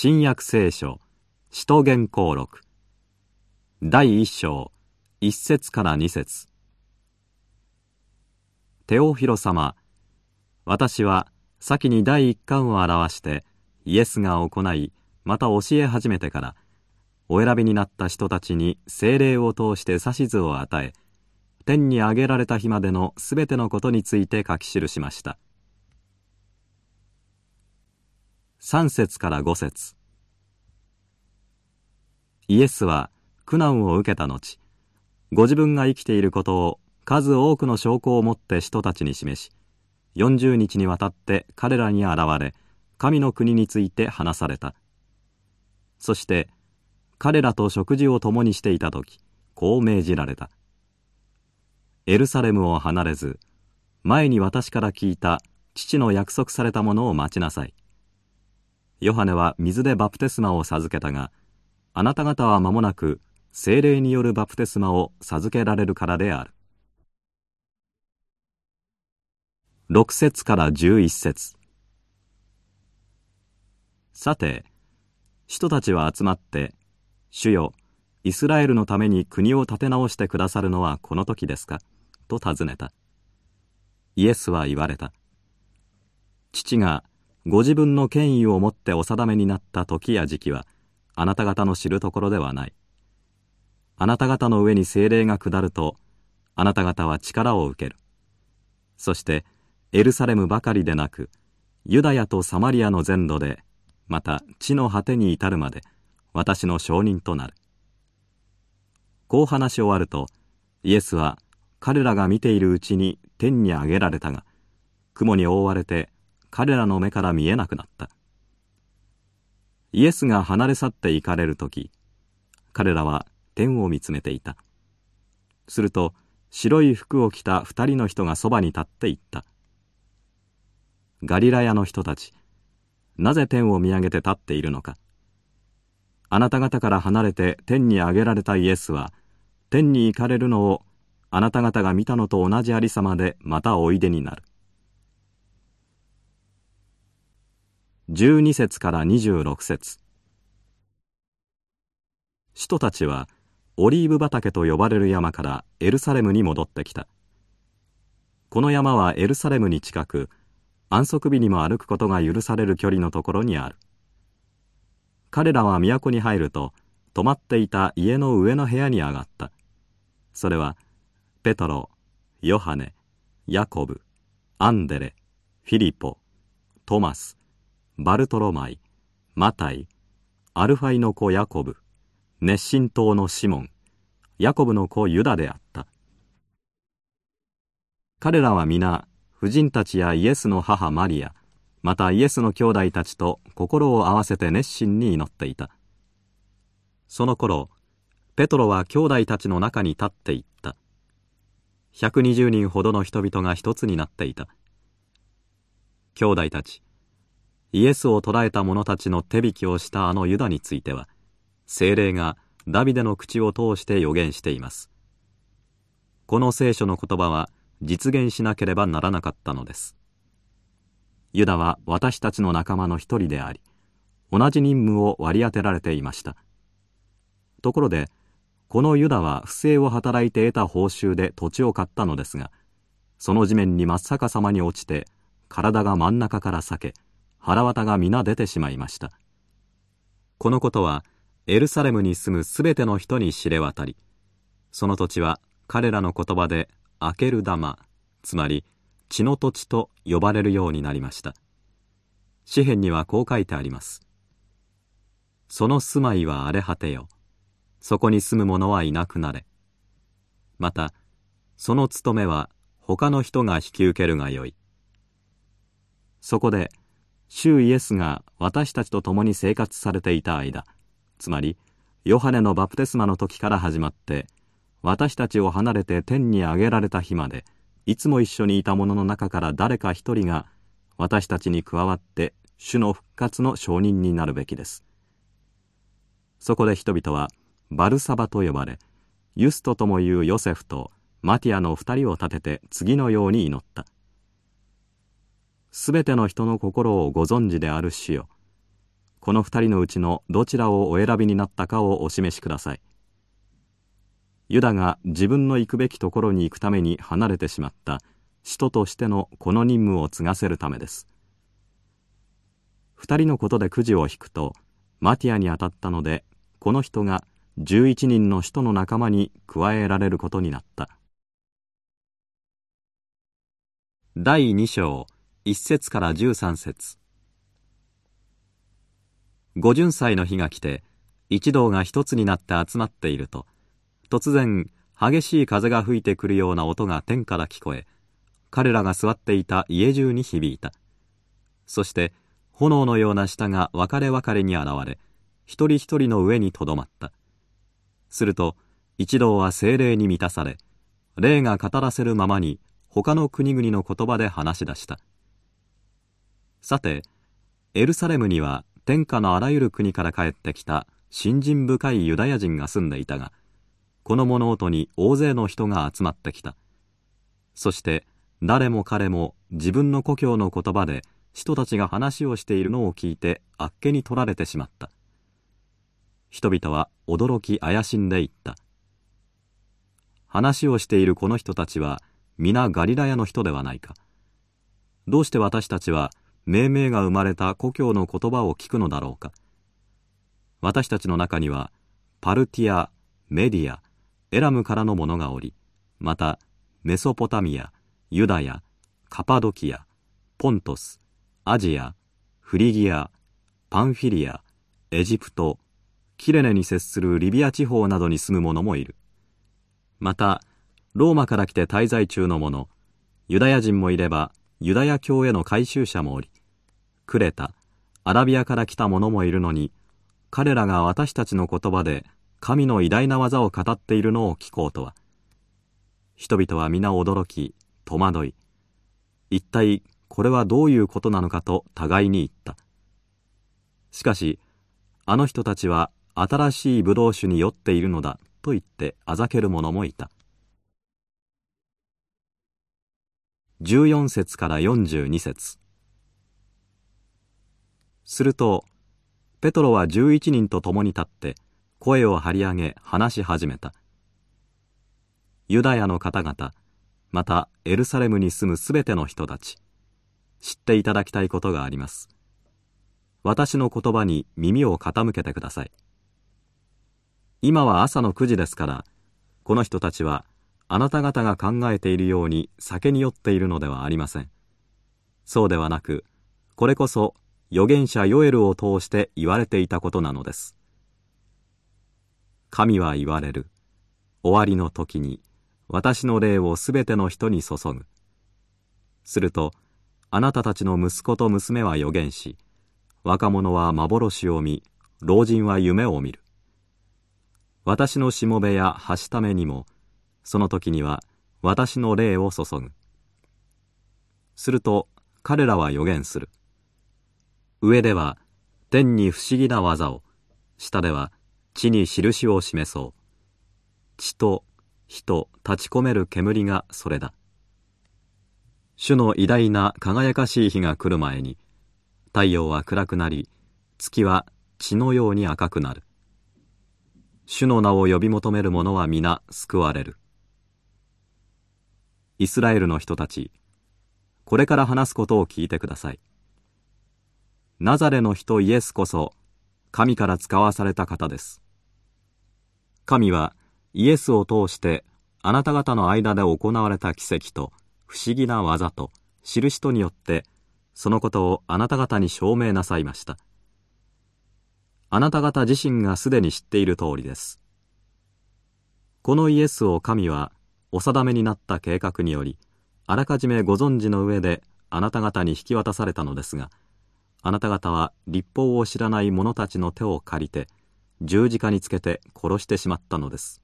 新約聖書使徒言行録。第一章一節から二節。テオフィロ様私は先に第一巻を表してイエスが行いまた教え始めてからお選びになった人たちに精霊を通して指図を与え天に上げられた日までのすべてのことについて書き記しました。3節から5節。イエスは苦難を受けた後ご自分が生きていることを数多くの証拠をもって人たちに示し40日にわたって彼らに現れ神の国について話された。そして彼らと食事を共にしていた時こう命じられた。エルサレムを離れず前に私から聞いた父の約束されたものを待ちなさい。ヨハネは水でバプテスマを授けたがあなた方は間もなく精霊によるバプテスマを授けられるからである。6節から11節。さて人たちは集まって「主よイスラエルのために国を立て直してくださるのはこの時ですか?」と尋ねた。イエスは言われた。父がご自分の権威をもってお定めになった時や時期はあなた方の知るところではない。あなた方の上に精霊が下るとあなた方は力を受ける。そしてエルサレムばかりでなくユダヤとサマリアの全土でまた地の果てに至るまで私の証人となる。こう話し終わるとイエスは彼らが見ているうちに天に上げられたが雲に覆われて彼らの目から見えなくなった。イエスが離れ去って行かれる時彼らは天を見つめていた。すると白い服を着た二人の人がそばに立っていった。ガリラヤの人たちなぜ天を見上げて立っているのか。あなた方から離れて天に上げられたイエスは天に行かれるのをあなた方が見たのと同じありさまでまたおいでになる。12節から26節。使徒たちはオリーブ畑と呼ばれる山からエルサレムに戻ってきた。この山はエルサレムに近く安息日にも歩くことが許される距離のところにある。彼らは都に入ると泊まっていた家の上の部屋に上がった。それはペトロヨハネヤコブアンデレフィリポトマスバルトロマイマタイアルファイの子ヤコブ熱心党のシモンヤコブの子ユダであった。彼らは皆婦人たちやイエスの母マリアまたイエスの兄弟たちと心を合わせて熱心に祈っていた。その頃ペトロは兄弟たちの中に立っていった。120人ほどの人々が一つになっていた。兄弟たちイエスを捕らえた者たちの手引きをしたあのユダについては精霊がダビデの口を通して予言しています。この聖書の言葉は実現しなければならなかったのです。ユダは私たちの仲間の一人であり同じ任務を割り当てられていました。ところでこのユダは不正を働いて得た報酬で土地を買ったのですがその地面に真っ逆さまに落ちて体が真ん中から裂け腹渡が皆出てしまいました。このことはエルサレムに住むすべての人に知れ渡りその土地は彼らの言葉で開ける玉つまり血の土地と呼ばれるようになりました。詩篇にはこう書いてあります。その住まいは荒れ果てよ。そこに住む者はいなくなれ。またその務めは他の人が引き受けるがよい。そこで主イエスが私たちと共に生活されていた間つまりヨハネのバプテスマの時から始まって私たちを離れて天に上げられた日までいつも一緒にいた者の中から誰か一人が私たちに加わって主の復活の証人になるべきです。そこで人々はバルサバと呼ばれユストともいうヨセフとマティアの二人を立てて次のように祈った「すべての人の心をご存知である主よ。この二人のうちのどちらをお選びになったかをお示しください。ユダが自分の行くべきところに行くために離れてしまった。使徒としてのこの任務を継がせるためです。二人のことでくじを引くとマティアに当たったのでこの人が11人の使徒の仲間に加えられることになった。第2章。1節から13節。五巡祭の日が来て一同が一つになって集まっていると突然激しい風が吹いてくるような音が天から聞こえ彼らが座っていた家中に響いた。そして炎のような舌が分かれ分かれに現れ一人一人の上にとどまった。すると一同は精霊に満たされ霊が語らせるままに他の国々の言葉で話し出した。さてエルサレムには天下のあらゆる国から帰ってきた信心深いユダヤ人が住んでいたがこの物音に大勢の人が集まってきた。そして誰も彼も自分の故郷の言葉で人たちが話をしているのを聞いてあっけに取られてしまった。人々は驚き怪しんでいった。話をしているこの人たちは皆ガリラヤの人ではないか。どうして私たちは命名が生まれた故郷の言葉を聞くのだろうか。私たちの中にはパルティアメディアエラムからの者がおりまたメソポタミアユダヤカパドキアポントスアジアフリギアパンフィリアエジプトキレネに接するリビア地方などに住む者もいる。またローマから来て滞在中の者ユダヤ人もいればユダヤ教への改宗者もおりクレタアラビアから来た者もいるのに彼らが私たちの言葉で神の偉大な技を語っているのを聞こうとは。人々は皆驚き戸惑い。一体これはどういうことなのかと互いに言った。しかしあの人たちは新しいブドウ酒に酔っているのだと言ってあざける者もいた。14節から42節。するとペトロは11人と共に立って声を張り上げ話し始めた。ユダヤの方々またエルサレムに住むすべての人たち知っていただきたいことがあります。私の言葉に耳を傾けてください。今は朝の9時ですからこの人たちはあなた方が考えているように酒に酔っているのではありません。そうではなくこれこそ預言者ヨエルを通して言われていたことなのです。神は言われる。終わりの時に私の霊をすべての人に注ぐ。するとあなたたちの息子と娘は預言し若者は幻を見老人は夢を見る。私のしもべやはしためにもその時には私の霊を注ぐ。すると彼らは予言する。上では天に不思議な技を下では地に印を示そう。地と人立ち込める煙がそれだ。主の偉大な輝かしい日が来る前に太陽は暗くなり月は血のように赤くなる。主の名を呼び求める者は皆救われる。イスラエルの人たちこれから話すことを聞いてください。ナザレの人イエスこそ神から使わされた方です。神はイエスを通してあなた方の間で行われた奇跡と不思議な技と印とによってそのことをあなた方に証明なさいました。あなた方自身がすでに知っている通りです。このイエスを神はお定めになった計画によりあらかじめご存知の上であなた方に引き渡されたのですがあなた方は立法を知らない者たちの手を借りて十字架につけて殺してしまったのです。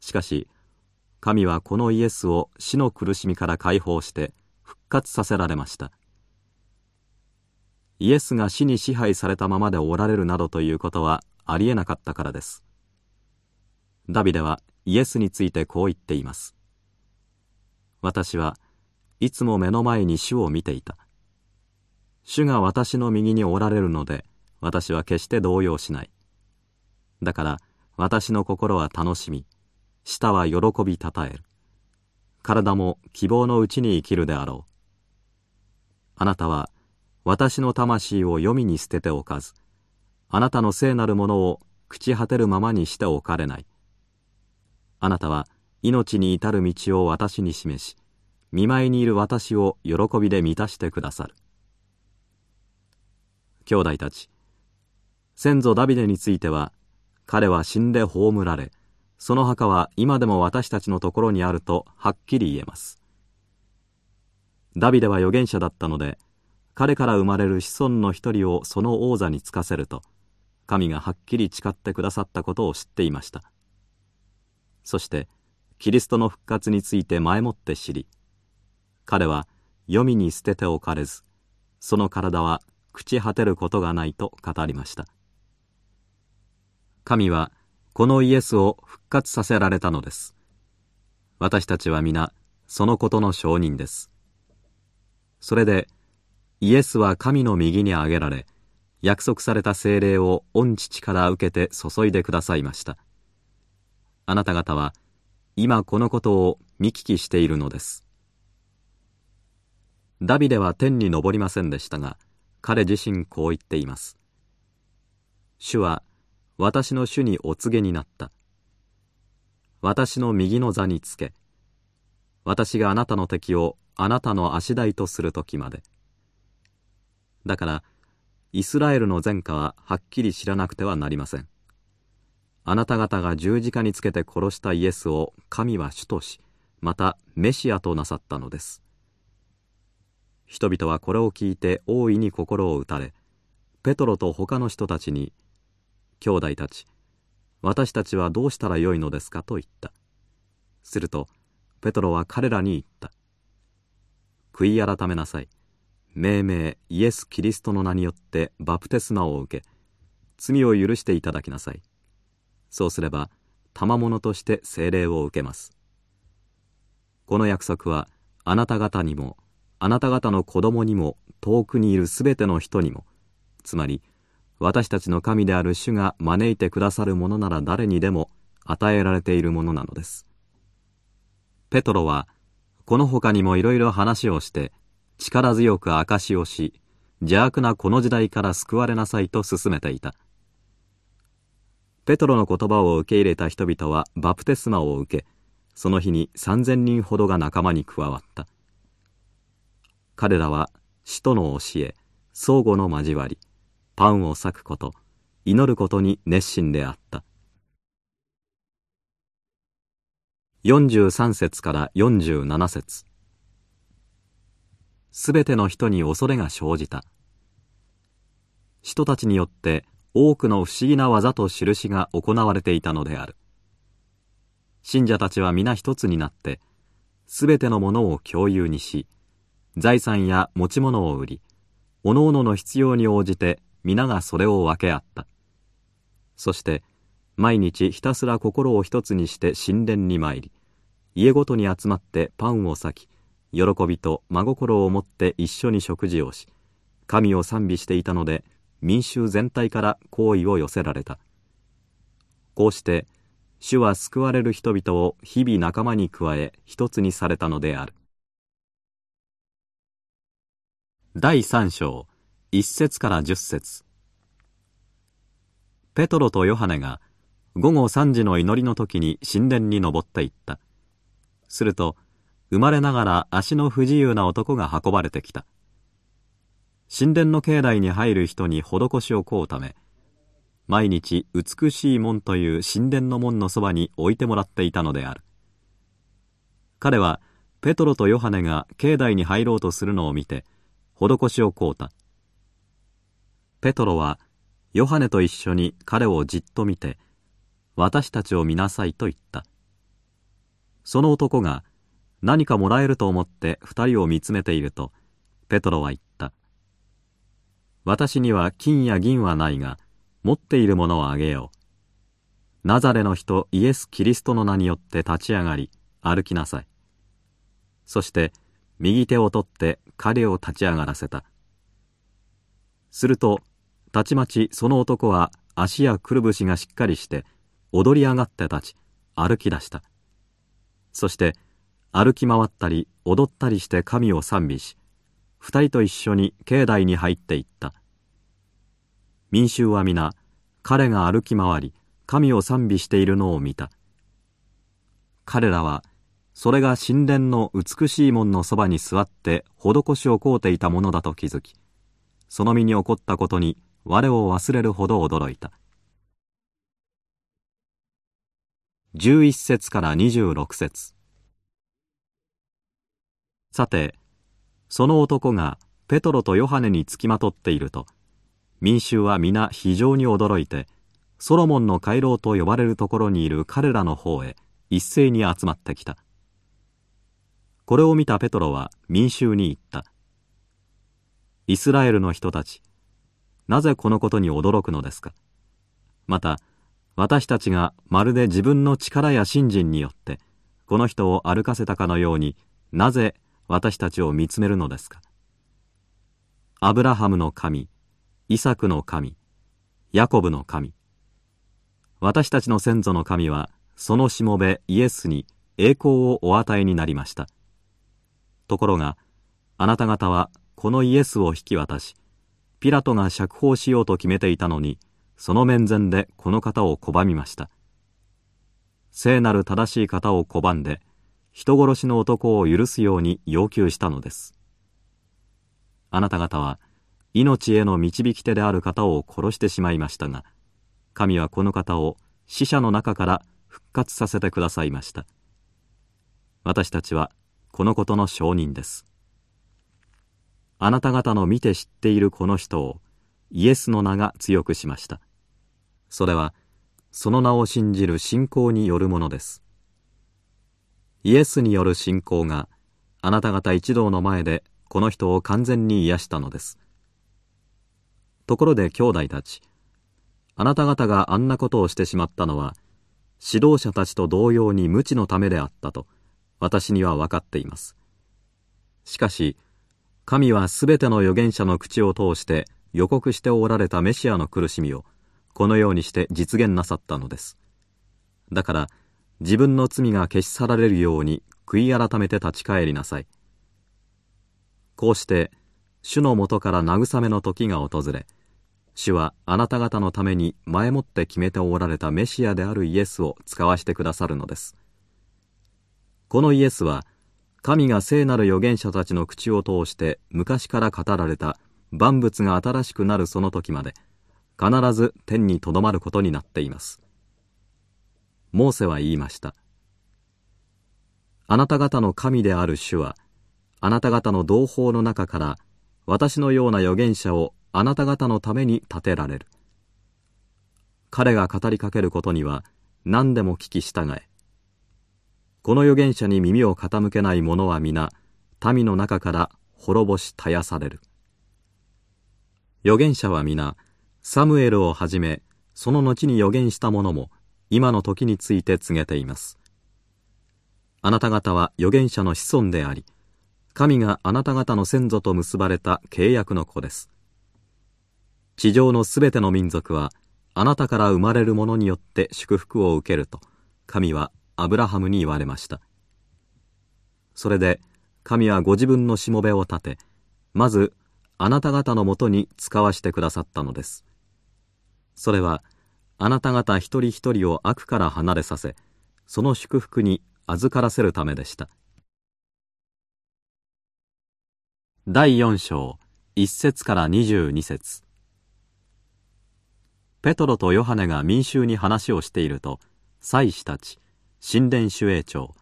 しかし神はこのイエスを死の苦しみから解放して復活させられました。イエスが死に支配されたままでおられるなどということはありえなかったからです。ダビデはイエスについてこう言っています。私はいつも目の前に主を見ていた。主が私の右におられるので私は決して動揺しない。だから私の心は楽しみ舌は喜びたたえる。体も希望のうちに生きるであろう。あなたは私の魂を黄泉に捨てておかずあなたの聖なるものを朽ち果てるままにしておかれない。あなたは命に至る道を私に示し見舞いにいる私を喜びで満たしてくださる。兄弟たち先祖ダビデについては彼は死んで葬られその墓は今でも私たちのところにあるとはっきり言えます。ダビデは預言者だったので彼から生まれる子孫の一人をその王座に就かせると神がはっきり誓ってくださったことを知っていました。そしてキリストの復活について前もって知り彼は黄泉に捨てておかれずその体は朽ち果てることがないと語りました。神はこのイエスを復活させられたのです。私たちは皆そのことの証人です。それでイエスは神の右に挙げられ約束された精霊を御父から受けて注いでくださいました。あなた方は今このことを見聞きしているのです。ダビデは天に昇りませんでしたが彼自身こう言っています。主は私の主にお告げになった。私の右の座につけ。私があなたの敵をあなたの足台とする時まで。だからイスラエルの前科ははっきり知らなくてはなりません。あなた方が十字架につけて殺したイエスを神は主としまたメシアとなさったのです。人々はこれを聞いて大いに心を打たれペトロと他の人たちに「兄弟たち私たちはどうしたらよいのですか?」と言ったするとペトロは彼らに言った悔い改めなさい。命名イエス・キリストの名によってバプテスマを受け、罪を許していただきなさい。そうすれば、賜物として聖霊を受けます。この約束は、あなた方にも、あなた方の子供にも、遠くにいるすべての人にも、つまり、私たちの神である主が招いてくださるものなら誰にでも与えられているものなのです。ペトロは、この他にもいろいろ話をして、力強く証しをし、邪悪なこの時代から救われなさいと進めていた。ペトロの言葉を受け入れた人々はバプテスマを受け、その日に三千人ほどが仲間に加わった。彼らは使徒の教え、相互の交わり、パンを裂くこと、祈ることに熱心であった。43節から47節すべての人に恐れが生じた。人たちによって多くの不思議な技と印が行われていたのである。信者たちは皆一つになって、すべてのものを共有にし、財産や持ち物を売り、おのおのの必要に応じて皆がそれを分け合った。そして、毎日ひたすら心を一つにして神殿に参り家ごとに集まってパンを裂き喜びと真心を持って一緒に食事をし神を賛美していたので民衆全体から好意を寄せられたこうして主は救われる人々を日々仲間に加え一つにされたのである第三章一節から十節ペトロとヨハネが午後3時の祈りの時に神殿に登っていった。すると、生まれながら足の不自由な男が運ばれてきた。神殿の境内に入る人に施しを請うため、毎日美しい門という神殿の門のそばに置いてもらっていたのである。彼は、ペトロとヨハネが境内に入ろうとするのを見て、施しを請うた。ペトロは、ヨハネと一緒に彼をじっと見て、私たちを見なさいと言った。その男が何かもらえると思って二人を見つめていると、ペトロは言った。私には金や銀はないが、持っているものをあげよう。ナザレの人イエス・キリストの名によって立ち上がり、歩きなさい。そして、右手を取って彼を立ち上がらせた。すると、たちまちその男は足やくるぶしがしっかりして踊り上がって立ち歩き出した。そして歩き回ったり踊ったりして神を賛美し二人と一緒に境内に入っていった。民衆は皆彼が歩き回り神を賛美しているのを見た。彼らはそれが神殿の美しい門のそばに座って施しを請うていたものだと気づきその身に起こったことに我を忘れるほど驚いた。11節から26節。さてその男がペトロとヨハネにつきまとっていると民衆は皆非常に驚いてソロモンの回廊と呼ばれるところにいる彼らの方へ一斉に集まってきた。これを見たペトロは民衆に言った。イスラエルの人たちなぜこのことに驚くのですか？また私たちがまるで自分の力や信心によってこの人を歩かせたかのようになぜ私たちを見つめるのですか？アブラハムの神イサクの神ヤコブの神私たちの先祖の神はそのしもべイエスに栄光をお与えになりました。ところがあなた方はこのイエスを引き渡しピラトが釈放しようと決めていたのにその面前でこの方を拒みました。聖なる正しい方を拒んで人殺しの男を許すように要求したのです。あなた方は命への導き手である方を殺してしまいましたが神はこの方を死者の中から復活させてくださいました。私たちはこのことの証人です。あなた方の見て知っているこの人をイエスの名が強くしました。それはその名を信じる信仰によるものです。イエスによる信仰があなた方一同の前でこの人を完全に癒したのです。ところで兄弟たちあなた方があんなことをしてしまったのは指導者たちと同様に無知のためであったと。私には分かっています。しかし神はすべての預言者の口を通して予告しておられたメシアの苦しみをこのようにして実現なさったのです。だから自分の罪が消し去られるように悔い改めて立ち返りなさい。こうして主のもとから慰めの時が訪れ主はあなた方のために前もって決めておられたメシアであるイエスを使わしてくださるのです。このイエスは神が聖なる預言者たちの口を通して昔から語られた万物が新しくなるその時まで必ず天にとどまることになっています。モーセは言いました。あなた方の神である主はあなた方の同胞の中から私のような預言者をあなた方のために立てられる。彼が語りかけることには何でも聞き従えこの預言者に耳を傾けない者は皆民の中から滅ぼし絶やされる。預言者は皆サムエルをはじめその後に預言した者も今の時について告げています。あなた方は預言者の子孫であり神があなた方の先祖と結ばれた契約の子です。地上のすべての民族はあなたから生まれる者によって祝福を受けると神はアブラハムに言われました。それで神はご自分のしもべを立てまずあなた方のもとに使わしてくださったのです。それはあなた方一人一人を悪から離れさせその祝福に預からせるためでした。第4章1節から22節。ペトロとヨハネが民衆に話をしていると祭司たち神殿守衛長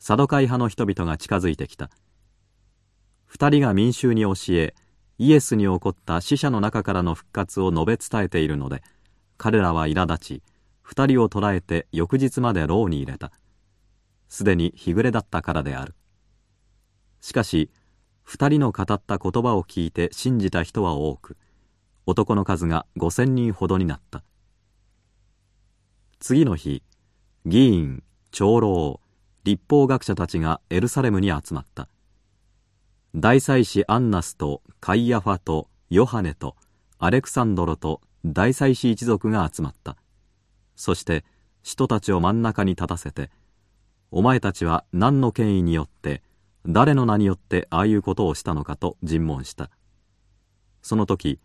サドカイ派の人々が近づいてきた。二人が民衆に教えイエスに起こった死者の中からの復活を述べ伝えているので彼らは苛立ち二人を捕らえて翌日まで牢に入れた。すでに日暮れだったからである。しかし二人の語った言葉を聞いて信じた人は多く男の数が五千人ほどになった。次の日議員長老立法学者たちがエルサレムに集まった。大祭司アンナスとカイヤファとヨハネとアレクサンドロと大祭司一族が集まった。そして使徒たちを真ん中に立たせてお前たちは何の権威によって誰の名によってああいうことをしたのかと尋問した。その時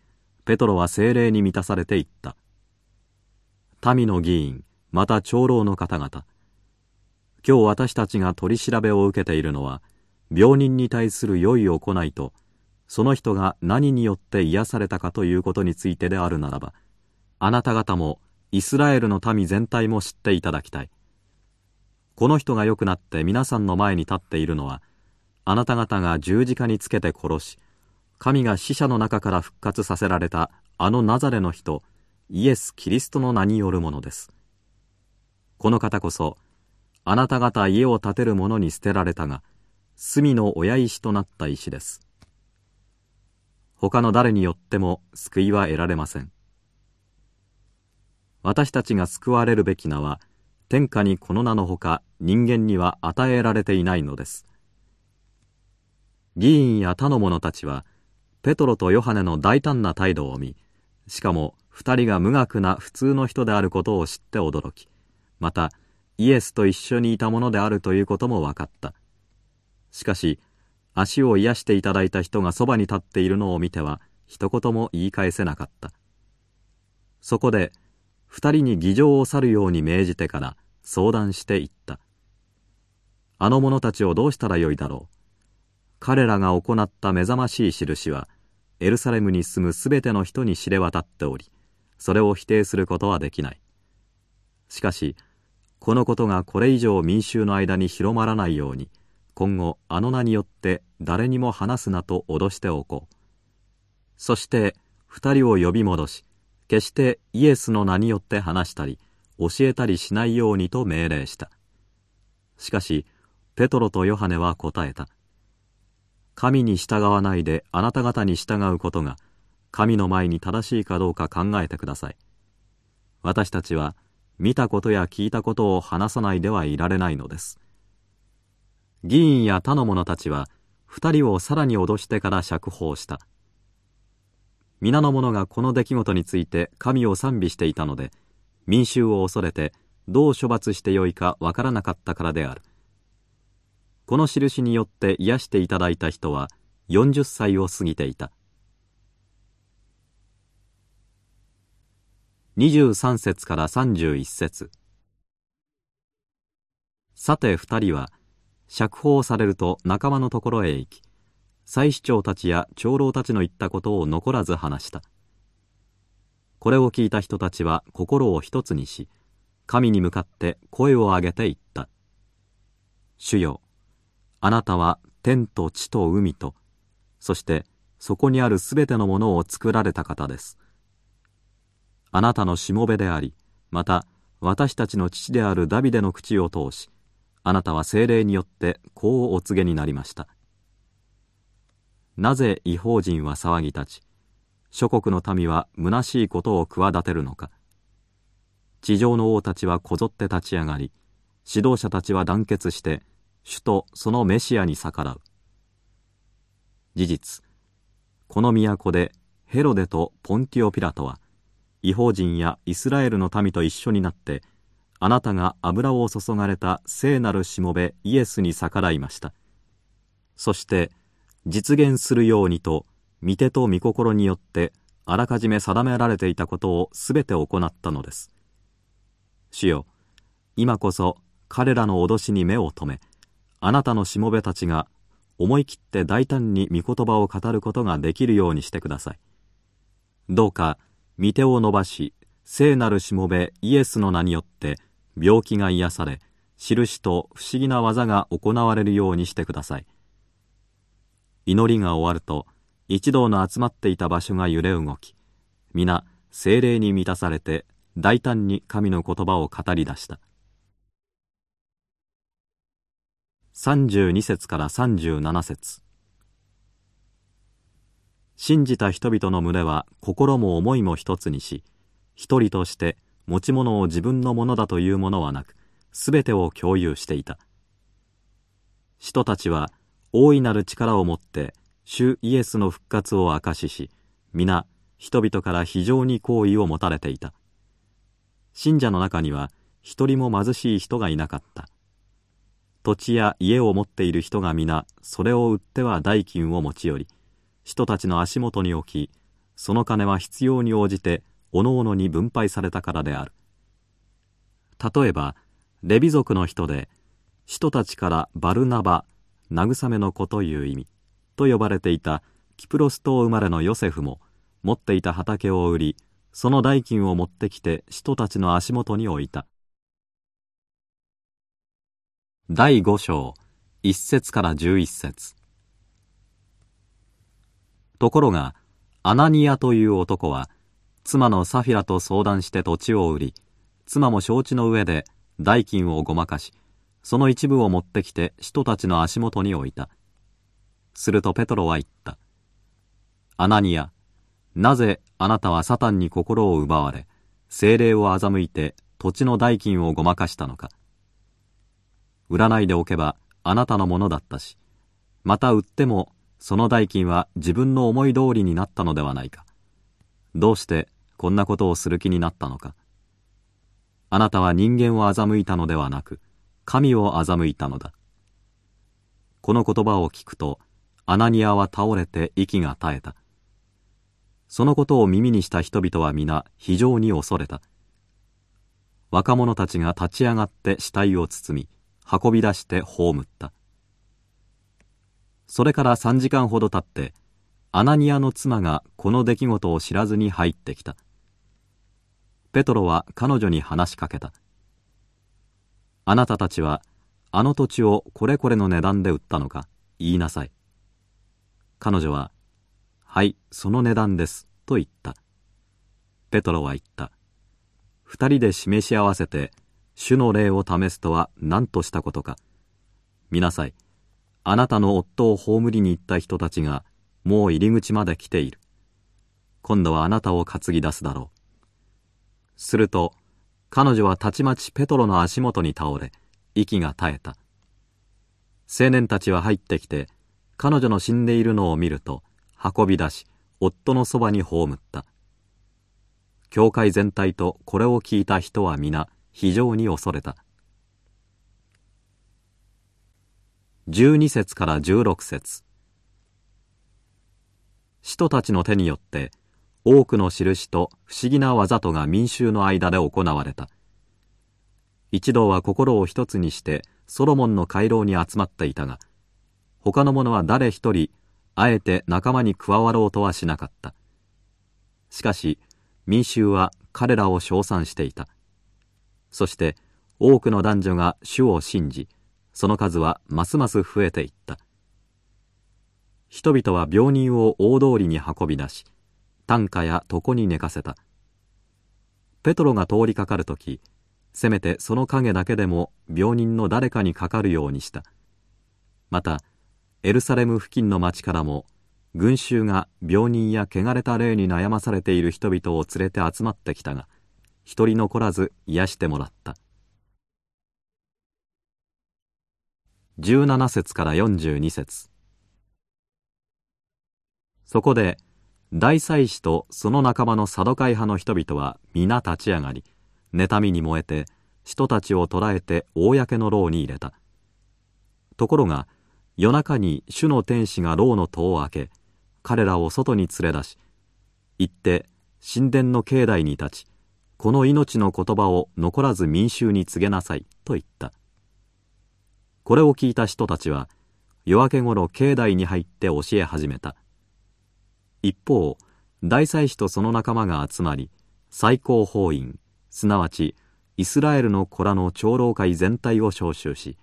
ペトロは精霊に満たされていった。民の議員また長老の方々今日私たちが取り調べを受けているのは病人に対する良い行いとその人が何によって癒されたかということについてであるならばあなた方もイスラエルの民全体も知っていただきたい。この人が良くなって皆さんの前に立っているのはあなた方が十字架につけて殺し神が死者の中から復活させられたあのナザレの人イエス・キリストの名によるものです。この方こそあなた方家を建てる者に捨てられたが隅の親石となった石です。他の誰によっても救いは得られません。私たちが救われるべき名は天下にこの名のほか人間には与えられていないのです。議員や他の者たちはペトロとヨハネの大胆な態度を見しかも二人が無学な普通の人であることを知って驚きまたイエスと一緒にいたものであるということも分かった。しかし足を癒していただいた人がそばに立っているのを見ては一言も言い返せなかった。そこで二人に議場を去るように命じてから相談していった。あの者たちをどうしたらよいだろう。彼らが行った目覚ましい印はエルサレムに住むすべての人に知れ渡っておりそれを否定することはできない。しかしこのことがこれ以上民衆の間に広まらないように今後あの名によって誰にも話すなと脅しておこう。そして二人を呼び戻し決してイエスの名によって話したり教えたりしないようにと命令した。しかしペトロとヨハネは答えた。神に従わないであなた方に従うことが神の前に正しいかどうか考えてください。私たちは見たことや聞いたことを話さないではいられないのです。議員や他の者たちは二人をさらに脅してから釈放した。皆の者がこの出来事について神を賛美していたので民衆を恐れてどう処罰してよいかわからなかったからである。この印によって癒していただいた人は40歳を過ぎていた。23節から31節。さて二人は釈放されると仲間のところへ行き祭司長たちや長老たちの言ったことを残らず話した。これを聞いた人たちは心を一つにし神に向かって声を上げて言った「主よあなたは天と地と海と、そしてそこにあるすべてのものを作られた方です。あなたのしもべであり、また私たちの父であるダビデの口を通し、あなたは精霊によってこうお告げになりました。なぜ違法人は騒ぎ立ち、諸国の民は虚しいことを企てるのか。地上の王たちはこぞって立ち上がり、指導者たちは団結して主とそのメシアに逆らう事実この都でヘロデとポンティオ・ピラトは違法人やイスラエルの民と一緒になってあなたが油を注がれた聖なるしもべイエスに逆らいましたそして実現するようにと御手と御心によってあらかじめ定められていたことをすべて行ったのです主よ今こそ彼らの脅しに目を留めあなたのしもべたちが思い切って大胆に御言葉を語ることができるようにしてください。どうか、御手を伸ばし、聖なるしもべイエスの名によって病気が癒され、印と不思議な技が行われるようにしてください。祈りが終わると、一同の集まっていた場所が揺れ動き、皆、精霊に満たされて、大胆に神の言葉を語り出した。32節から37節信じた人々の群れは心も思いも一つにし一人として持ち物を自分のものだというものはなくすべてを共有していた。人たちは大いなる力を持って主イエスの復活を証しし皆人々から非常に好意を持たれていた。信者の中には一人も貧しい人がいなかった。土地や家を持っている人が皆それを売っては代金を持ち寄り人たちの足元に置きその金は必要に応じて各々に分配されたからである。例えばレビ族の人で人たちからバルナバ慰めの子という意味と呼ばれていたキプロス島生まれのヨセフも持っていた畑を売りその代金を持ってきて人たちの足元に置いた。第五章一節から十一節。ところがアナニアという男は妻のサフィラと相談して土地を売り妻も承知の上で代金をごまかしその一部を持ってきて人たちの足元に置いた。するとペトロは言った。アナニアなぜあなたはサタンに心を奪われ精霊を欺いて土地の代金をごまかしたのか。売らないでおけばあなたのものだったしまた売ってもその代金は自分の思い通りになったのではないか。どうしてこんなことをする気になったのか。あなたは人間を欺いたのではなく神を欺いたのだ。この言葉を聞くとアナニアは倒れて息が絶えた。そのことを耳にした人々は皆非常に恐れた。若者たちが立ち上がって死体を包み運び出して葬った。それから3時間ほど経ってアナニアの妻がこの出来事を知らずに入ってきた。ペトロは彼女に話しかけた。あなたたちはあの土地をこれこれの値段で売ったのか言いなさい。彼女ははいその値段ですと言った。ペトロは言った。二人で示し合わせて主の霊を試すとは何としたことか。見なさい。あなたの夫を葬りに行った人たちが、もう入り口まで来ている。今度はあなたを担ぎ出すだろう。すると、彼女はたちまちペトロの足元に倒れ、息が絶えた。青年たちは入ってきて、彼女の死んでいるのを見ると、運び出し、夫のそばに葬った。教会全体とこれを聞いた人は皆、非常に恐れた12節から16節。使徒たちの手によって多くの印と不思議な技とが民衆の間で行われた。一同は心を一つにしてソロモンの回廊に集まっていたが他の者は誰一人あえて仲間に加わろうとはしなかった。しかし民衆は彼らを称賛していた。そして多くの男女が主を信じその数はますます増えていった。人々は病人を大通りに運び出し担架や床に寝かせた。ペトロが通りかかる時せめてその影だけでも病人の誰かにかかるようにした。またエルサレム付近の町からも群衆が病人や汚れた霊に悩まされている人々を連れて集まってきたが一人残らず癒してもらった。17節から42節。そこで大祭司とその仲間のサドカイ派の人々は皆立ち上がり妬みに燃えて人たちを捕らえて公の牢に入れた。ところが夜中に主の天使が牢の戸を開け彼らを外に連れ出し行って神殿の境内に立ちこの命の言葉を残らず民衆に告げなさいと言った。これを聞いた人たちは夜明けごろ境内に入って教え始めた。一方大祭司とその仲間が集まり最高法院すなわちイスラエルの子らの長老会全体を招集し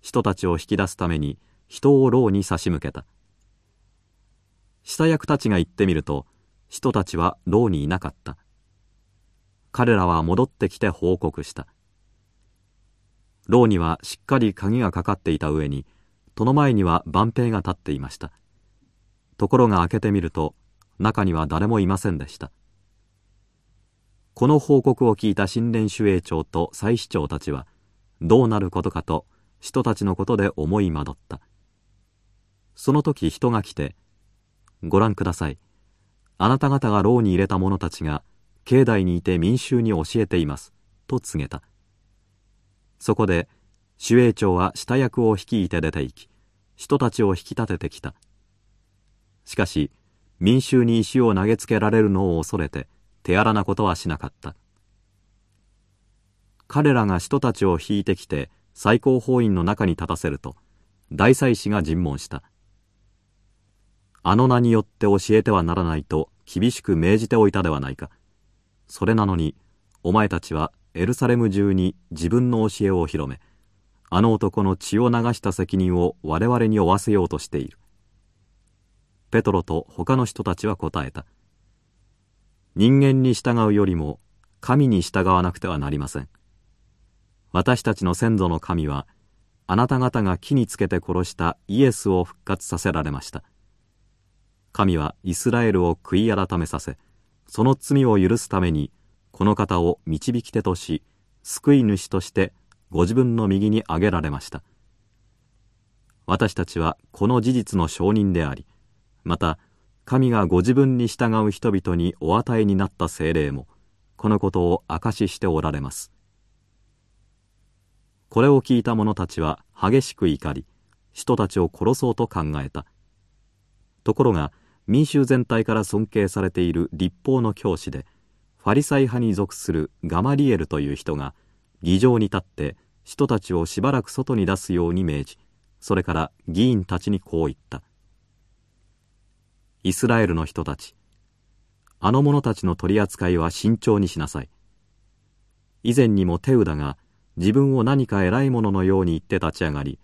人たちを引き出すために人を牢に差し向けた。下役たちが行ってみると人たちは牢にいなかった。彼らは戻ってきて報告した。牢にはしっかり鍵がかかっていた上に戸の前には万兵が立っていました。ところが開けてみると中には誰もいませんでした。この報告を聞いた神殿守衛長と祭司長たちはどうなることかと人たちのことで思い惑った。その時人が来て「ご覧ください。あなた方が牢に入れた者たちが境内にいて民衆に教えています。と告げた。そこで守衛長は下役を率いて出て行き人たちを引き立ててきた。しかし民衆に石を投げつけられるのを恐れて手荒なことはしなかった。彼らが人たちを引いてきて最高法院の中に立たせると大祭司が尋問した。あの名によって教えてはならないと厳しく命じておいたではないか。それなのにお前たちはエルサレム中に自分の教えを広めあの男の血を流した責任を我々に負わせようとしている。ペトロと他の人たちは答えた。人間に従うよりも神に従わなくてはなりません。私たちの先祖の神はあなた方が木につけて殺したイエスを復活させられました。神はイスラエルを悔い改めさせその罪を許すためにこの方を導き手とし救い主としてご自分の右に挙げられました。私たちはこの事実の証人でありまた神がご自分に従う人々にお与えになった精霊もこのことを証ししておられます。これを聞いた者たちは激しく怒り人たちを殺そうと考えた。ところが民衆全体から尊敬されている立法の教師でファリサイ派に属するガマリエルという人が議場に立って人たちをしばらく外に出すように命。じそれから議員たちにこう言った。イスラエルの人たち。あの者たちの取り扱いは慎重にしなさい。以前にもテウダが自分を何か偉いもののように言って立ち上がり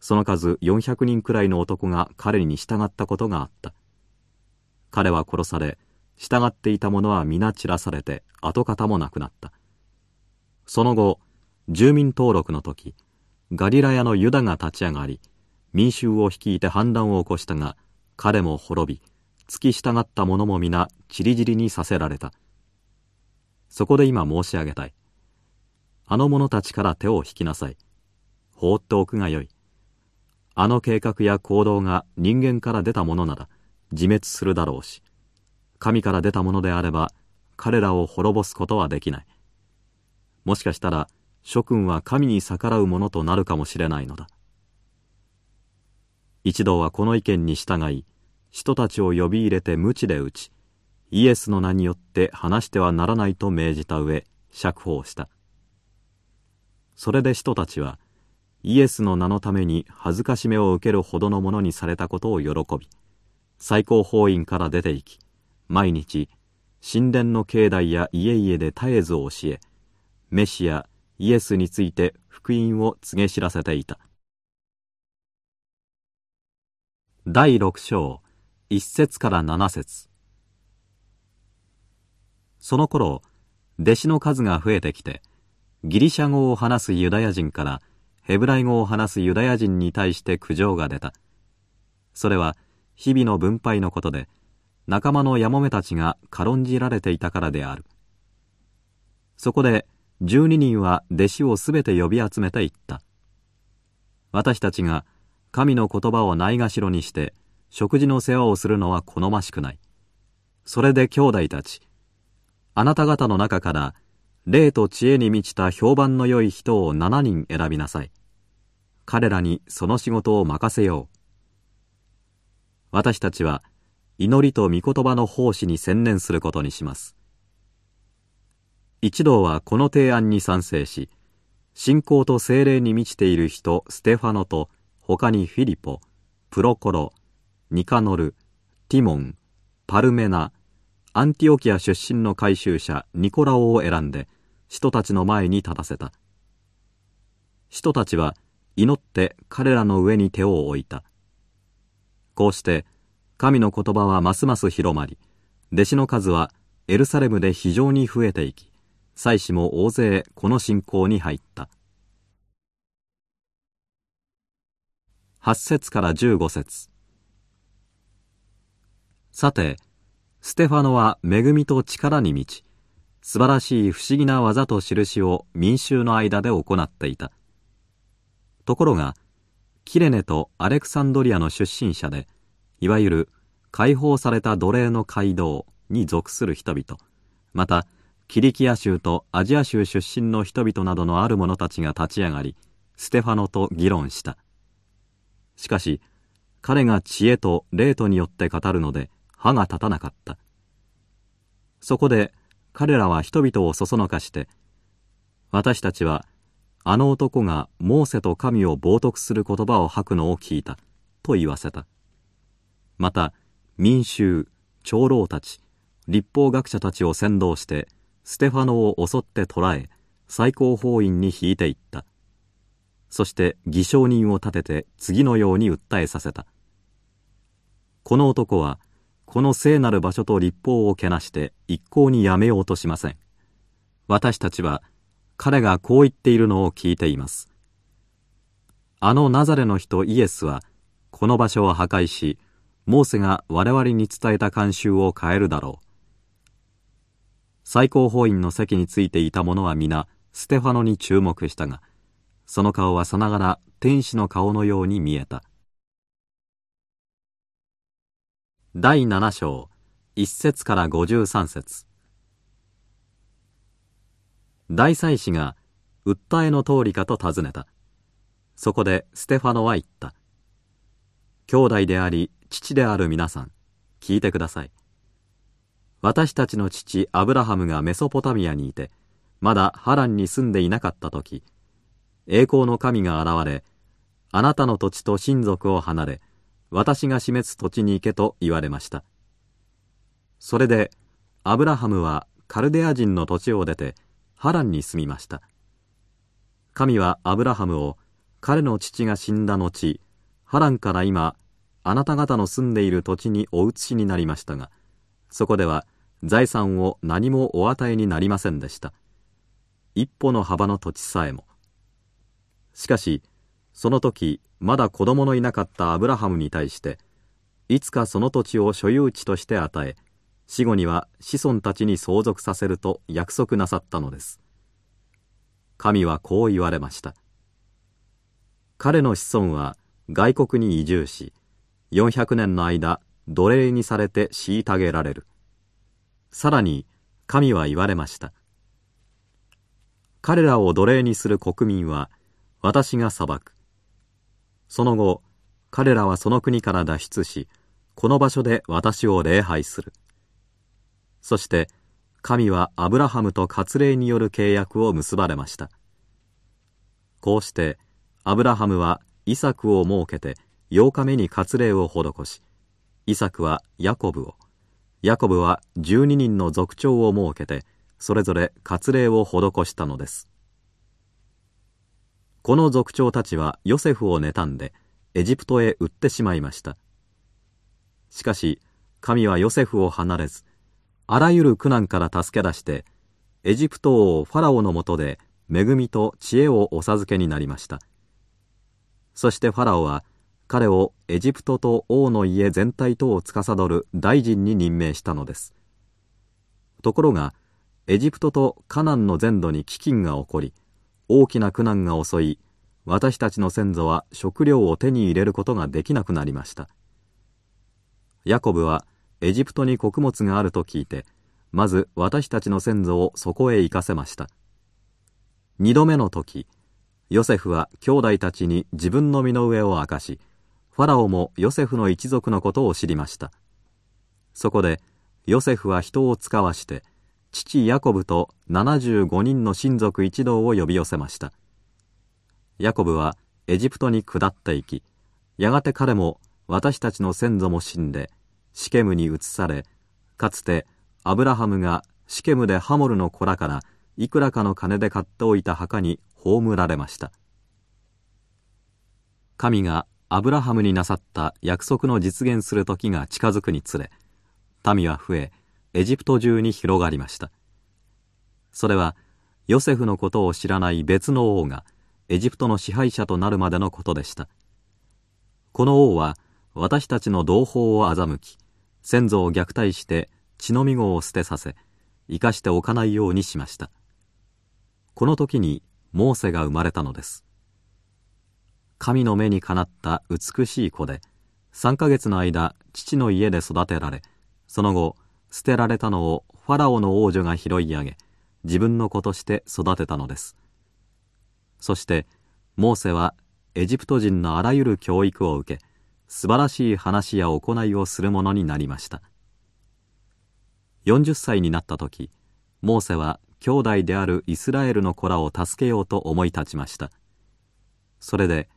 その数400人くらいの男が彼に従ったことがあった。彼は殺され従っていた者は皆散らされて跡形もなくなった。その後住民登録の時ガリラヤのユダが立ち上がり民衆を率いて反乱を起こしたが彼も滅び付き従った者も皆ちりぢりにさせられた。そこで今申し上げたい。あの者たちから手を引きなさい。放っておくがよい。あの計画や行動が人間から出たものなら自滅するだろうし。神から出たものであれば彼らを滅ぼすことはできない。もしかしたら諸君は神に逆らうものとなるかもしれないのだ。一同はこの意見に従い人たちを呼び入れて鞭で打ちイエスの名によって話してはならないと命じた上釈放した。それで人たちはイエスの名のために恥ずかしめを受けるほどのものにされたことを喜び最高法院から出て行き毎日神殿の境内や家々で絶えず教えメシアイエスについて福音を告げ知らせていた。第六章一節から七節。その頃弟子の数が増えてきてギリシャ語を話すユダヤ人からヘブライ語を話すユダヤ人に対して苦情が出た。それは日々の分配のことで仲間のやもめたちが軽んじられていたからであるそこで十二人は弟子をすべて呼び集めていった私たちが神の言葉をないがしろにして食事の世話をするのは好ましくない。それで兄弟たち、あなた方の中から、霊と知恵に満ちた評判の良い人を7人選びなさい。彼らにその仕事を任せよう。私たちは、祈りと御言葉の奉仕に専念することにします。一同はこの提案に賛成し、信仰と精霊に満ちている人ステファノと他にフィリポ、プロコロ、ニカノル、ティモン、パルメナ、アンティオキア出身の回収者ニコラオを選んで、人たちの前に立たせた。人たちは祈って彼らの上に手を置いた。こうして、神の言葉はますます広まり、弟子の数はエルサレムで非常に増えていき、祭司も大勢この信仰に入った。8節から15節さて、ステファノは恵みと力に満ち、素晴らしい不思議な技と印を民衆の間で行っていた。ところが、キレネとアレクサンドリアの出身者で、いわゆる解放された奴隷の街道に属する人々。またキリキア州とアジア州出身の人々などのある者たちが立ち上がりステファノと議論した。しかし彼が知恵と霊とによって語るので歯が立たなかった。そこで彼らは人々をそそのかして私たちはあの男がモーセと神を冒涜する言葉を吐くのを聞いたと言わせた。また民衆長老たち立法学者たちを先導してステファノを襲って捕らえ最高法院に引いていった。そして偽証人を立てて次のように訴えさせた。この男はこの聖なる場所と立法をけなして一向にやめようとしません。私たちは彼がこう言っているのを聞いています。あのナザレの人イエスはこの場所を破壊しモーセが我々に伝えた慣習を変えるだろう。最高法院の席についていた者は皆ステファノに注目したがその顔はさながら天使の顔のように見えた。第7章1節から53節。大祭司が訴えの通りかと尋ねた。そこでステファノは言った。兄弟であり父である皆さん聞いてください。私たちの父アブラハムがメソポタミアにいてまだハランに住んでいなかった時栄光の神が現れあなたの土地と親族を離れ私が示す土地に行けと言われました。それでアブラハムはカルデア人の土地を出てハランに住みました。神はアブラハムを彼の父が死んだ後ハランから今あなた方の住んでいる土地にお移しになりましたがそこでは財産を何もお与えになりませんでした。一歩の幅の土地さえも。しかしその時まだ子供のいなかったアブラハムに対していつかその土地を所有地として与え死後には子孫たちに相続させると約束なさったのです。神はこう言われました。彼の子孫は外国に移住し400年の間奴隷にされて虐げられる。さらに神は言われました。彼らを奴隷にする国民は私が裁く。その後彼らはその国から脱出しこの場所で私を礼拝する。そして神はアブラハムと割礼による契約を結ばれました。こうしてアブラハムはイサクを設けて8日目に割礼を施しイサクはヤコブを。ヤコブは12人の族長を設けてそれぞれ割礼を施したのです。この族長たちはヨセフを妬んでエジプトへ売ってしまいました。しかし神はヨセフを離れずあらゆる苦難から助け出してエジプト王ファラオのもとで恵みと知恵をお授けになりました。そしてファラオは彼をエジプトと王の家全体とを司る大臣に任命したのです。ところがエジプトとカナンの全土に飢饉が起こり大きな苦難が襲い私たちの先祖は食料を手に入れることができなくなりました。ヤコブはエジプトに穀物があると聞いてまず私たちの先祖をそこへ行かせました。二度目の時ヨセフは兄弟たちに自分の身の上を明かしファラオもヨセフの一族のことを知りました。そこでヨセフは人を使わして父ヤコブと75人の親族一同を呼び寄せました。ヤコブはエジプトに下っていきやがて彼も私たちの先祖も死んでシケムに移されかつてアブラハムがシケムでハモルの子らからいくらかの金で買っておいた墓に葬られました。神がアブラハムになさった約束の実現する時が近づくにつれ民は増えエジプト中に広がりました。それはヨセフのことを知らない別の王がエジプトの支配者となるまでのことでした。この王は私たちの同胞を欺き先祖を虐待して血のみ子を捨てさせ生かしておかないようにしました。この時にモーセが生まれたのです。神の目にかなった美しい子で3ヶ月の間父の家で育てられその後捨てられたのをファラオの王女が拾い上げ自分の子として育てたのです。そしてモーセはエジプト人のあらゆる教育を受け素晴らしい話や行いをするものになりました。40歳になった時モーセは兄弟であるイスラエルの子らを助けようと思い立ちました。それで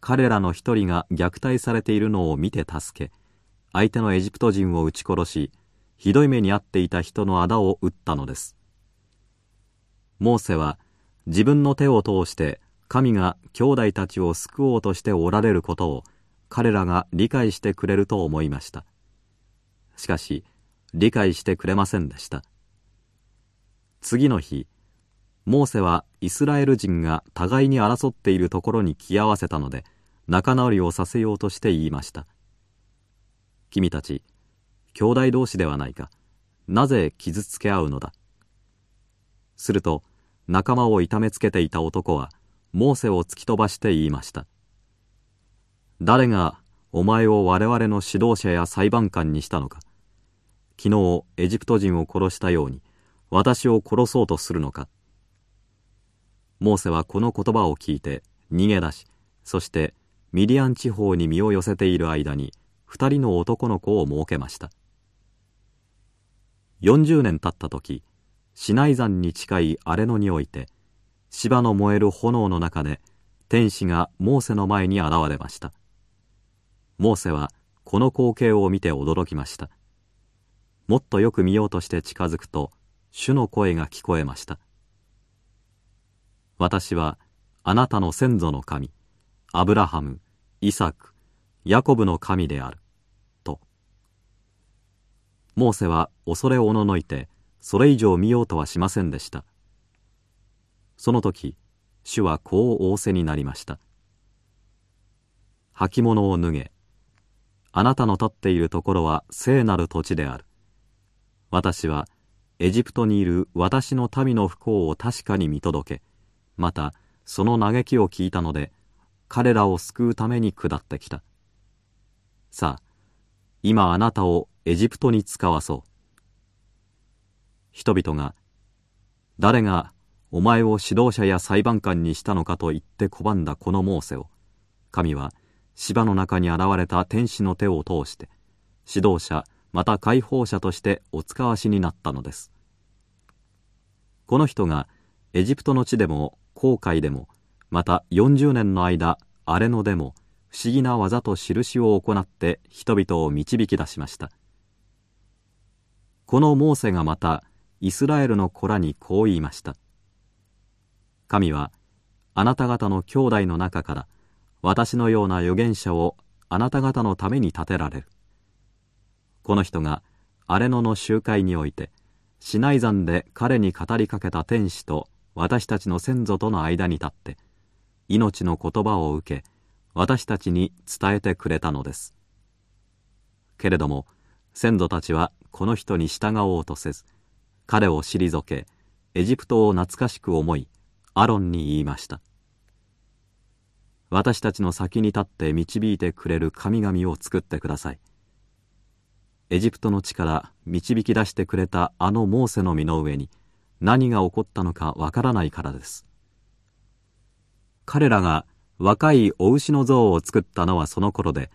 彼らの一人が虐待されているのを見て助け相手のエジプト人を撃ち殺しひどい目に遭っていた人の仇を撃ったのです。モーセは自分の手を通して神が兄弟たちを救おうとしておられることを彼らが理解してくれると思いました。しかし理解してくれませんでした。次の日モーセはイスラエル人が互いに争っているところに気合わせたので仲直りをさせようとして言いました。君たち兄弟同士ではないか。なぜ傷つけ合うのだ。すると仲間を痛めつけていた男はモーセを突き飛ばして言いました。誰がお前を我々の指導者や裁判官にしたのか。昨日エジプト人を殺したように私を殺そうとするのか。モーセはこの言葉を聞いて逃げ出しそしてミディアン地方に身を寄せている間に二人の男の子を設けました。40年経った時シナイ山に近い荒れ野において芝の燃える炎の中で天使がモーセの前に現れました。モーセはこの光景を見て驚きました。もっとよく見ようとして近づくと主の声が聞こえました。私はあなたの先祖の神アブラハムイサクヤコブの神であると。モーセは恐れおののいてそれ以上見ようとはしませんでした。その時主はこう仰せになりました。履物を脱げあなたの立っているところは聖なる土地である。私はエジプトにいる私の民の不幸を確かに見届けまたその嘆きを聞いたので彼らを救うために下ってきた。さあ今あなたをエジプトに使わそう。人々が誰がお前を指導者や裁判官にしたのかと言って拒んだこのモーセを神は芝の中に現れた天使の手を通して指導者また解放者としてお使わしになったのです。この人がエジプトの地でも航海でもまた40年の間荒れ野でも不思議な技と印を行って人々を導き出しました。このモーセがまたイスラエルの子らにこう言いました。神はあなた方の兄弟の中から私のような預言者をあなた方のために立てられる。この人が荒れ野の集会においてシナイ山で彼に語りかけた天使と私たちの先祖との間に立って命の言葉を受け私たちに伝えてくれたのです。けれども先祖たちはこの人に従おうとせず彼を退けエジプトを懐かしく思いアロンに言いました。私たちの先に立って導いてくれる神々を作ってください。エジプトの地から導き出してくれたあのモーセの身の上に何が起こったのかわからないからです。彼らが若いお牛の像を作ったのはその頃で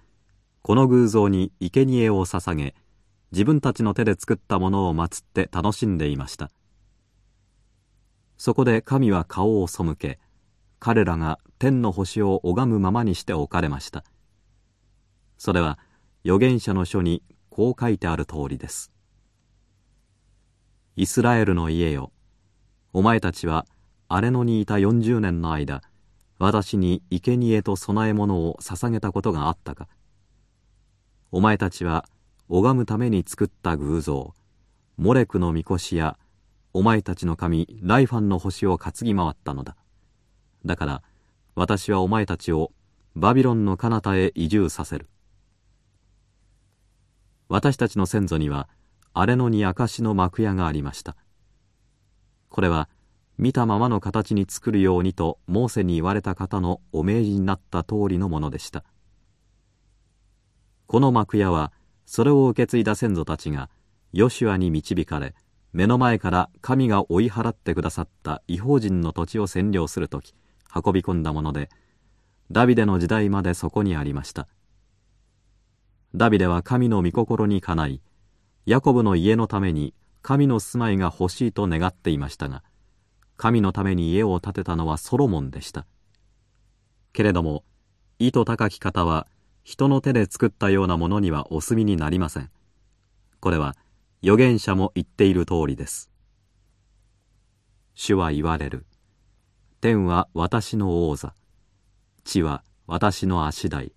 この偶像に生贄を捧げ自分たちの手で作ったものを祀って楽しんでいました。そこで神は顔を背け彼らが天の星を拝むままにして置かれました。それは預言者の書にこう書いてある通りです。イスラエルの家よ、お前たちは荒野にいた40年の間、私に生贄と供え物を捧げたことがあったか。お前たちは拝むために作った偶像、モレクのみこしや、お前たちの神ライファンの星を担ぎ回ったのだ。だから、私はお前たちをバビロンの彼方へ移住させる。私たちの先祖には荒野に証の幕屋がありました。これは見たままの形に作るようにとモーセに言われた方のお命じになった通りのものでした。この幕屋はそれを受け継いだ先祖たちがヨシュアに導かれ目の前から神が追い払ってくださった違法人の土地を占領する時運び込んだものでダビデの時代までそこにありました。ダビデは神の御心にかないヤコブの家のために神の住まいが欲しいと願っていましたが神のために家を建てたのはソロモンでした。けれども意図高き方は人の手で作ったようなものにはお墨になりません。これは預言者も言っている通りです。主は言われる。天は私の王座。地は私の足台。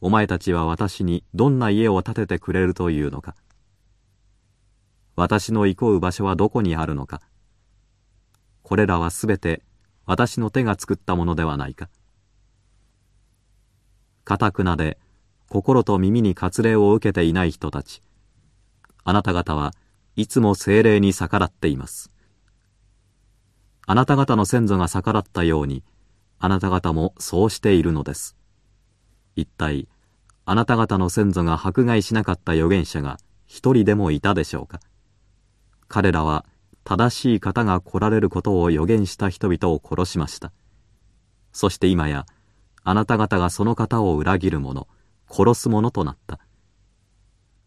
お前たちは私にどんな家を建ててくれるというのか私の行こう場所はどこにあるのかこれらはすべて私の手が作ったものではないかかたくなで心と耳に割礼を受けていない人たちあなた方はいつも精霊に逆らっています。あなた方の先祖が逆らったように、あなた方もそうしているのです。一体、あなた方の先祖が迫害しなかった預言者が一人でもいたでしょうか？彼らは正しい方が来られることを予言した人々を殺しました。そして今や、あなた方がその方を裏切る者、殺す者となった。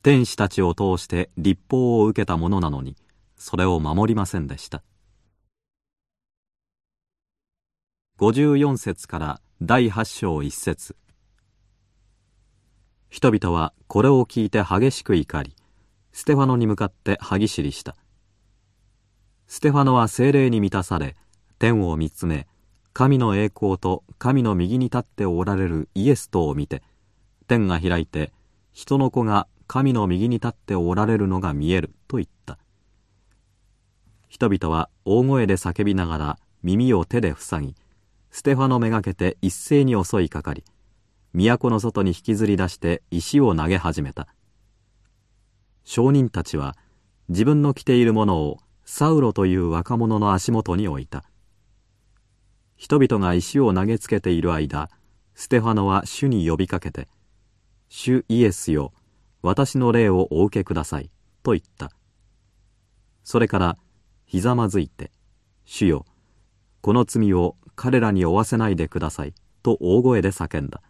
天使たちを通して立法を受けたものなのにそれを守りませんでした54節から第8章1節人々はこれを聞いて激しく怒りステファノに向かって歯ぎしりした。ステファノは精霊に満たされ天を見つめ神の栄光と神の右に立っておられるイエスとを見て天が開いて人の子が神の右に立っておられるのが見えると言った。人々は大声で叫びながら耳を手で塞ぎステファノめがけて一斉に襲いかかり都の外に引きずり出して石を投げ始めた証人たちは自分の着ているものをサウロという若者の足元に置いた人々が石を投げつけている間ステファノは主に呼びかけて「主イエスよ私の霊をお受けください。と言った。それから、ひざまずいて、主よ、この罪を彼らに負わせないでください。と大声で叫んだ。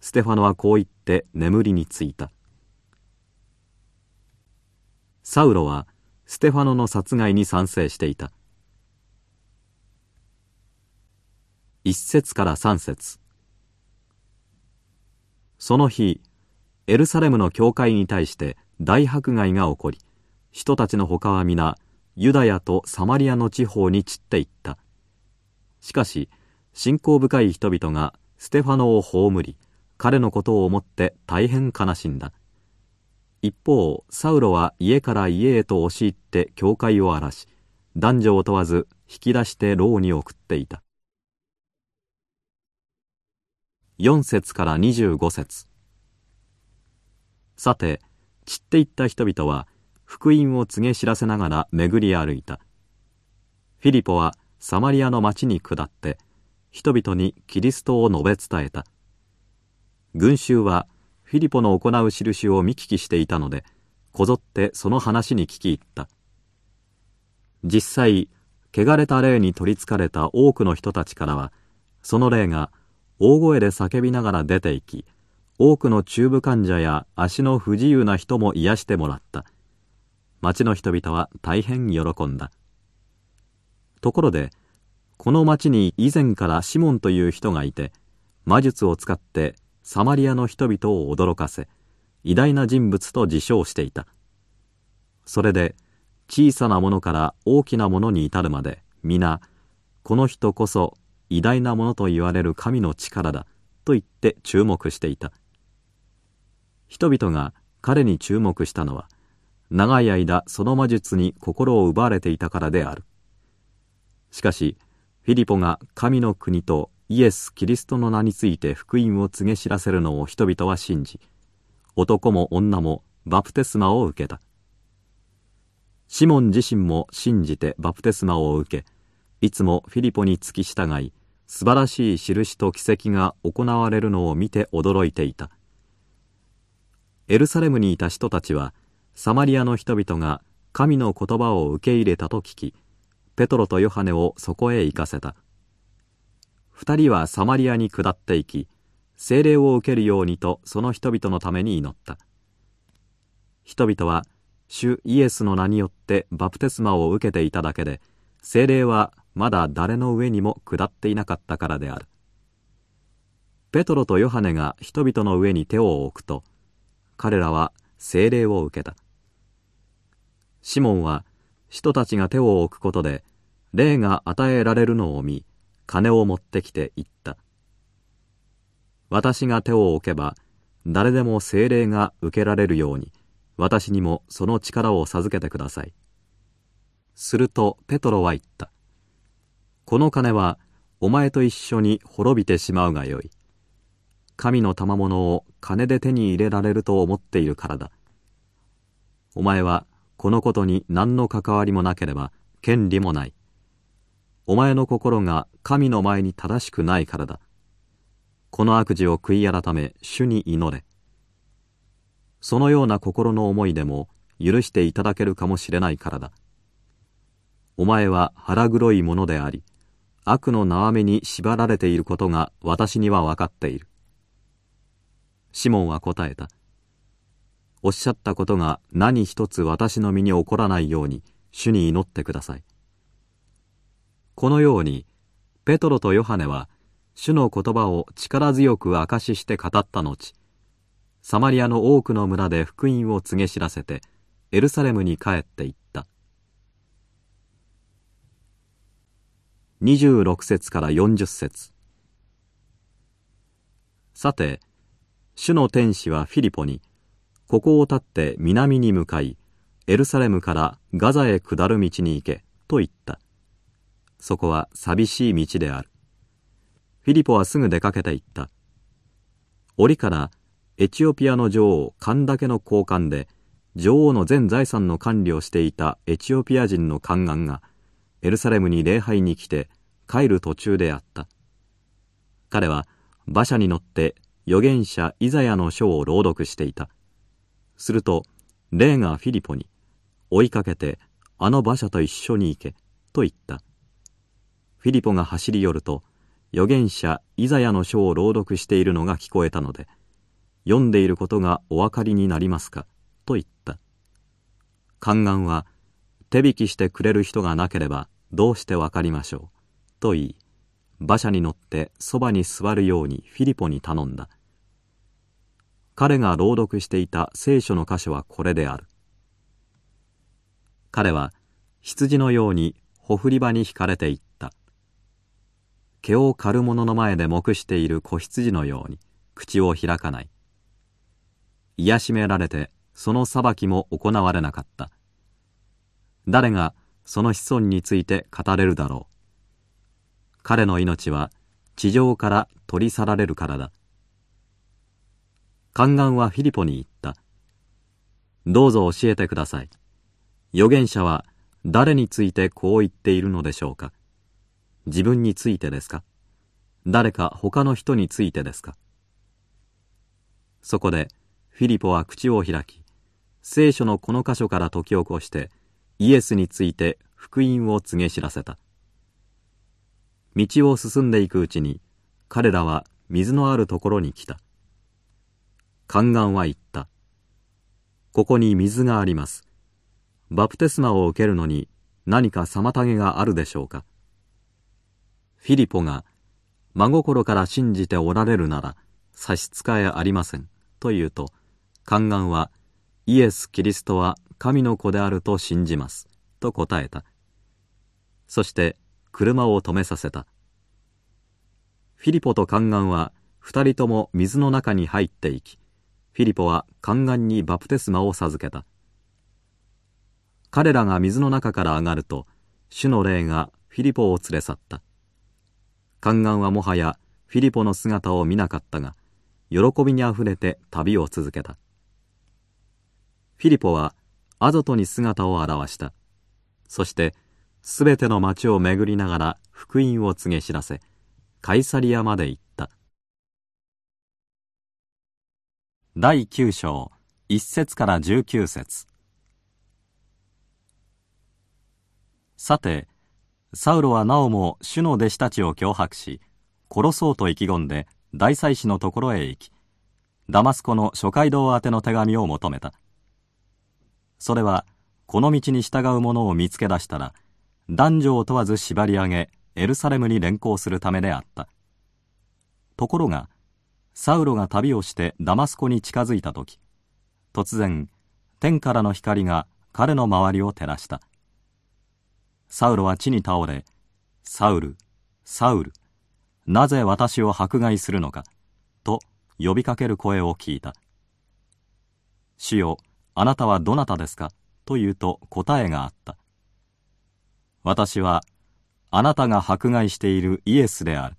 ステファノはこう言って眠りについた。サウロはステファノの殺害に賛成していた。一節から三節その日、エルサレムの教会に対して大迫害が起こり人たちの他は皆ユダヤとサマリアの地方に散っていったしかし信仰深い人々がステファノを葬り彼のことを思って大変悲しんだ。一方サウロは家から家へと押し入って教会を荒らし男女を問わず引き出して牢に送っていた。4節から25節。さて散っていった人々は福音を告げ知らせながら巡り歩いた。フィリポはサマリアの町に下って人々にキリストを述べ伝えた。群衆はフィリポの行う印を見聞きしていたのでこぞってその話に聞き入った。実際汚れた霊に取りつかれた多くの人たちからはその霊が大声で叫びながら出て行き多くの中部患者や足の不自由な人も癒してもらった。町の人々は大変喜んだ。ところでこの町に以前からシモンという人がいて魔術を使ってサマリアの人々を驚かせ偉大な人物と自称していた。それで小さなものから大きなものに至るまで皆この人こそ偉大なものと言われる神の力だと言って注目していた。人々が彼に注目したのは長い間その魔術に心を奪われていたからである。しかしフィリポが神の国とイエス・キリストの名について福音を告げ知らせるのを人々は信じ男も女もバプテスマを受けた。シモン自身も信じてバプテスマを受けいつもフィリポに付き従い素晴らしい印と奇跡が行われるのを見て驚いていた。エルサレムにいた人たちはサマリアの人々が神の言葉を受け入れたと聞きペトロとヨハネをそこへ行かせた。二人はサマリアに下っていき聖霊を受けるようにとその人々のために祈った。人々は主イエスの名によってバプテスマを受けていただけで聖霊はまだ誰の上にも下っていなかったからである。ペトロとヨハネが人々の上に手を置くと彼らは聖霊を受けた。シモンは人たちが手を置くことで霊が与えられるのを見金を持ってきて言った。私が手を置けば誰でも聖霊が受けられるように私にもその力を授けてください。するとペトロは言った。この金はお前と一緒に滅びてしまうがよい。神の賜物を金で手に入れられると思っているからだ。お前はこのことに何の関わりもなければ権利もない。お前の心が神の前に正しくないからだ。この悪事を悔い改め主に祈れ。そのような心の思いでも許していただけるかもしれないからだ。お前は腹黒いものであり悪の縄目に縛られていることが私には分かっている。シモンは答えた。おっしゃったことが何一つ私の身に起こらないように主に祈ってください。このようにペトロとヨハネは主の言葉を力強く明かしして語った後サマリアの多くの村で福音を告げ知らせてエルサレムに帰っていった。26節から40節。さて主の天使はフィリポにここを立って南に向かいエルサレムからガザへ下る道に行けと言った。そこは寂しい道であるフィリポはすぐ出かけて行った折からエチオピアの女王カンダケの交換で女王の全財産の管理をしていたエチオピア人の宦官がエルサレムに礼拝に来て帰る途中であった彼は馬車に乗って預言者イザヤの書を朗読していた。すると、霊がフィリポに、追いかけて、あの馬車と一緒に行け、と言った。フィリポが走り寄ると、預言者イザヤの書を朗読しているのが聞こえたので、読んでいることがお分かりになりますか、と言った。宦官は、手引きしてくれる人がなければどうしてわかりましょう、と言い、馬車に乗ってそばに座るようにフィリポに頼んだ。彼が朗読していた聖書の箇所はこれである彼は羊のようにほふり場に引かれていった毛を刈る者の前で黙している子羊のように口を開かない。癒しめられてその裁きも行われなかった。誰がその子孫について語れるだろう。彼の命は地上から取り去られるからだ。宦官はフィリポに言った。どうぞ教えてください。預言者は誰についてこう言っているのでしょうか。自分についてですか？誰か他の人についてですか？そこでフィリポは口を開き、聖書のこの箇所から解き起こしてイエスについて福音を告げ知らせた。道を進んでいくうちに彼らは水のあるところに来た。宦官は言った。ここに水があります。バプテスマを受けるのに何か妨げがあるでしょうか？フィリポが真心から信じておられるなら差し支えありませんと言うと、宦官はイエス・キリストは神の子であると信じますと答えた。そして車を止めさせた。フィリポと宦官は二人とも水の中に入っていき、フィリポは宦官にバプテスマを授けた彼らが水の中から上がると主の霊がフィリポを連れ去った宦官はもはやフィリポの姿を見なかったが喜びにあふれて旅を続けた。フィリポはアゾトに姿を現した。そしてすべての町を巡りながら福音を告げ知らせカイサリアまで行った。第9章1節から19節。さてサウロはなおも主の弟子たちを脅迫し殺そうと意気込んで大祭司のところへ行きダマスコの諸街道宛ての手紙を求めた。それはこの道に従う者を見つけ出したら男女を問わず縛り上げエルサレムに連行するためであった。ところがサウロが旅をしてダマスコに近づいた時突然天からの光が彼の周りを照らした。サウロは地に倒れサウルサウルなぜ私を迫害するのかと呼びかける声を聞いた。主よあなたはどなたですか？と言うと答えがあった。私はあなたが迫害しているイエスである。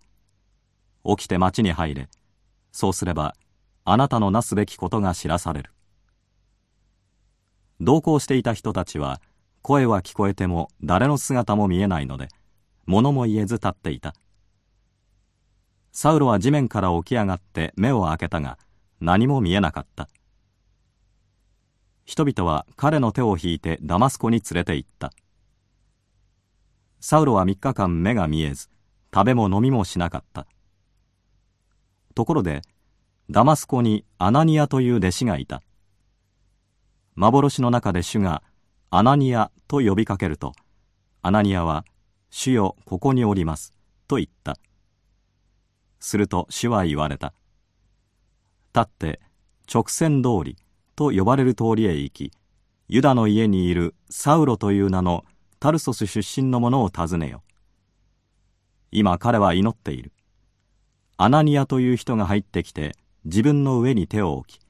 起きて町に入れそうすればあなたのなすべきことが知らされる。同行していた人たちは声は聞こえても誰の姿も見えないので物も言えず立っていた。サウロは地面から起き上がって目を開けたが何も見えなかった。人々は彼の手を引いてダマスコに連れて行った。サウロは3日間目が見えず食べも飲みもしなかった。ところでダマスコにアナニアという弟子がいた。幻の中で主がアナニアと呼びかけるとアナニアは「主よここにおります」と言った。すると主は言われた。立って直線通りと呼ばれる通りへ行きユダの家にいるサウロという名のタルソス出身の者を訪ねよ。今彼は祈っている。アナニアという人が入ってきて自分の上に手を置き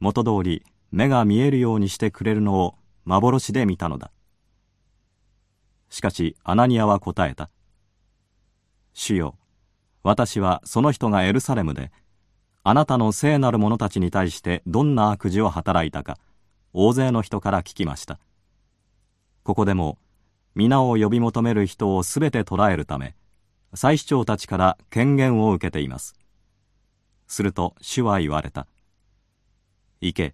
元通り目が見えるようにしてくれるのを幻で見たのだ。しかしアナニアは答えた。主よ私はその人がエルサレムであなたの聖なる者たちに対してどんな悪事を働いたか大勢の人から聞きました。ここでも皆を呼び求める人をすべて捕らえるため祭司長たちから権限を受けています。すると主は言われた。行け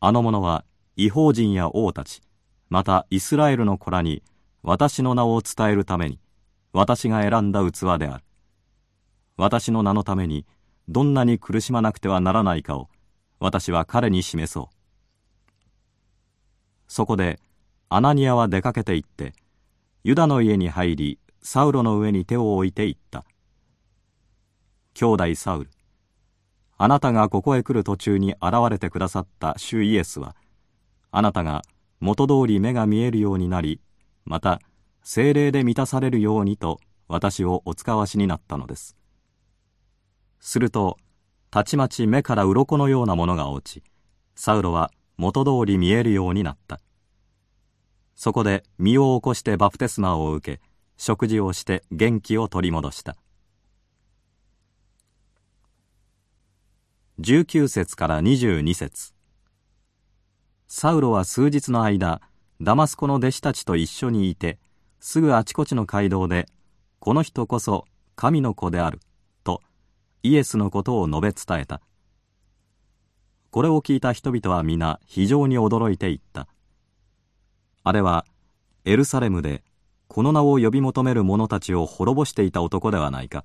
あの者は違法人や王たちまたイスラエルの子らに私の名を伝えるために私が選んだ器である。私の名のためにどんなに苦しまなくてはならないかを私は彼に示そう。そこでアナニアは出かけて行ってユダの家に入りサウロの上に手を置いて言った。兄弟サウルあなたがここへ来る途中に現れてくださった主イエスはあなたが元通り目が見えるようになりまた精霊で満たされるようにと私をお使わしになったのです。するとたちまち目から鱗のようなものが落ちサウロは元通り見えるようになった。そこで身を起こしてバプテスマを受け食事をして元気を取り戻した。19節から22節。サウロは数日の間ダマスコの弟子たちと一緒にいてすぐあちこちの街道でこの人こそ神の子であるとイエスのことを述べ伝えた。これを聞いた人々は皆非常に驚いていった。あれはエルサレムでこの名を呼び求める者たちを滅ぼしていた男ではないか。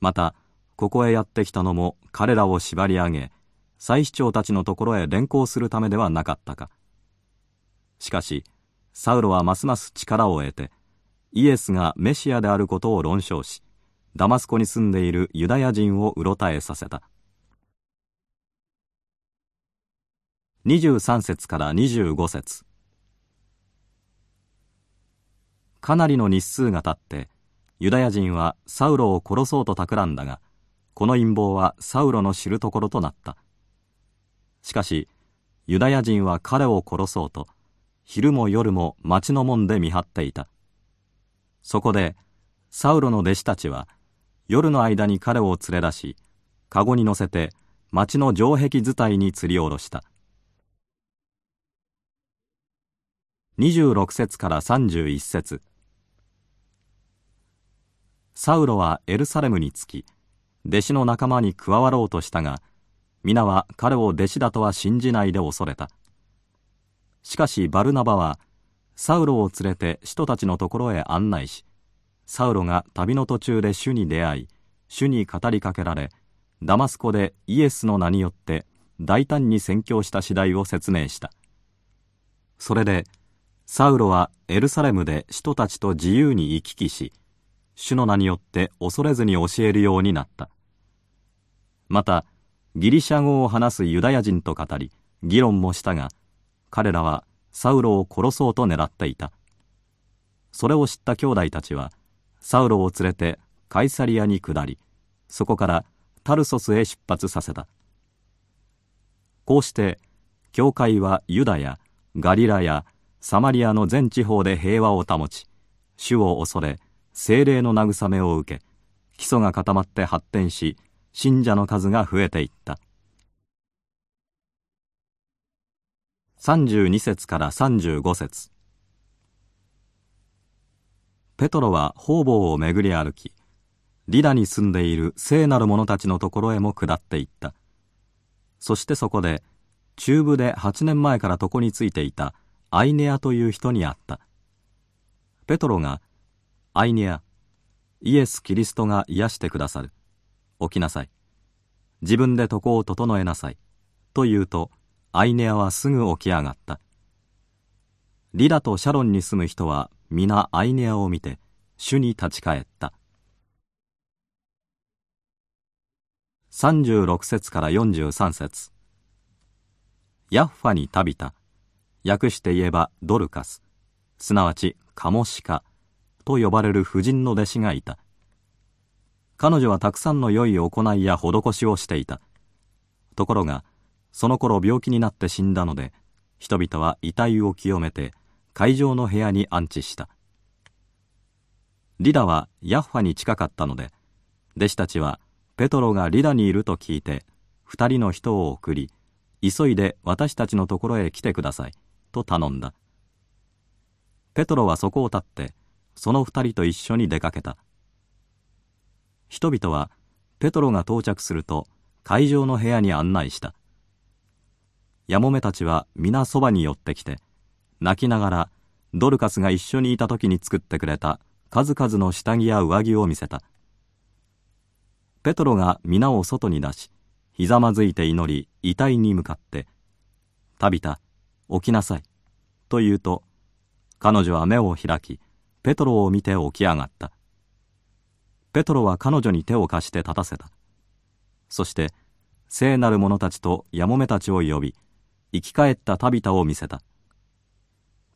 またここへやってきたのも彼らを縛り上げ祭司長たちのところへ連行するためではなかったかしかしサウロはますます力を得てイエスがメシアであることを論証しダマスコに住んでいるユダヤ人をうろたえさせた23節から25節かなりの日数が経ってユダヤ人はサウロを殺そうと企んだがこの陰謀はサウロの知るところとなったしかしユダヤ人は彼を殺そうと昼も夜も町の門で見張っていた。そこでサウロの弟子たちは夜の間に彼を連れ出し籠に乗せて町の城壁伝いに吊り下ろした。26節から31節。サウロはエルサレムに着き弟子の仲間に加わろうとしたが皆は彼を弟子だとは信じないで恐れた。しかしバルナバはサウロを連れて人たちのところへ案内しサウロが旅の途中で主に出会い主に語りかけられダマスコでイエスの名によって大胆に宣教した次第を説明した。それでサウロはエルサレムで人たちと自由に行き来し主の名によって恐れずに教えるようになった。またギリシャ語を話すユダヤ人と語り議論もしたが彼らはサウロを殺そうと狙っていた。それを知った兄弟たちはサウロを連れてカイサリアに下りそこからタルソスへ出発させた。こうして教会はユダヤガリラやサマリアの全地方で平和を保ち主を恐れ精霊の慰めを受け基礎が固まって発展し信者の数が増えていった。32節から35節。ペトロは方々を巡り歩きリダに住んでいる聖なる者たちのところへも下っていった。そしてそこで中部で8年前から床についていたアイネアという人に会った。ペトロが「アイネアイエス・キリストが癒してくださる。起きなさい。自分で床を整えなさい」と言うとアイネアはすぐ起き上がった。リダとシャロンに住む人は皆アイネアを見て主に立ち返った。36節から43節。ヤッファにタビタ訳して言えばドルカス。すなわちカモシカ。と呼ばれる婦人の弟子がいた。彼女はたくさんの良い行いや施しをしていた。ところがその頃病気になって死んだので人々は遺体を清めて会場の部屋に安置した。リダはヤッファに近かったので弟子たちはペトロがリダにいると聞いて二人の人を送り急いで私たちのところへ来てくださいと頼んだ。ペトロはそこを立ってその二人と一緒に出かけた。人々はペトロが到着すると会場の部屋に案内した。やもめたちは皆そばに寄ってきて泣きながらドルカスが一緒にいた時に作ってくれた数々の下着や上着を見せた。ペトロが皆を外に出しひざまずいて祈り遺体に向かって「タビタ起きなさい」と言うと彼女は目を開きペトロを見て起き上がった。ペトロは彼女に手を貸して立たせた。そして聖なる者たちとやもめたちを呼び生き返ったタビタを見せた。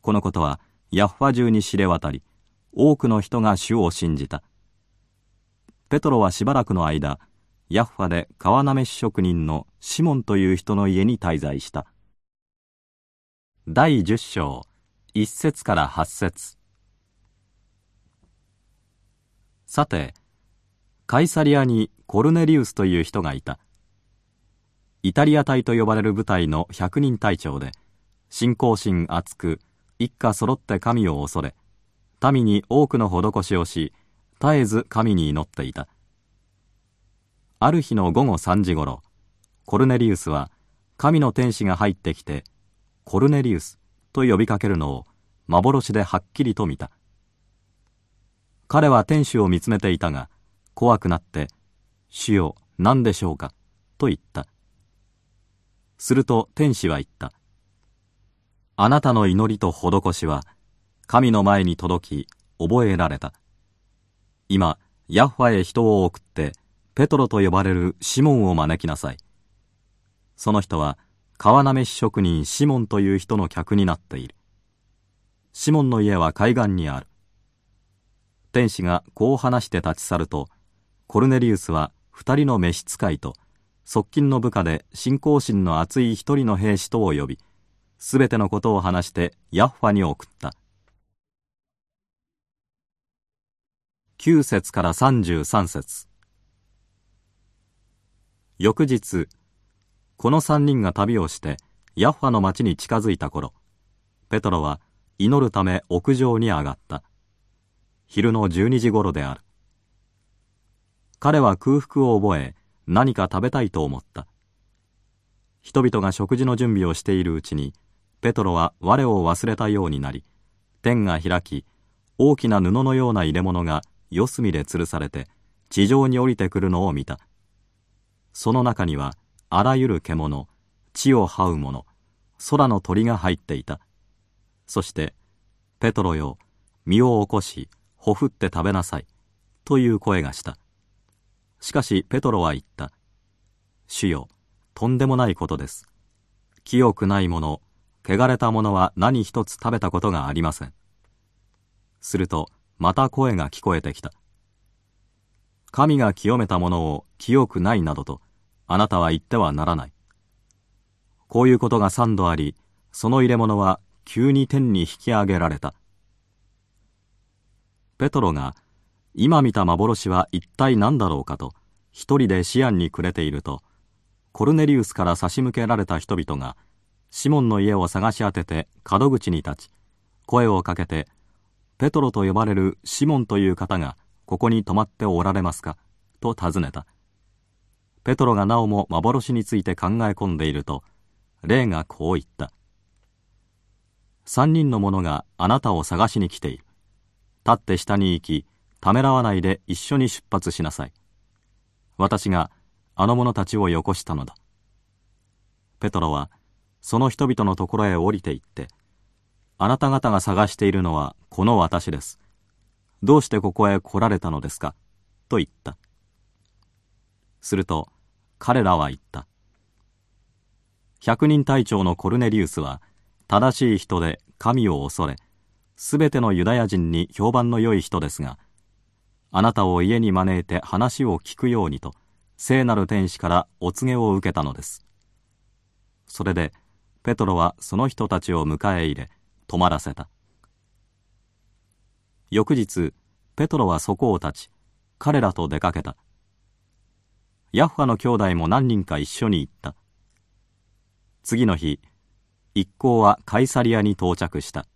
このことはヤッファ中に知れ渡り多くの人が主を信じた。ペトロはしばらくの間ヤッファで川なめし職人のシモンという人の家に滞在した。第10章1節から8節。さてカイサリアにコルネリウスという人がいた。イタリア隊と呼ばれる部隊の百人隊長で信仰心厚く一家揃って神を恐れ民に多くの施しをし絶えず神に祈っていた。ある日の午後3時ごろコルネリウスは神の天使が入ってきてコルネリウスと呼びかけるのを幻ではっきりと見た。彼は天使を見つめていたが怖くなって「主よ何でしょうか?」と言ったすると天使は言った。あなたの祈りと施しは、神の前に届き、覚えられた。今、ヤッファへ人を送って、ペトロと呼ばれるシモンを招きなさい。その人は、川なめし職人シモンという人の客になっている。シモンの家は海岸にある。天使がこう話して立ち去ると、コルネリウスは二人の召使いと側近の部下で信仰心の厚い一人の兵士とを呼び、すべてのことを話してヤッファに送った。9節から33節翌日、この三人が旅をしてヤッファの町に近づいた頃、ペトロは祈るため屋上に上がった。昼の12時頃である。彼は空腹を覚え、何か食べたいと思った。人々が食事の準備をしているうちにペトロは我を忘れたようになり天が開き大きな布のような入れ物が四隅で吊るされて地上に降りてくるのを見た。その中にはあらゆる獣地を這う者空の鳥が入っていた。そして「ペトロよ身を起こしほふって食べなさい」という声がした。しかしペトロは言った「主よとんでもないことです。清くないもの汚れたものは何一つ食べたことがありません。するとまた声が聞こえてきた。神が清めたものを清くないなどとあなたは言ってはならない。こういうことが三度ありその入れ物は急に天に引き上げられた。ペトロが今見た幻は一体何だろうかと一人で思案に暮れているとコルネリウスから差し向けられた人々がシモンの家を探し当てて門口に立ち声をかけてペトロと呼ばれるシモンという方がここに泊まっておられますかと尋ねた。ペトロがなおも幻について考え込んでいると霊がこう言った。三人の者があなたを探しに来ている。立って下に行きためらわないで一緒に出発しなさい。私があの者たちをよこしたのだ。ペトロはその人々のところへ降りて行ってあなた方が探しているのはこの私です。どうしてここへ来られたのですか？と言った。すると彼らは言った。百人隊長のコルネリウスは正しい人で神を恐れすべてのユダヤ人に評判の良い人ですがあなたを家に招いて話を聞くようにと聖なる天使からお告げを受けたのです。それでペトロはその人たちを迎え入れ泊まらせた。翌日ペトロはそこを立ち彼らと出かけた。ヤッファの兄弟も何人か一緒に行った。次の日一行はカイサリアに到着した。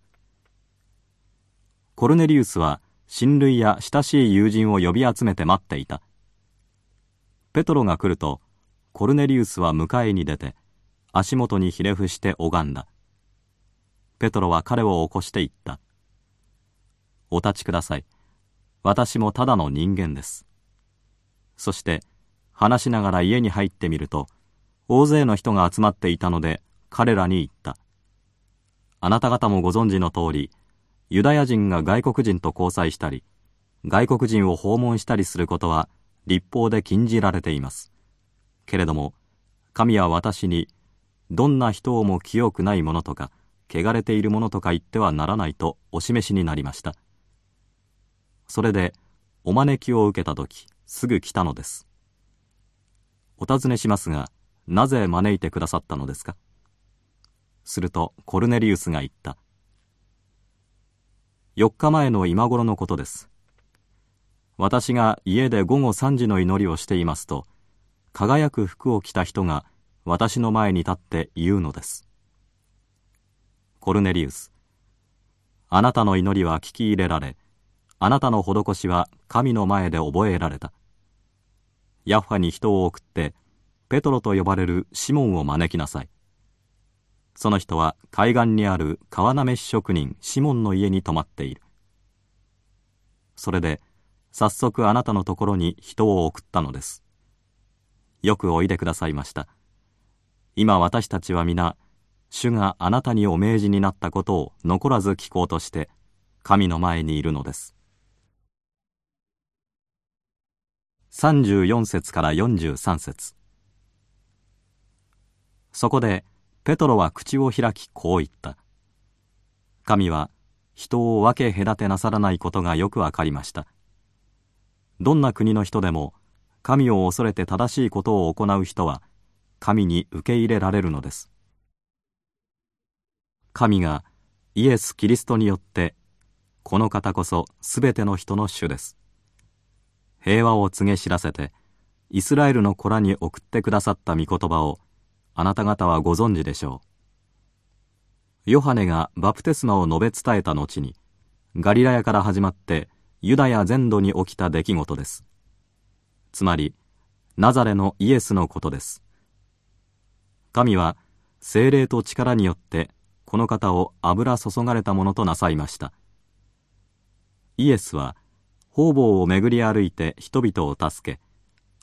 コルネリウスは親類や親しい友人を呼び集めて待っていた。ペトロが来るとコルネリウスは迎えに出て足元にひれ伏して拝んだ。ペトロは彼を起こして言った「お立ちください。私もただの人間です」そして話しながら家に入ってみると大勢の人が集まっていたので彼らに言った「あなた方もご存知の通りユダヤ人が外国人と交際したり外国人を訪問したりすることは立法で禁じられています。けれども神は私にどんな人をも清くないものとか汚れているものとか言ってはならないとお示しになりました。それでお招きを受けた時すぐ来たのです。お尋ねしますがなぜ招いてくださったのですか？するとコルネリウスが言った。4日前の今頃のことです。私が家で午後3時の祈りをしていますと輝く服を着た人が私の前に立って言うのです。コルネリウスあなたの祈りは聞き入れられあなたの施しは神の前で覚えられた。ヤッファに人を送ってペトロと呼ばれるシモンを招きなさい。その人は海岸にある川なめし職人シモンの家に泊まっているそれで早速あなたのところに人を送ったのです。よくおいでくださいました。今私たちは皆、主があなたにお命じになったことを残らず聞こうとして、神の前にいるのです。34節から43節そこで、ペトロは口を開きこう言った。神は人を分け隔てなさらないことがよくわかりました。どんな国の人でも神を恐れて正しいことを行う人は神に受け入れられるのです神がイエス・キリストによってこの方こそすべての人の主です平和を告げ知らせてイスラエルの子らに送ってくださった御言葉をあなた方はご存知でしょう。ヨハネがバプテスマを述べ伝えた後にガリラヤから始まってユダヤ全土に起きた出来事です。つまりナザレのイエスのことです。神は精霊と力によってこの方を油注がれたものとなさいました。イエスは方々を巡り歩いて人々を助け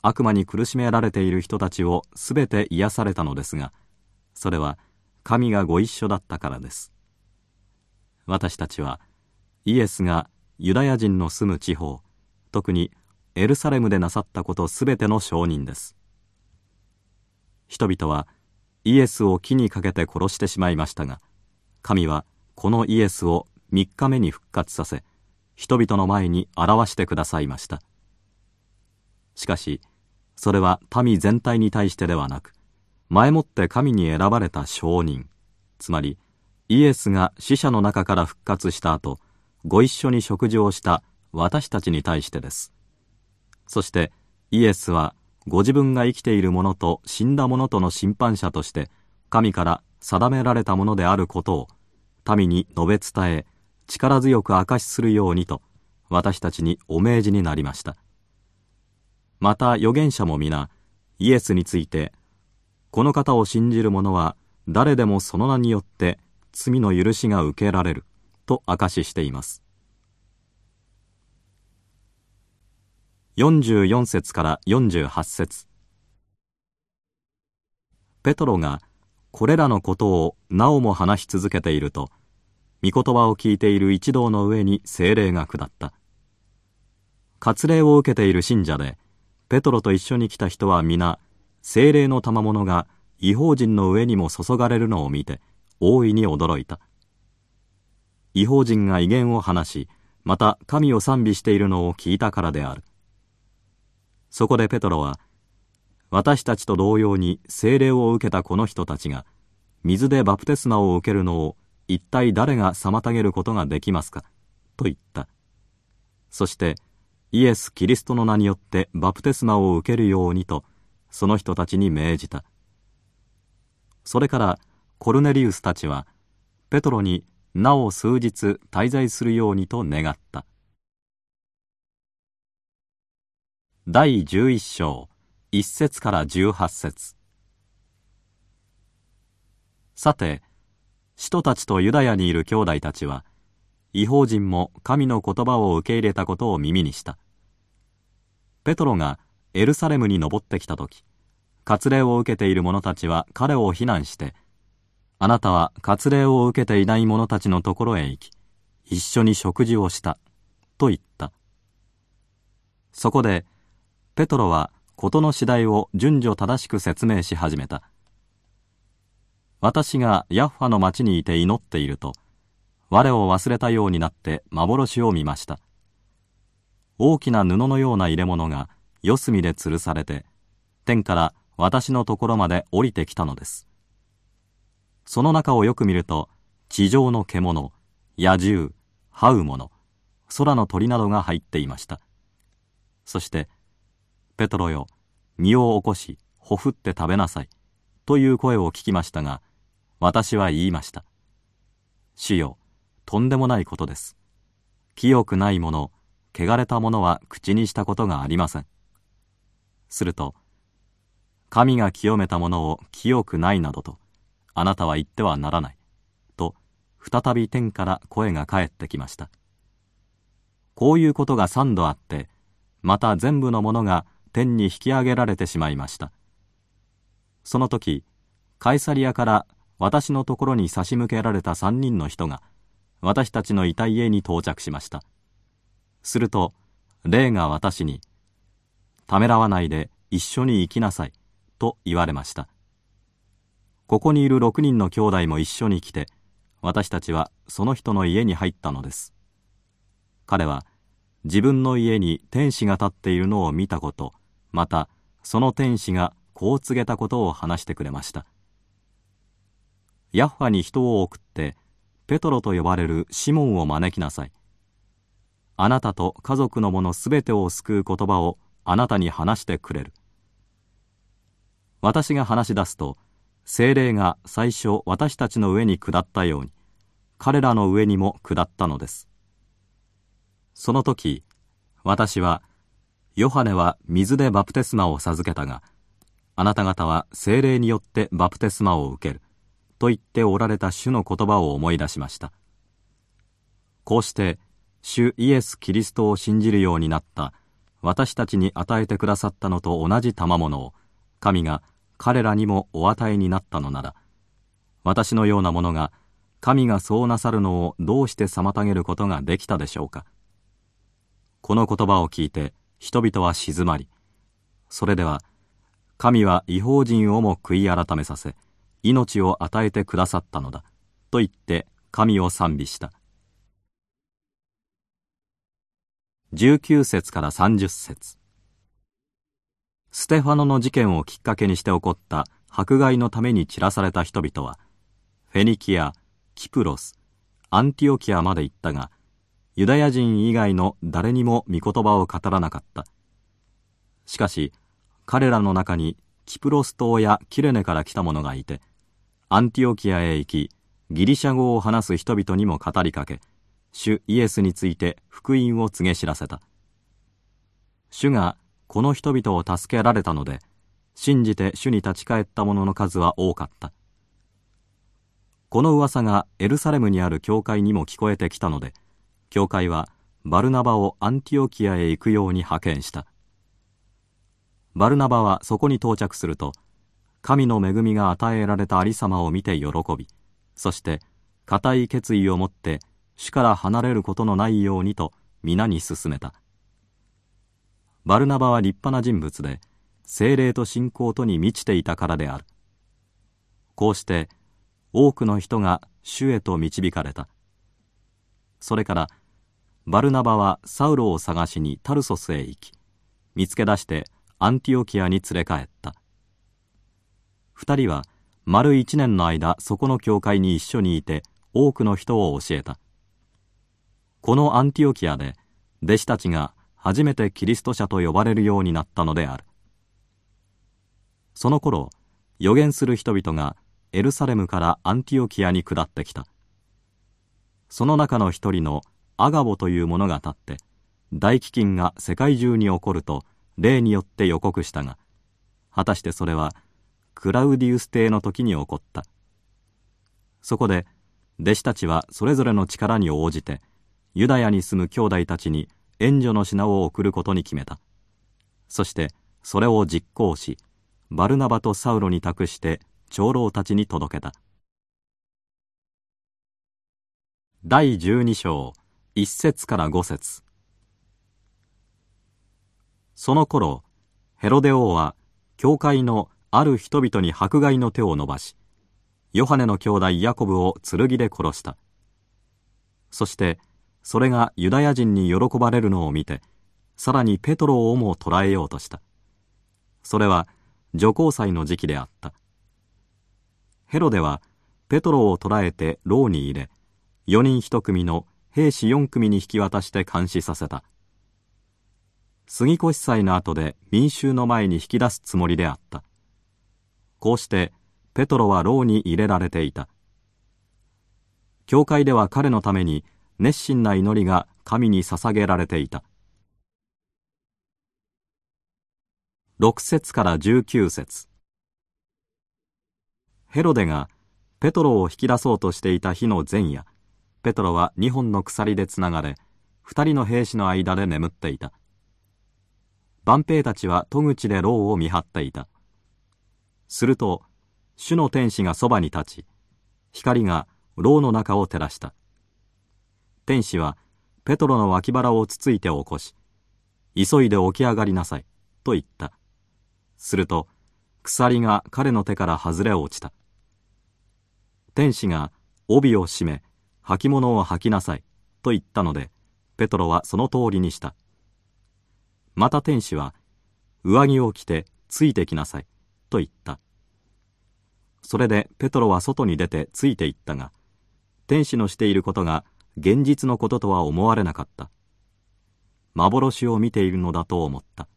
悪魔に苦しめられている人たちをすべて癒されたのですがそれは神がご一緒だったからです。私たちはイエスがユダヤ人の住む地方特にエルサレムでなさったことすべての証人です。人々はイエスを木にかけて殺してしまいましたが神はこのイエスを3日目に復活させ人々の前に表してくださいました。しかしそれは民全体に対してではなく前もって神に選ばれた証人。つまりイエスが死者の中から復活した後ご一緒に食事をした私たちに対してです。そしてイエスはご自分が生きている者と死んだ者との審判者として神から定められたものであることを民に述べ伝え力強く証しするようにと私たちにお命じになりました。また預言者も皆イエスについてこの方を信じる者は誰でもその名によって罪の許しが受けられると証ししています。44節から48節。ペトロがこれらのことをなおも話し続けていると御言葉を聞いている一同の上に精霊が下った。割礼を受けている信者でペトロと一緒に来た人は皆精霊の賜物が違法人の上にも注がれるのを見て大いに驚いた。違法人が威厳を話しまた神を賛美しているのを聞いたからである。そこでペトロは私たちと同様に聖霊を受けたこの人たちが水でバプテスマを受けるのを一体誰が妨げることができますか？と言った。そしてイエス・キリストの名によってバプテスマを受けるようにとその人たちに命じた。それからコルネリウスたちはペトロになお数日滞在するようにと願った。第11章1節から18節。さて使徒たちとユダヤにいる兄弟たちは違法人も神の言葉を受け入れたことを耳にした。ペトロがエルサレムに登ってきた時割礼を受けている者たちは彼を非難してあなたは割礼を受けていない者たちのところへ行き一緒に食事をしたと言った。そこでペトロは事の次第を順序正しく説明し始めた。私がヤッファの町にいて祈っていると我を忘れたようになって幻を見ました。大きな布のような入れ物が四隅で吊るされて天から私のところまで降りてきたのですその中をよく見ると地上の獣野獣這う者空の鳥などが入っていましたそしてペトロよ、身を起こし、ほふって食べなさい。という声を聞きましたが、私は言いました。主よ、とんでもないことです。清くないもの、汚れたものは口にしたことがありません。すると、神が清めたものを清くないなどと、あなたは言ってはならない。と、再び天から声が返ってきました。こういうことが三度あって、また全部のものが天に引き上げられてしまいましたその時カイサリアから私のところに差し向けられた3人の人が私たちのいた家に到着しましたすると霊が私に「ためらわないで一緒に行きなさい」と言われました。ここにいる6人の兄弟も一緒に来て私たちはその人の家に入ったのです。彼は自分の家に天使が立っているのを見たことまたその天使がこう告げたことを話してくれました。ヤッファに人を送ってペトロと呼ばれるシモンを招きなさい。あなたと家族の者すべてを救う言葉をあなたに話してくれる私が話し出すと精霊が最初私たちの上に下ったように彼らの上にも下ったのですその時私はヨハネは水でバプテスマを授けたが、あなた方は精霊によってバプテスマを受ける。と言っておられた主の言葉を思い出しました。こうして、主イエス・キリストを信じるようになった私たちに与えてくださったのと同じ賜物を神が彼らにもお与えになったのなら私のようなものが神がそうなさるのをどうして妨げることができたでしょうか。この言葉を聞いて人々は静まりそれでは神は違法人をも悔い改めさせ命を与えてくださったのだと言って神を賛美した。19節から30節。ステファノの事件をきっかけにして起こった迫害のために散らされた人々はフェニキアキプロスアンティオキアまで行ったがユダヤ人以外の誰にも御言葉を語らなかった。しかし彼らの中にキプロス島やキレネから来た者がいてアンティオキアへ行きギリシャ語を話す人々にも語りかけ主イエスについて福音を告げ知らせた。主がこの人々を助けられたので信じて主に立ち返った者の数は多かった。この噂がエルサレムにある教会にも聞こえてきたので教会はバルナバをアンティオキアへ行くように派遣した。バルナバはそこに到着すると神の恵みが与えられたありさまを見て喜びそして固い決意を持って主から離れることのないようにと皆に勧めた。バルナバは立派な人物で精霊と信仰とに満ちていたからである。こうして多くの人が主へと導かれた。それからバルナバはサウロを探しにタルソスへ行き見つけ出してアンティオキアに連れ帰った。二人は丸一年の間そこの教会に一緒にいて多くの人を教えた。このアンティオキアで弟子たちが初めてキリスト者と呼ばれるようになったのである。その頃預言する人々がエルサレムからアンティオキアに下ってきた。その中の一人のアガボという者が立って大飢饉が世界中に起こると例によって予告したが果たしてそれはクラウディウス帝の時に起こった。そこで弟子たちはそれぞれの力に応じてユダヤに住む兄弟たちに援助の品を送ることに決めた。そしてそれを実行しバルナバとサウロに託して長老たちに届けた。第12章1節から5節。その頃ヘロデ王は教会のある人々に迫害の手を伸ばしヨハネの兄弟ヤコブを剣で殺した。そしてそれがユダヤ人に喜ばれるのを見てさらにペトロをも捕らえようとした。それは女皇祭の時期であった。ヘロデはペトロを捕らえて牢に入れ4人1組の兵士4組に引き渡して監視させた。杉越祭の後で民衆の前に引き出すつもりであった。こうしてペトロは牢に入れられていた。教会では彼のために熱心な祈りが神に捧げられていた。6節から19節。ヘロデがペトロを引き出そうとしていた日の前夜ペトロは2本の鎖でつながれ2人の兵士の間で眠っていた。万兵たちは戸口で牢を見張っていた。すると主の天使がそばに立ち光が牢の中を照らした。天使はペトロの脇腹をつついて起こし急いで起き上がりなさいと言った。すると鎖が彼の手から外れ落ちた。天使が帯を締め履物を履きなさいと言ったのでペトロはその通りにした。また天使は上着を着てついてきなさいと言った。それでペトロは外に出てついていったが天使のしていることが現実のこととは思われなかった。幻を見ているのだと思った。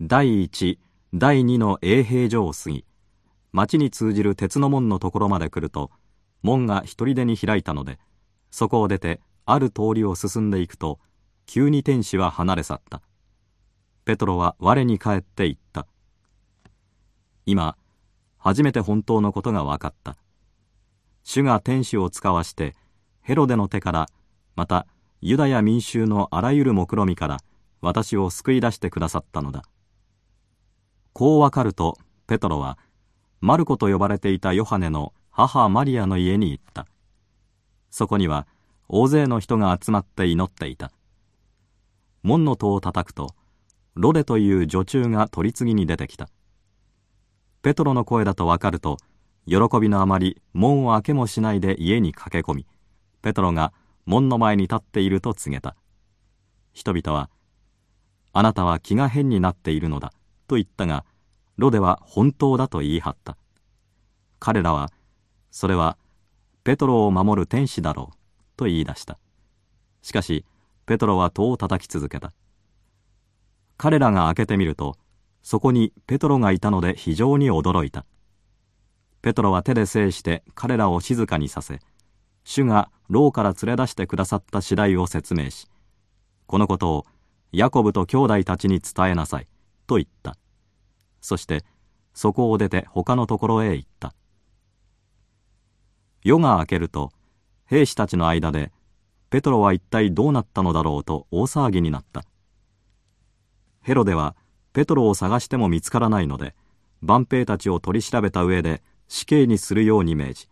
第一第二の衛兵所を過ぎ町に通じる鉄の門のところまで来ると門が一人でに開いたのでそこを出てある通りを進んでいくと急に天使は離れ去った。ペトロは我に帰って言った。今初めて本当のことが分かった。主が天使を使わしてヘロデの手からまたユダヤ民衆のあらゆる目論みから私を救い出してくださったのだ。こう分かるとペトロはマルコと呼ばれていたヨハネの母マリアの家に行った。そこには大勢の人が集まって祈っていた。門の戸を叩くとロデという女中が取り次ぎに出てきた。ペトロの声だと分かると喜びのあまり門を開けもしないで家に駆け込みペトロが門の前に立っていると告げた。人々は「あなたは気が変になっているのだ」と言ったがロデは本当だと言い張った。彼らはそれはペトロを守る天使だろうと言い出した。しかしペトロは戸を叩き続けた。彼らが開けてみるとそこにペトロがいたので非常に驚いた。ペトロは手で制して彼らを静かにさせ主が牢から連れ出してくださった次第を説明しこのことをヤコブと兄弟たちに伝えなさいと言った。そしてそこを出て他のところへ行った。夜が明けると兵士たちの間でペトロは一体どうなったのだろうと大騒ぎになった。ヘロデはペトロを探しても見つからないので万兵たちを取り調べた上で死刑にするように命じ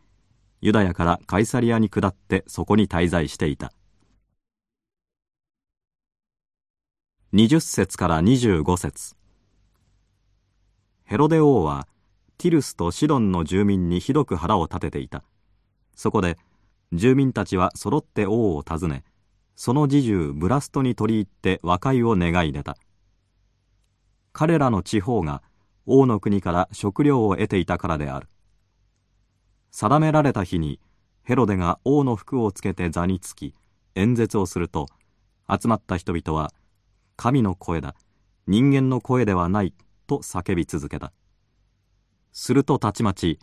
ユダヤからカイサリアに下ってそこに滞在していた。20節から25節。ヘロデ王はティルスとシドンの住民にひどく腹を立てていた。そこで住民たちは揃って王を訪ねその侍従ブラストに取り入って和解を願い出た。彼らの地方が王の国から食料を得ていたからである。定められた日にヘロデが王の服をつけて座につき演説をすると集まった人々は神の声だ人間の声ではないと叫び続けた。するとたちまち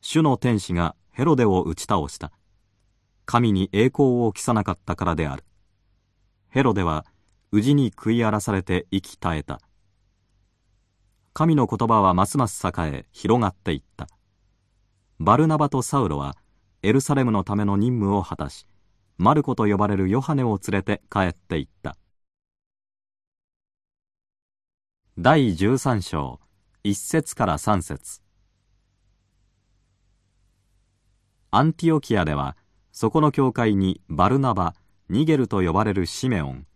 主の天使がヘロデを打ち倒した。神に栄光を期さなかったからである。ヘロデは宇治に食い荒らされて息絶えた。神の言葉はますます栄え広がっていった。バルナバとサウロはエルサレムのための任務を果たしマルコと呼ばれるヨハネを連れて帰っていった。第13章1節から3節。アンティオキアではそこの教会にバルナバニゲルと呼ばれるシメオン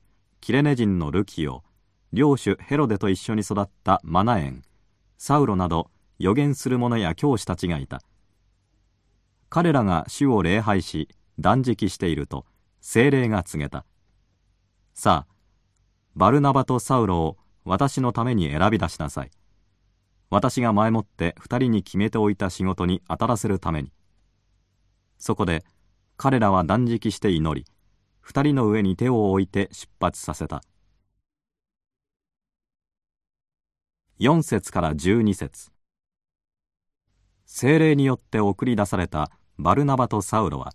キレネ人のルキオ領主ヘロデと一緒に育ったマナエンサウロなど予言する者や教師たちがいた。彼らが主を礼拝し断食していると精霊が告げた。さあバルナバとサウロを私のために選び出しなさい。私が前もって二人に決めておいた仕事に当たらせるために。そこで彼らは断食して祈り二人の上に手を置いて出発させた。4節から12節。精霊によって送り出されたバルナバとサウロは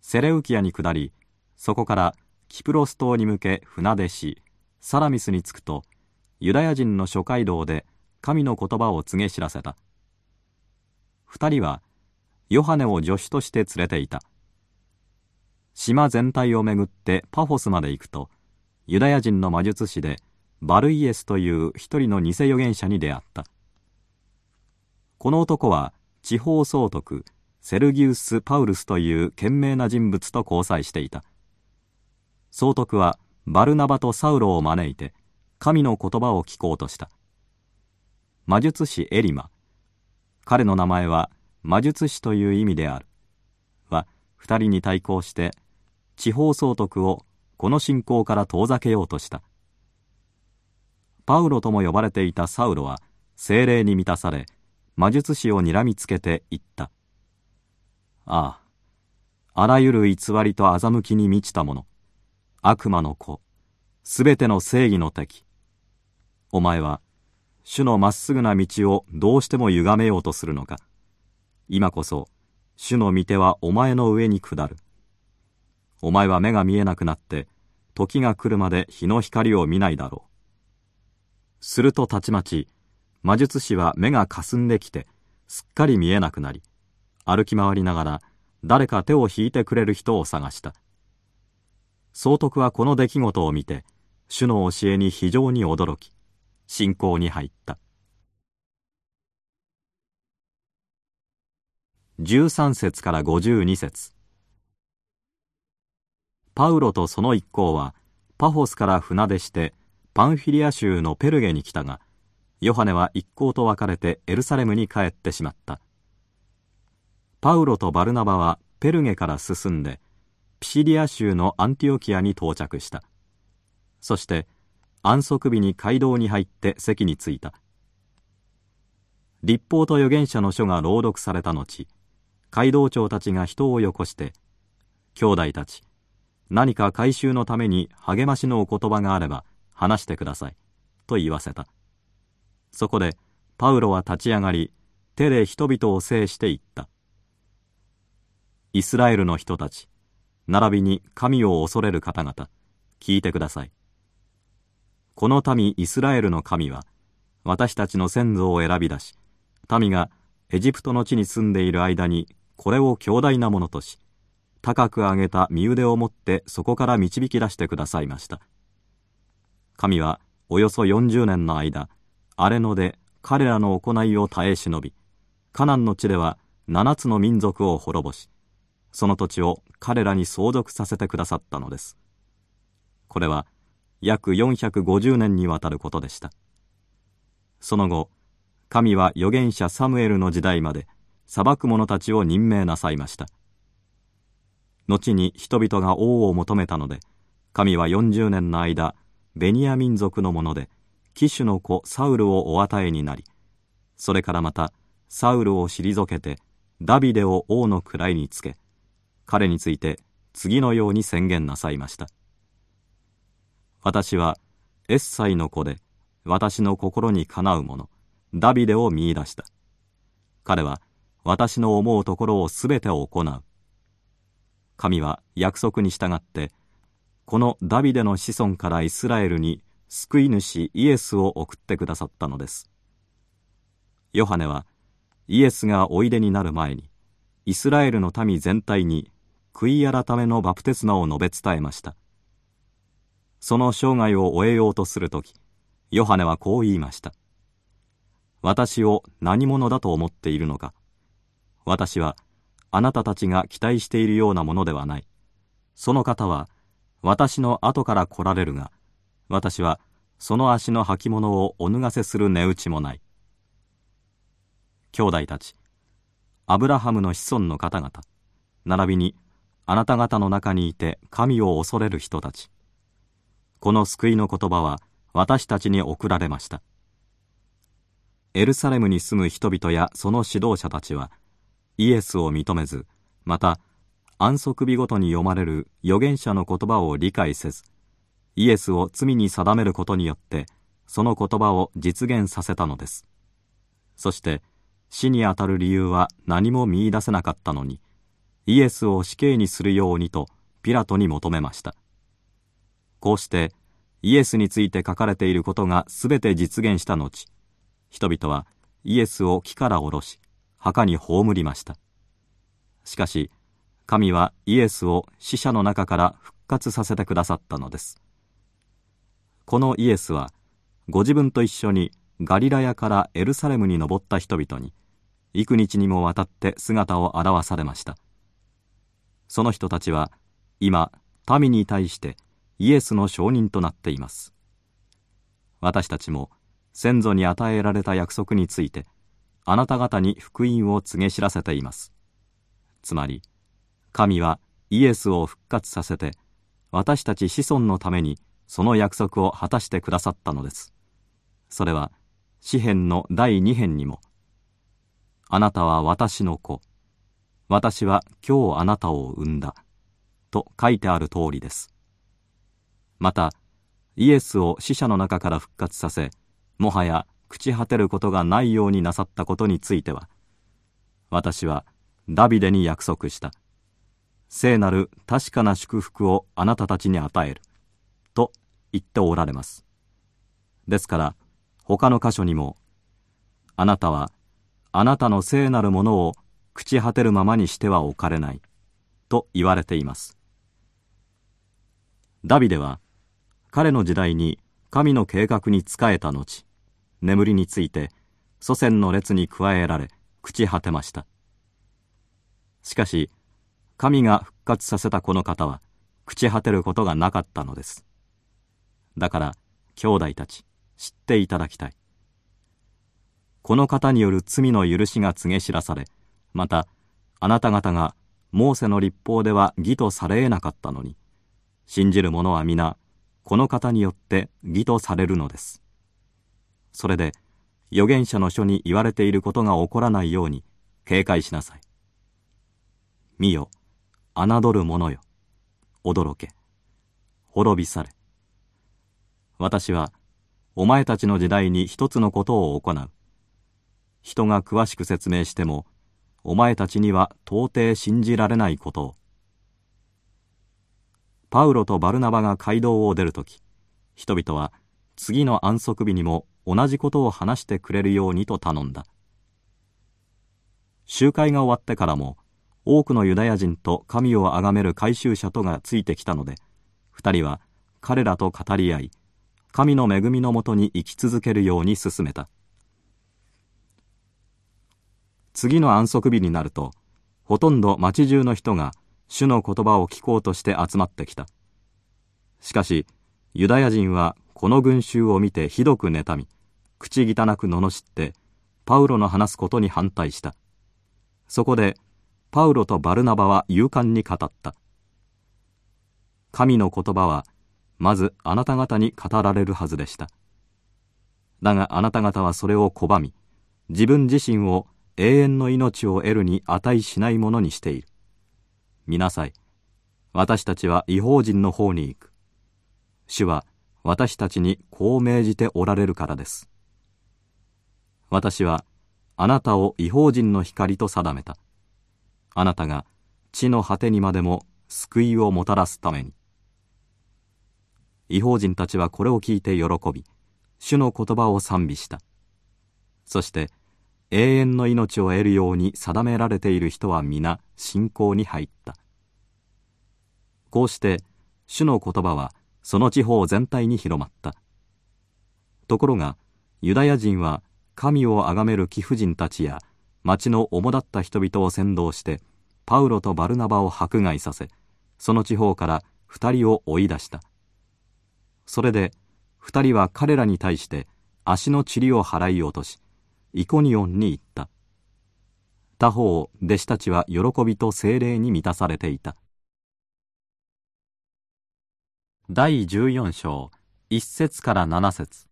セレウキアに下りそこからキプロス島に向け船出しサラミスに着くとユダヤ人の諸街道で神の言葉を告げ知らせた。二人はヨハネを助手として連れていた。島全体をめぐってパフォスまで行くとユダヤ人の魔術師でバルイエスという一人の偽預言者に出会った。この男は地方総督セルギウス・パウルスという賢明な人物と交際していた。総督はバルナバとサウロを招いて神の言葉を聞こうとした。魔術師エリマ。彼の名前は魔術師という意味である。は二人に対抗して地方総督をこの信仰から遠ざけようとした。パウロとも呼ばれていたサウロは精霊に満たされ魔術師をにらみつけて言った。ああ。あらゆる偽りと欺きに満ちたもの。悪魔の子。すべての正義の敵。お前は主のまっすぐな道をどうしても歪めようとするのか。今こそ主の御手はお前の上に下る。お前は目が見えなくなって時が来るまで日の光を見ないだろう。するとたちまち魔術師は目がかすんできてすっかり見えなくなり歩き回りながら誰か手を引いてくれる人を探した。総督はこの出来事を見て主の教えに非常に驚き信仰に入った。13節から52節。パウロとその一行はパフォスから船出してパンフィリア州のペルゲに来たがヨハネは一行と別れてエルサレムに帰ってしまった。パウロとバルナバはペルゲから進んでピシリア州のアンティオキアに到着した。そして安息日に街道に入って席に着いた。立法と預言者の書が朗読された後街道長たちが人をよこして兄弟たち何か改宗のために励ましのお言葉があれば話してくださいと言わせた。そこでパウロは立ち上がり手で人々を制して言った。イスラエルの人たち。並びに神を恐れる方々。聞いてください。この民イスラエルの神は私たちの先祖を選び出し民がエジプトの地に住んでいる間にこれを強大なものとし高く上げた身腕を持ってそこから導き出してくださいました。神はおよそ40年の間荒れ野で彼らの行いを耐え忍びカナンの地では7つの民族を滅ぼしその土地を彼らに相続させてくださったのです。これは約450年にわたることでした。その後神は預言者サムエルの時代まで裁く者たちを任命なさいました。後に人々が王を求めたので神は40年の間ベニヤ民族のもので騎手の子サウルをお与えになりそれからまたサウルを退けてダビデを王の位につけ彼について次のように宣言なさいました。私はエッサイの子で私の心にかなう者ダビデを見いだした。彼は私の思うところをすべて行う。神は約束に従ってこのダビデの子孫からイスラエルに救い主イエスを送ってくださったのです。ヨハネはイエスがおいでになる前にイスラエルの民全体に悔い改めのバプテスマを述べ伝えましたその生涯を終えようとするとき、ヨハネはこう言いました。私を何者だと思っているのか。私はあなたたちが期待しているようなものではない。その方は私の後から来られるが、私はその足の履物をお脱がせする値打ちもない。兄弟たち、アブラハムの子孫の方々、並びにあなた方の中にいて神を恐れる人たち。この救いの言葉は私たちに送られましたエルサレムに住む人々やその指導者たちはイエスを認めずまた安息日ごとに読まれる預言者の言葉を理解せずイエスを罪に定めることによってその言葉を実現させたのですそして死にあたる理由は何も見いだせなかったのにイエスを死刑にするようにとピラトに求めました。こうしてイエスについて書かれていることがすべて実現した後人々はイエスを木から下ろし墓に葬りました。しかし神はイエスを死者の中から復活させてくださったのです。このイエスはご自分と一緒にガリラヤからエルサレムに登った人々に幾日にもわたって姿を現されました。その人たちは今民に対してイエスの証人となっています。私たちも先祖に与えられた約束についてあなた方に福音を告げ知らせています。つまり神はイエスを復活させて私たち子孫のためにその約束を果たしてくださったのです。それは詩篇の第2編にもあなたは私の子私は今日あなたを産んだ。と書いてある通りです。またイエスを死者の中から復活させもはや朽ち果てることがないようになさったことについては私はダビデに約束した。聖なる確かな祝福をあなたたちに与える。と言っておられます。ですから他の箇所にもあなたはあなたの聖なるものを朽ち果てるままにしてはおかれない。と言われています。ダビデは彼の時代に神の計画に仕えた後眠りについて祖先の列に加えられ朽ち果てました。しかし神が復活させたこの方は朽ち果てることがなかったのです。だから兄弟たち知っていただきたい。この方による罪の許しが告げ知らされまたあなた方がモーセの立法では義とされえなかったのに信じる者は皆この方によって義とされるのです。それで預言者の書に言われていることが起こらないように警戒しなさい。見よ侮る者よ。驚け。滅び去れ。私はお前たちの時代に一つのことを行う。人が詳しく説明してもお前たちには到底信じられないこと。をパウロとバルナバが街道を出るとき人々は次の安息日にも同じことを話してくれるようにと頼んだ。集会が終わってからも多くのユダヤ人と神を崇める改宗者とがついてきたので二人は彼らと語り合い神の恵みのもとに生き続けるように進めた。次の安息日になるとほとんど町中の人が主の言葉を聞こうとして集まってきた。しかしユダヤ人はこの群衆を見てひどく妬み口汚く罵ってパウロの話すことに反対した。そこでパウロとバルナバは勇敢に語った。神の言葉はまずあなた方に語られるはずでした。だがあなた方はそれを拒み自分自身を永遠の命を得るに値しないものにしている。見なさい。私たちは違法人の方に行く。主は私たちにこう命じておられるからです。私はあなたを違法人の光と定めた。あなたが地の果てにまでも救いをもたらすために。違法人たちはこれを聞いて喜び主の言葉を賛美した。そして永遠の命を得るように定められている人は皆信仰に入った。こうして主の言葉はその地方全体に広まった。ところがユダヤ人は神を崇める貴婦人たちや町の主だった人々を先導してパウロとバルナバを迫害させその地方から二人を追い出した。それで二人は彼らに対して足の塵を払い落としイコニオンに行った。他方弟子たちは喜びと精霊に満たされていた。第14章1節から7節。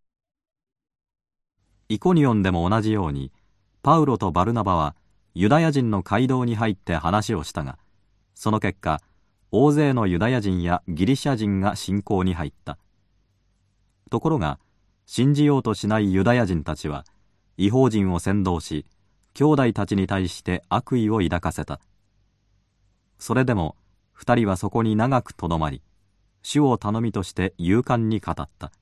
イコニオンでも同じようにパウロとバルナバはユダヤ人の街道に入って話をしたがその結果大勢のユダヤ人やギリシャ人が信仰に入った。ところが信じようとしないユダヤ人たちは違法人を先導し兄弟たちに対して悪意を抱かせた。それでも二人はそこに長くとどまり主を頼みとして勇敢に語った。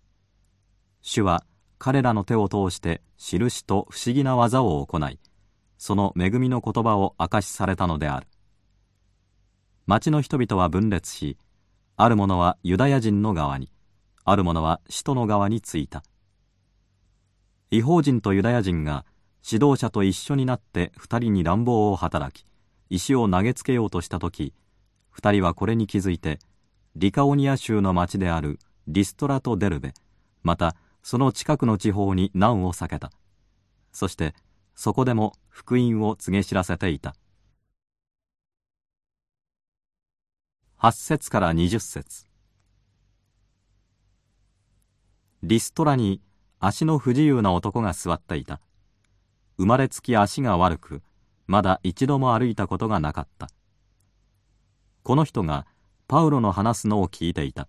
主は彼らの手を通して印と不思議な技を行いその恵みの言葉を明かしされたのである。町の人々は分裂しある者はユダヤ人の側にある者は使徒の側についた。違法人とユダヤ人が指導者と一緒になって二人に乱暴を働き石を投げつけようとした時二人はこれに気づいてリカオニア州の町であるリストラとデルベまたその近くの地方に難を避けた。そしてそこでも福音を告げ知らせていた。8節から20節。リストラに足の不自由な男が座っていた。生まれつき足が悪くまだ一度も歩いたことがなかった。この人がパウロの話すのを聞いていた。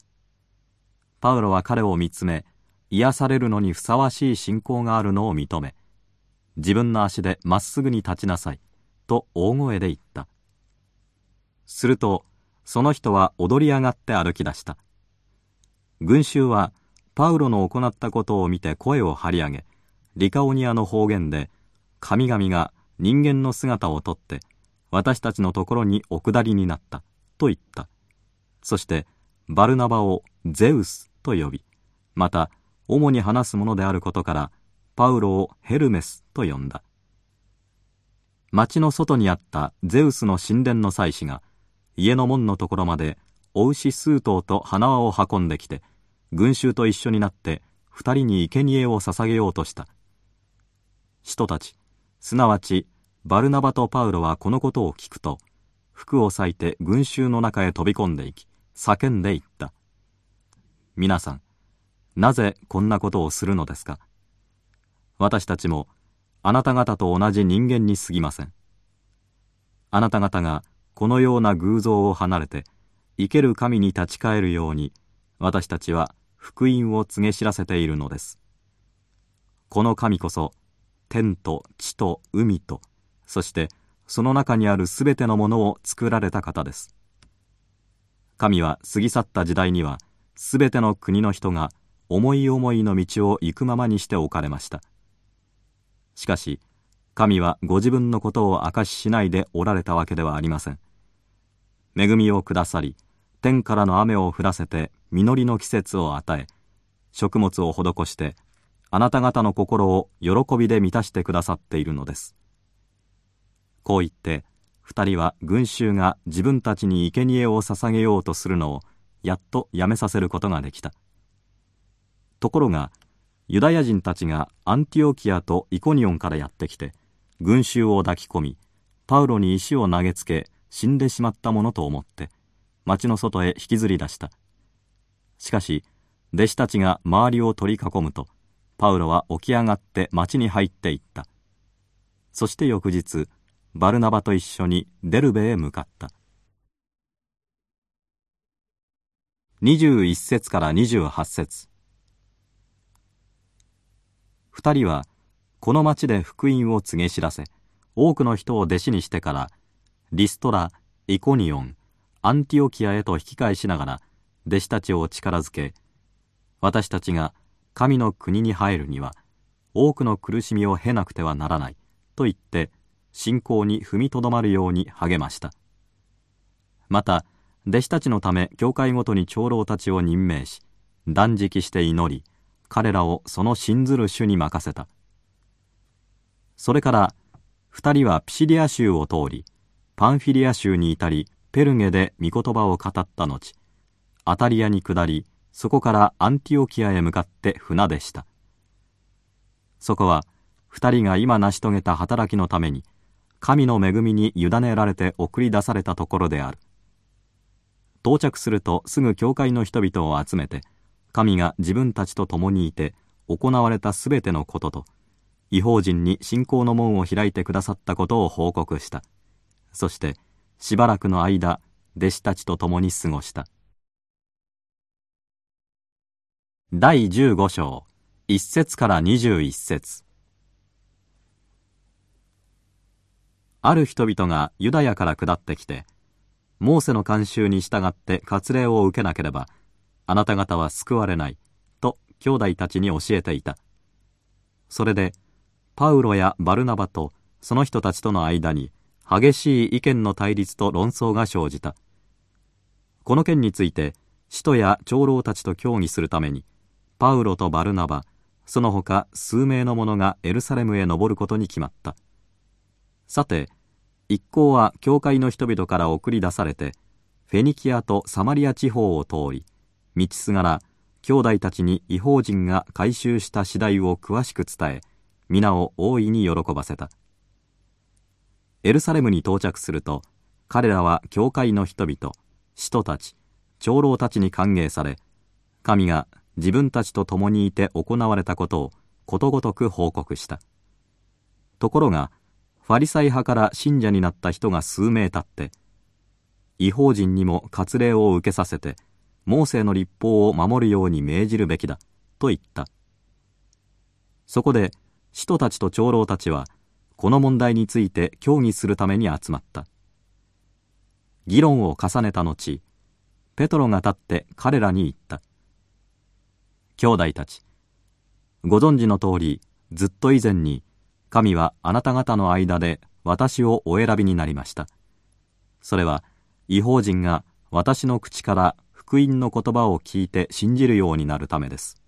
パウロは彼を見つめ癒されるのにふさわしい信仰があるのを認め自分の足でまっすぐに立ちなさいと大声で言った。するとその人は踊り上がって歩き出した。群衆はパウロの行ったことを見て声を張り上げリカオニアの方言で神々が人間の姿をとって私たちのところにお下りになったと言った。そしてバルナバをゼウスと呼びまた主に話すものであることからパウロをヘルメスと呼んだ。町の外にあったゼウスの神殿の祭司が家の門のところまでお牛数頭と花輪を運んできて群衆と一緒になって二人に生贄を捧げようとした。人たちすなわちバルナバとパウロはこのことを聞くと服を裂いて群衆の中へ飛び込んでいき叫んでいった。皆さんなぜこんなことをするのですか？私たちもあなた方と同じ人間に過ぎません。あなた方がこのような偶像を離れて生ける神に立ち返るように私たちは福音を告げ知らせているのです。この神こそ天と地と海とそしてその中にあるすべてのものを作られた方です。神は過ぎ去った時代にはすべての国の人が思い思いの道を行くままにしておかれました。しかし神はご自分のことを明かししないでおられたわけではありません。恵みをくださり天からの雨を降らせて実りの季節を与え食物を施してあなた方の心を喜びで満たしてくださっているのです。こう言って二人は群衆が自分たちに生贄を捧げようとするのをやっとやめさせることができた。ところがユダヤ人たちがアンティオキアとイコニオンからやってきて群衆を抱き込みパウロに石を投げつけ死んでしまったものと思って町の外へ引きずり出した。しかし弟子たちが周りを取り囲むとパウロは起き上がって町に入っていった。そして翌日バルナバと一緒にデルベへ向かった。21節から28節。二人はこの町で福音を告げ知らせ多くの人を弟子にしてからリストライコニオンアンティオキアへと引き返しながら弟子たちを力づけ私たちが神の国に入るには多くの苦しみを経なくてはならないと言って信仰に踏みとどまるように励ました。また弟子たちのため教会ごとに長老たちを任命し断食して祈り彼らをその信ずる主に任せた。それから二人はピシリア州を通りパンフィリア州に至りペルゲで御言葉を語った後アタリアに下りそこからアンティオキアへ向かって船でした。そこは二人が今成し遂げた働きのために神の恵みに委ねられて送り出されたところである。到着するとすぐ教会の人々を集めて神が自分たちと共にいて行われたすべてのことと違法人に信仰の門を開いてくださったことを報告した。そしてしばらくの間弟子たちと共に過ごした。第15章1節から21節。ある人々がユダヤから下ってきてモーセの慣習に従って割礼を受けなければあなた方は救われないと兄弟たちに教えていた。それでパウロやバルナバとその人たちとの間に激しい意見の対立と論争が生じた。この件について使徒や長老たちと協議するためにパウロとバルナバその他数名の者がエルサレムへ登ることに決まった。さて一行は教会の人々から送り出されてフェニキアとサマリア地方を通り道すがら兄弟たちに違法人が回収した次第を詳しく伝え皆を大いに喜ばせた。エルサレムに到着すると彼らは教会の人々使徒たち長老たちに歓迎され神が自分たちと共にいて行われたことをことごとく報告した。ところがファリサイ派から信者になった人が数名立って違法人にも割礼を受けさせてモーセの立法を守るように命じるべきだと言った。そこで使徒たちと長老たちはこの問題について協議するために集まった。議論を重ねた後ペトロが立って彼らに言った。兄弟たちご存知の通りずっと以前に神はあなた方の間で私をお選びになりました。それは違法人が私の口から福音の言葉を聞いて信じるようになるためです。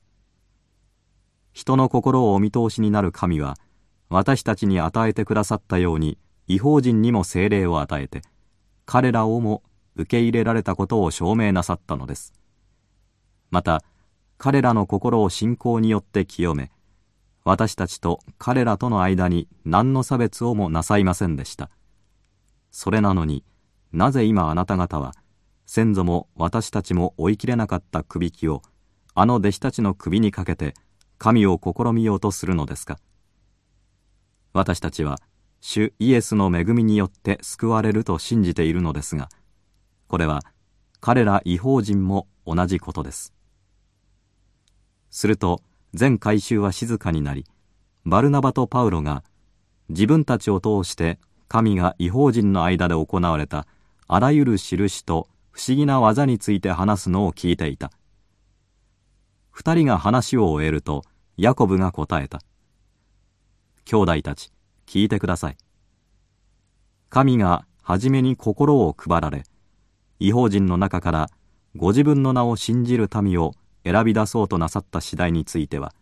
人の心をお見通しになる神は私たちに与えてくださったように違法人にも精霊を与えて彼らをも受け入れられたことを証明なさったのです。また彼らの心を信仰によって清め私たちと彼らとの間に何の差別をもなさいませんでした。それなのになぜ今あなた方は先祖も私たちも追いきれなかったくびきをあの弟子たちの首にかけて神を試みようとするのですか？私たちは主イエスの恵みによって救われると信じているのですがこれは彼ら違法人も同じことです。すると全回収は静かになりバルナバとパウロが自分たちを通して神が違法人の間で行われたあらゆる印と不思議な技について話すのを聞いていた。二人が話を終えるとヤコブが答えた。兄弟たち聞いてください。神が初めに心を配られ違法人の中からご自分の名を信じる民を選び出そうとなさった次第については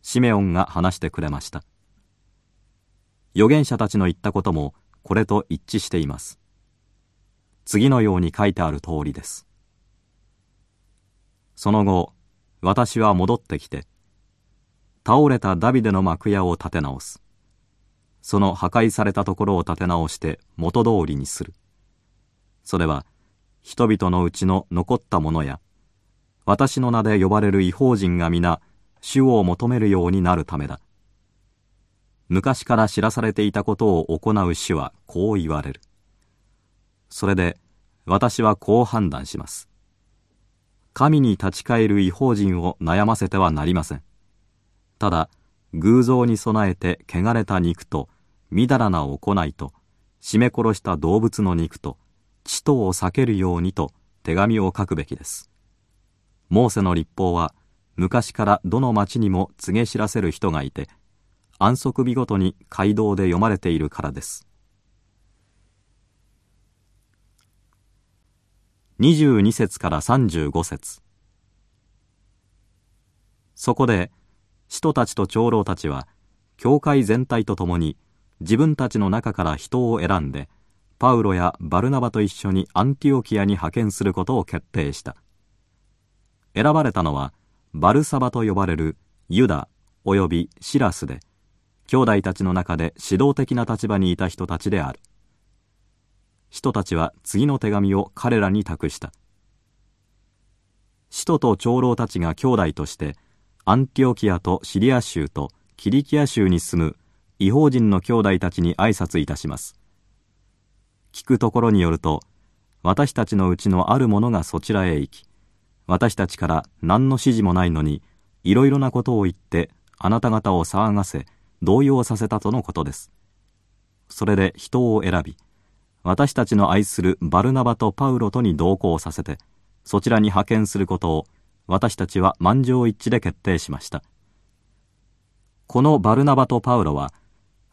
シメオンが話してくれました。預言者たちの言ったこともこれと一致しています。次のように書いてある通りです。その後私は戻ってきて倒れたダビデの幕屋を建て直す。その破壊されたところを建て直して元通りにする。それは人々のうちの残ったものや私の名で呼ばれる違法人が皆主を求めるようになるためだ。昔から知らされていたことを行う主はこう言われる。それで私はこう判断します。神に立ち返る違法人を悩ませてはなりません。ただ偶像に備えて汚れた肉とみだらな行いと絞め殺した動物の肉と血とを避けるようにと手紙を書くべきです。モーセの立法は昔からどの町にも告げ知らせる人がいて安息日ごとに街道で読まれているからです。22節から35節。そこで使徒たちと長老たちは教会全体と共に自分たちの中から人を選んでパウロやバルナバと一緒にアンティオキアに派遣することを決定した。選ばれたのはバルサバと呼ばれるユダおよびシラスで兄弟たちの中で指導的な立場にいた人たちである。人たちは次の手紙を彼らに託した。使徒と長老たちが兄弟としてアンティオキアとシリア州とキリキア州に住む違法人の兄弟たちに挨拶いたします。聞くところによると私たちのうちのある者がそちらへ行き私たちから何の指示もないのにいろいろなことを言ってあなた方を騒がせ動揺させたとのことです。それで人を選び私たちの愛するバルナバとパウロとに同行させてそちらに派遣することを私たちは満場一致で決定しました。このバルナバとパウロは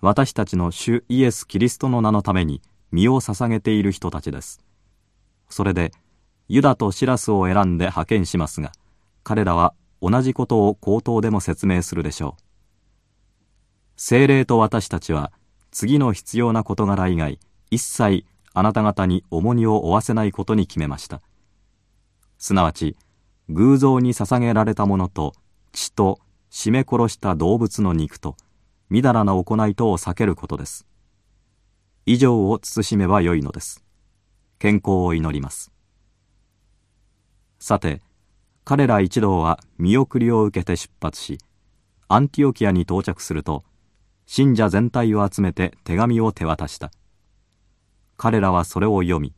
私たちの主イエス・キリストの名のために身を捧げている人たちです。それでユダとシラスを選んで派遣しますが彼らは同じことを口頭でも説明するでしょう。精霊と私たちは次の必要な事柄以外一切あなた方に重荷を負わせないことに決めました。すなわち偶像に捧げられたものと血と絞め殺した動物の肉とみだらな行いとを避けることです。以上を慎めばよいのです。健康を祈ります。さて彼ら一同は見送りを受けて出発しアンティオキアに到着すると信者全体を集めて手紙を手渡した。彼らはそれを読み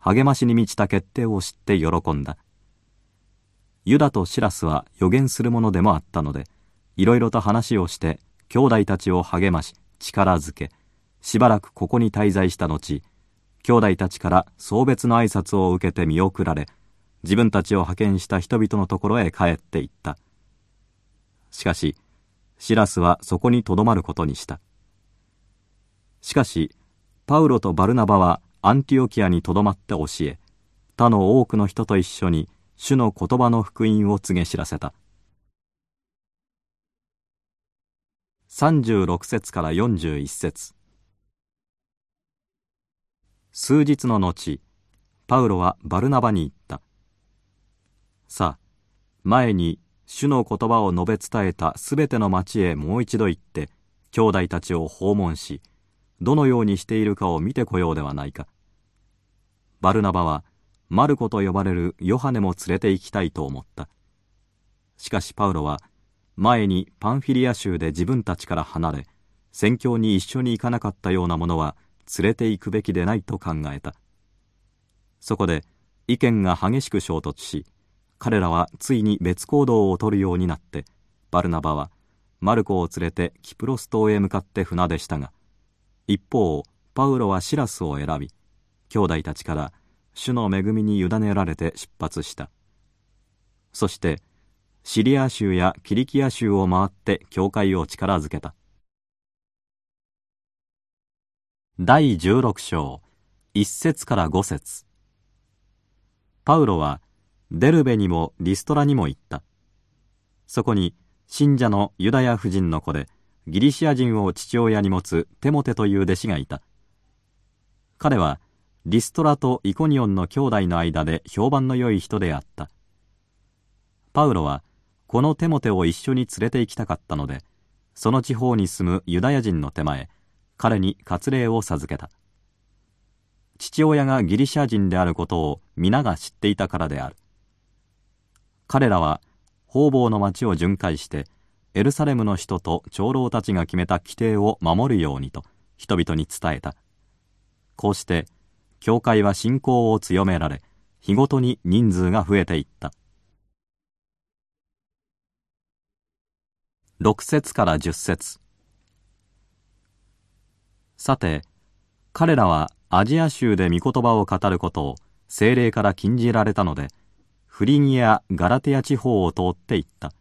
励ましに満ちた決定を知って喜んだ。ユダとシラスは予言するものでもあったのでいろいろと話をして兄弟たちを励まし力づけしばらくここに滞在した後兄弟たちから送別の挨拶を受けて見送られ自分たちを派遣した人々のところへ帰っていった。しかしシラスはそこにとどまることにした。しかしパウロとバルナバはアンティオキアにとどまって教え他の多くの人と一緒に主の言葉の福音を告げ知らせた。36節から41節。数日の後パウロはバルナバに言った。さあ前に主の言葉を述べ伝えたすべての町へもう一度行って兄弟たちを訪問しどのようにしているかを見てこようではないか。バルナバはマルコと呼ばれるヨハネも連れて行きたいと思った。しかしパウロは前にパンフィリア州で自分たちから離れ宣教に一緒に行かなかったようなものは連れて行くべきでないと考えた。そこで意見が激しく衝突し彼らはついに別行動をとるようになってバルナバはマルコを連れてキプロス島へ向かって船でしたが一方パウロはシラスを選び兄弟たちから主の恵みに委ねられて出発した。そしてシリア州やキリキア州を回って教会を力づけた第16章1節から5節パウロはデルベにもリストラにも行った。そこに信者のユダヤ夫人の子でギリシア人を父親に持つテモテという弟子がいた。彼はリストラとイコニオンの兄弟の間で評判の良い人であった。パウロはこのテモテを一緒に連れて行きたかったので、その地方に住むユダヤ人の手前、彼に割礼を授けた。父親がギリシャ人であることを皆が知っていたからである。彼らは方々の町を巡回してエルサレムの人と長老たちが決めた規定を守るようにと人々に伝えたこうして教会は信仰を強められ日ごとに人数が増えていった6節から10節さて彼らはアジア州で御言葉を語ることを精霊から禁じられたのでフリギア・ガラテア地方を通って行った。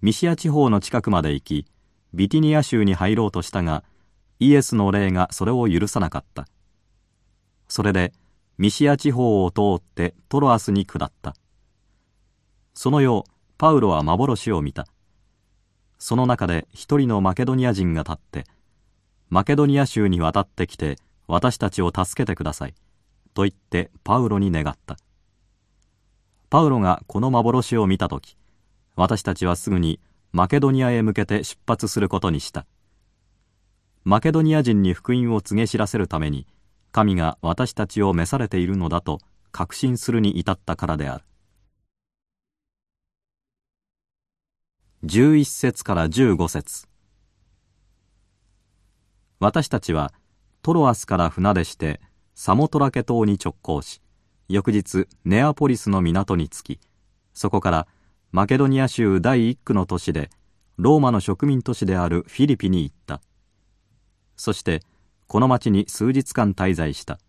ミシア地方の近くまで行き、ビティニア州に入ろうとしたが、イエスの霊がそれを許さなかった。それで、ミシア地方を通ってトロアスに下った。その夜、パウロは幻を見た。その中で一人のマケドニア人が立って、マケドニア州に渡ってきて私たちを助けてください。と言ってパウロに願った。パウロがこの幻を見た時私たちはすぐにマケドニアへ向けて出発することにしたマケドニア人に福音を告げ知らせるために神が私たちを召されているのだと確信するに至ったからである11節から15節。私たちはトロアスから船出してサモトラケ島に直行し翌日ネアポリスの港に着きそこからマケドニア州第一区の都市でローマの植民都市であるフィリピに行った。そしてこの町に数日間滞在した。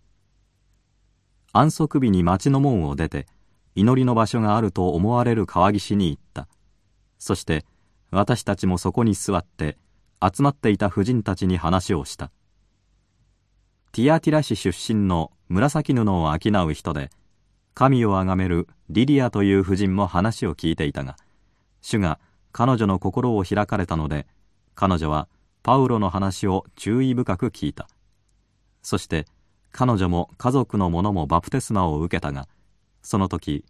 安息日に町の門を出て祈りの場所があると思われる川岸に行った。そして私たちもそこに座って集まっていた婦人たちに話をした。ティアティラ市出身の紫布を商う人で神を崇めるリリアという婦人も話を聞いていたが主が彼女の心を開かれたので彼女はパウロの話を注意深く聞いた。そして彼女も家族の者もバプテスマを受けたがその時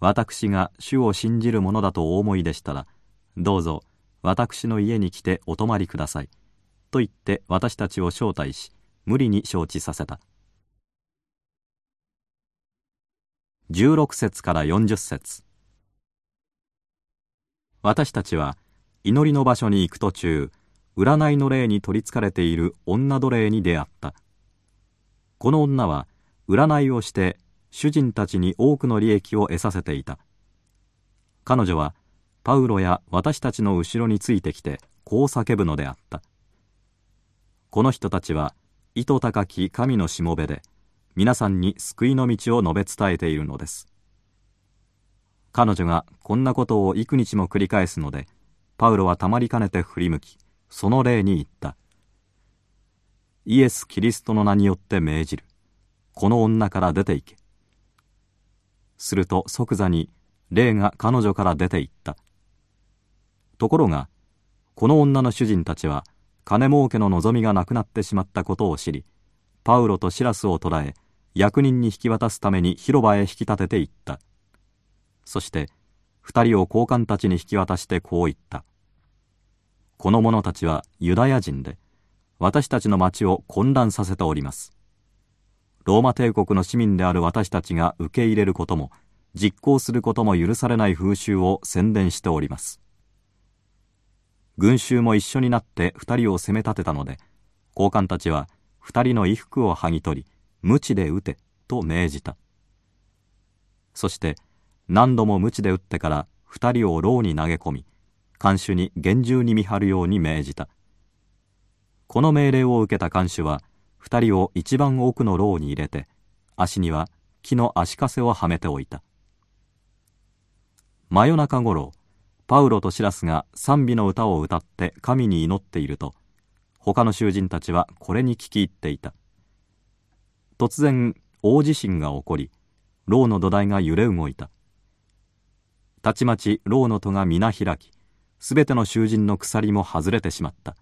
私が主を信じるものだとお思いでしたらどうぞ私の家に来てお泊まりください。と言って私たちを招待し無理に承知させた。16節から40節。私たちは祈りの場所に行く途中占いの霊に取りつかれている女奴隷に出会った。この女は占いをして主人たちに多くの利益を得させていた。彼女はパウロや私たちの後ろについてきてこう叫ぶのであった。この人たちは意図高き神のしもべで皆さんに救いの道を述べ伝えているのです。彼女がこんなことを幾日も繰り返すのでパウロはたまりかねて振り向きその霊に言った。イエス・キリストの名によって命じる。この女から出て行け。すると即座に霊が彼女から出て行った。ところがこの女の主人たちは金儲けの望みがなくなってしまったことを知りパウロとシラスを捕らえ役人に引き渡すために広場へ引き立てていった。そして二人を高官たちに引き渡してこう言った。この者たちはユダヤ人で私たちの町を混乱させております。ローマ帝国の市民である私たちが受け入れることも実行することも許されない風習を宣伝しております。群衆も一緒になって二人を責め立てたので高官たちは二人の衣服を剥ぎ取り鞭で撃てと命じた。そして何度も鞭で撃ってから二人を牢に投げ込み看守に厳重に見張るように命じた。この命令を受けた看守は二人を一番奥の牢に入れて足には木の足かせをはめておいた。真夜中頃パウロとシラスが賛美の歌を歌って神に祈っていると他の囚人たちはこれに聞き入っていた。突然大地震が起こり牢の土台が揺れ動いた。たちまち牢の戸が皆開きすべての囚人の鎖も外れてしまった。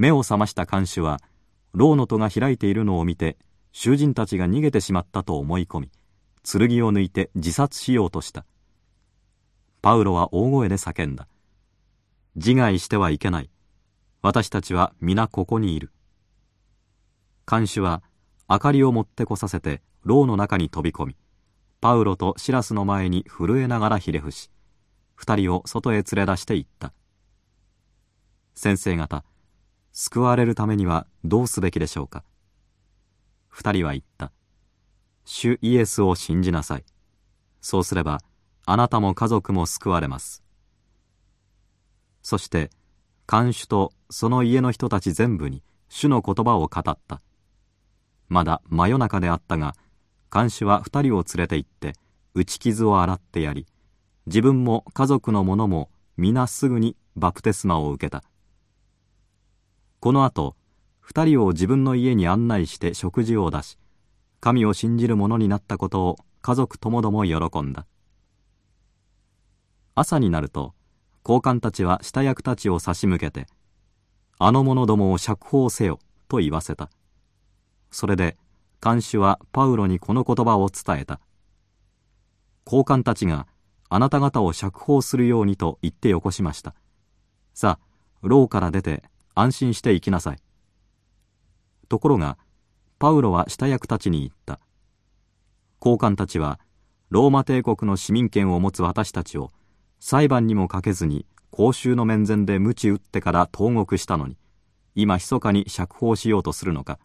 目を覚ました看守は牢の戸が開いているのを見て囚人たちが逃げてしまったと思い込み剣を抜いて自殺しようとした。パウロは大声で叫んだ。自害してはいけない。私たちは皆ここにいる。看守は明かりを持ってこさせて牢の中に飛び込みパウロとシラスの前に震えながらひれ伏し二人を外へ連れ出していった。先生方救われるためにはどうすべきでしょうか？二人は言った。主イエスを信じなさい。そうすればあなたも家族も救われます。そして看守とその家の人たち全部に主の言葉を語った。まだ真夜中であったが看守は二人を連れて行って打ち傷を洗ってやり自分も家族の者も皆すぐにバプテスマを受けた。この後二人を自分の家に案内して食事を出し神を信じる者になったことを家族ともども喜んだ。朝になると高官たちは下役たちを差し向けて「あの者どもを釈放せよ」と言わせた。それで看守はパウロにこの言葉を伝えた。高官たちがあなた方を釈放するようにと言ってよこしました。さあ牢から出て安心して行きなさい。ところがパウロは下役たちに言った。高官たちはローマ帝国の市民権を持つ私たちを裁判にもかけずに公衆の面前で鞭打ってから投獄したのに今密かに釈放しようとするのか。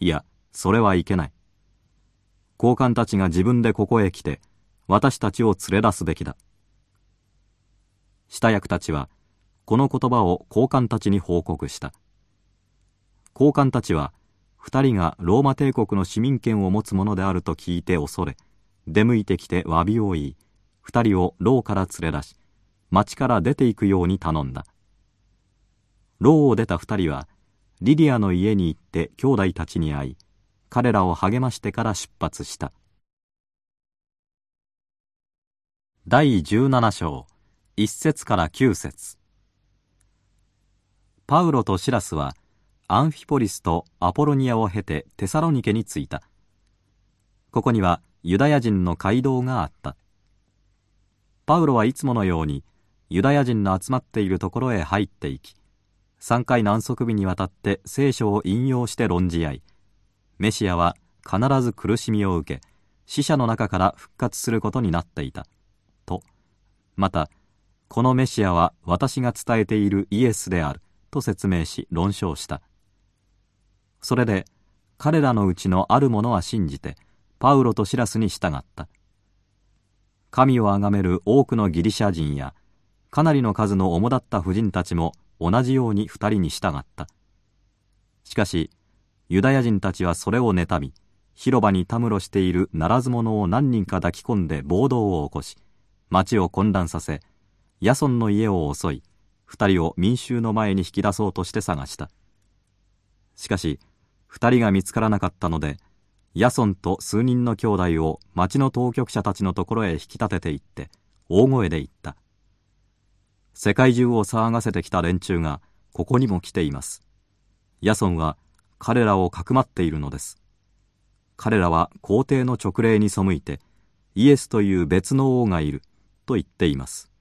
いやそれはいけない。高官たちが自分でここへ来て私たちを連れ出すべきだ。下役たちはこの言葉を高官たちに報告した。高官たちは二人がローマ帝国の市民権を持つ者であると聞いて恐れ出向いてきて詫びを言い二人を牢から連れ出し町から出て行くように頼んだ。牢を出た二人はリディアの家に行って兄弟たちに会い彼らを励ましてから出発した。第17章1節から9節。パウロとシラスはアンフィポリスとアポロニアを経てテサロニケに着いた。ここにはユダヤ人の街道があった。パウロはいつものようにユダヤ人の集まっているところへ入っていき3回何足日にわたって聖書を引用して論じ合いメシアは必ず苦しみを受け死者の中から復活することになっていたと。またこのメシアは私が伝えているイエスである。と説明し論証した。それで彼らのうちのある者は信じてパウロとシラスに従った。神をあがめる多くのギリシャ人やかなりの数の主だった婦人たちも同じように二人に従った。しかしユダヤ人たちはそれを妬み広場にたむろしているならず者を何人か抱き込んで暴動を起こし町を混乱させヤソンの家を襲い二人を民衆の前に引き出そうとして探した。しかし二人が見つからなかったのでヤソンと数人の兄弟を町の当局者たちのところへ引き立てて行って大声で言った。世界中を騒がせてきた連中がここにも来ています。ヤソンは彼らをかくまっているのです。彼らは皇帝の勅令に背いてイエスという別の王がいると言っています。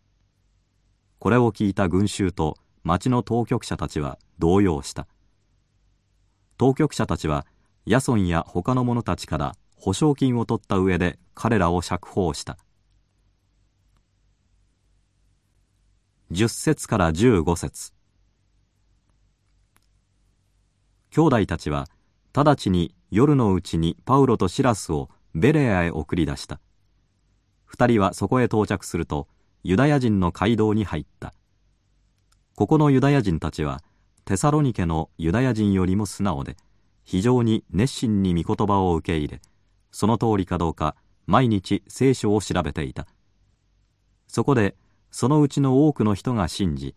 これを聞いた群衆と町の当局者たちは動揺した。当局者たちはヤソンや他の者たちから保証金を取った上で彼らを釈放した。10節から15節。兄弟たちは直ちに夜のうちにパウロとシラスをベレアへ送り出した。二人はそこへ到着するとユダヤ人の街道に入った。ここのユダヤ人たちはテサロニケのユダヤ人よりも素直で非常に熱心に御言葉を受け入れその通りかどうか毎日聖書を調べていた。そこでそのうちの多くの人が信じ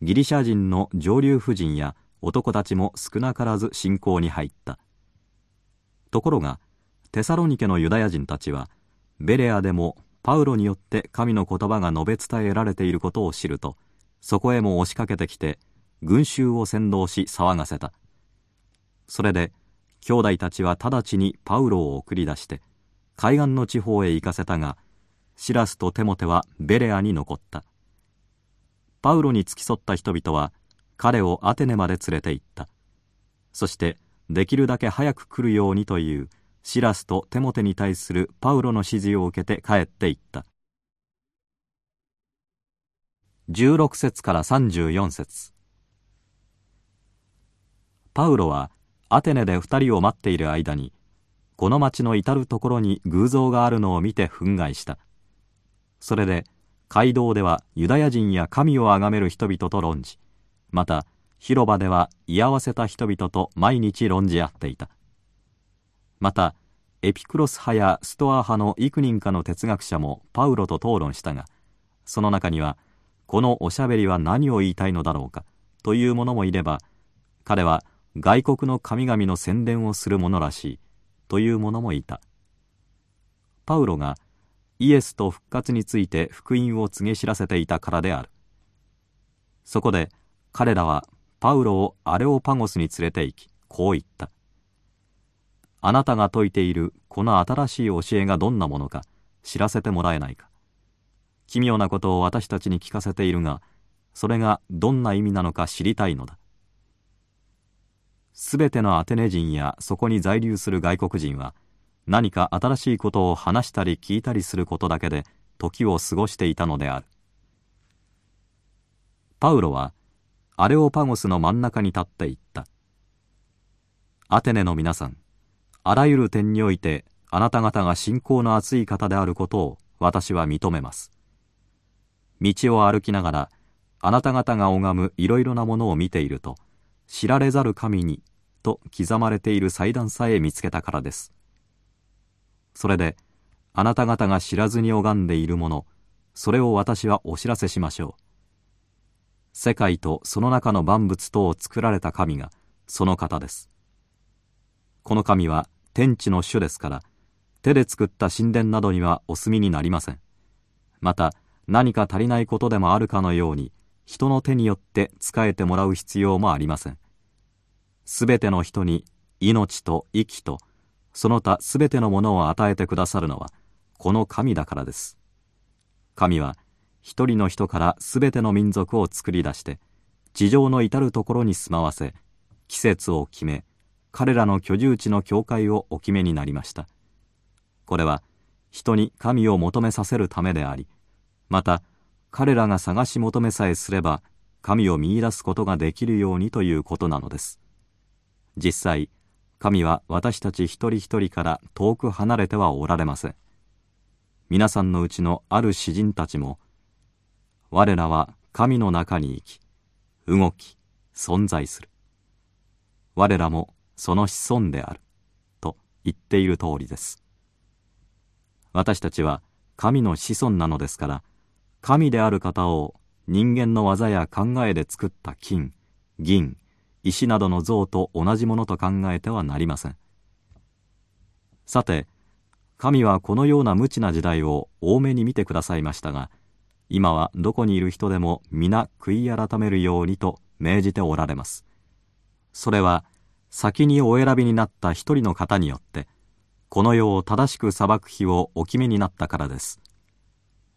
ギリシャ人の上流婦人や男たちも少なからず信仰に入った。ところがテサロニケのユダヤ人たちはベレアでもパウロによって神の言葉が述べ伝えられていることを知るとそこへも押しかけてきて群衆を先導し騒がせた。それで兄弟たちは直ちにパウロを送り出して海岸の地方へ行かせたがシラスとテモテはベレアに残った。パウロに付き添った人々は彼をアテネまで連れて行った。そしてできるだけ早く来るようにというシラスとテモテに対するパウロの指示を受けて帰っていった。16節から34節。パウロはアテネで二人を待っている間にこの町の至る所に偶像があるのを見て憤慨した。それで街道ではユダヤ人や神を崇める人々と論じまた広場では居合わせた人々と毎日論じ合っていた。またエピクロス派やストア派の幾人かの哲学者もパウロと討論したがその中にはこのおしゃべりは何を言いたいのだろうかという者もいれば彼は外国の神々の宣伝をする者らしいという者もいた。パウロがイエスと復活について福音を告げ知らせていたからである。そこで彼らはパウロをアレオパゴスに連れて行きこう言った。あなたが説いているこの新しい教えがどんなものか知らせてもらえないか。奇妙なことを私たちに聞かせているがそれがどんな意味なのか知りたいのだ。すべてのアテネ人やそこに在留する外国人は何か新しいことを話したり聞いたりすることだけで時を過ごしていたのである。パウロはアレオパゴスの真ん中に立って言った。アテネの皆さんあらゆる点においてあなた方が信仰の厚い方であることを私は認めます。道を歩きながらあなた方が拝むいろいろなものを見ていると知られざる神にと刻まれている祭壇さえ見つけたからです。それであなた方が知らずに拝んでいるものそれを私はお知らせしましょう。世界とその中の万物とを作られた神がその方です。この神は天地の主ですから手で作った神殿などにはお住みになりませんまた何か足りないことでもあるかのように人の手によって仕えてもらう必要もありません。すべての人に命と息とその他すべてのものを与えてくださるのはこの神だからです。神は一人の人からすべての民族を作り出して地上の至る所に住まわせ季節を決め彼らの居住地の教会をお決めになりました。これは人に神を求めさせるためでありまた彼らが探し求めさえすれば神を見いだすことができるようにということなのです。実際神は私たち一人一人から遠く離れてはおられません。皆さんのうちのある詩人たちも我らは神の中に生き動き存在する我らもその子孫である。と言っている通りです。私たちは神の子孫なのですから神である方を人間の技や考えで作った金銀石などの像と同じものと考えてはなりません。さて神はこのような無知な時代を多めに見てくださいましたが今はどこにいる人でも皆悔い改めるようにと命じておられます。それは先にお選びになった一人の方によってこの世を正しく裁く日をお決めになったからです。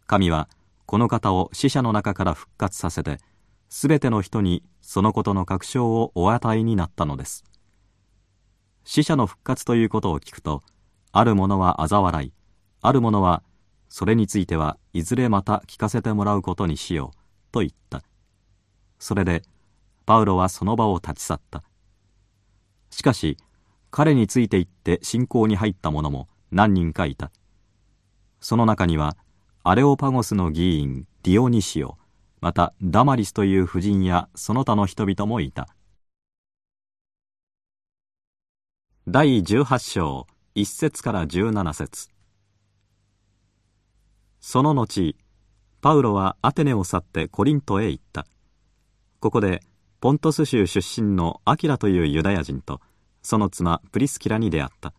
神はこの方を死者の中から復活させてすべての人にそのことの確証をお与えになったのです。死者の復活ということを聞くとある者は嘲笑いある者はそれについてはいずれまた聞かせてもらうことにしようと言った。それでパウロはその場を立ち去った。しかし彼について行って信仰に入った者も何人かいた。その中にはアレオパゴスの議員ディオニシオまたダマリスという婦人やその他の人々もいた。第18章1節から17節。その後パウロはアテネを去ってコリントへ行った。ここでポントス州出身のアキラというユダヤ人とその妻プリスキラに出会った。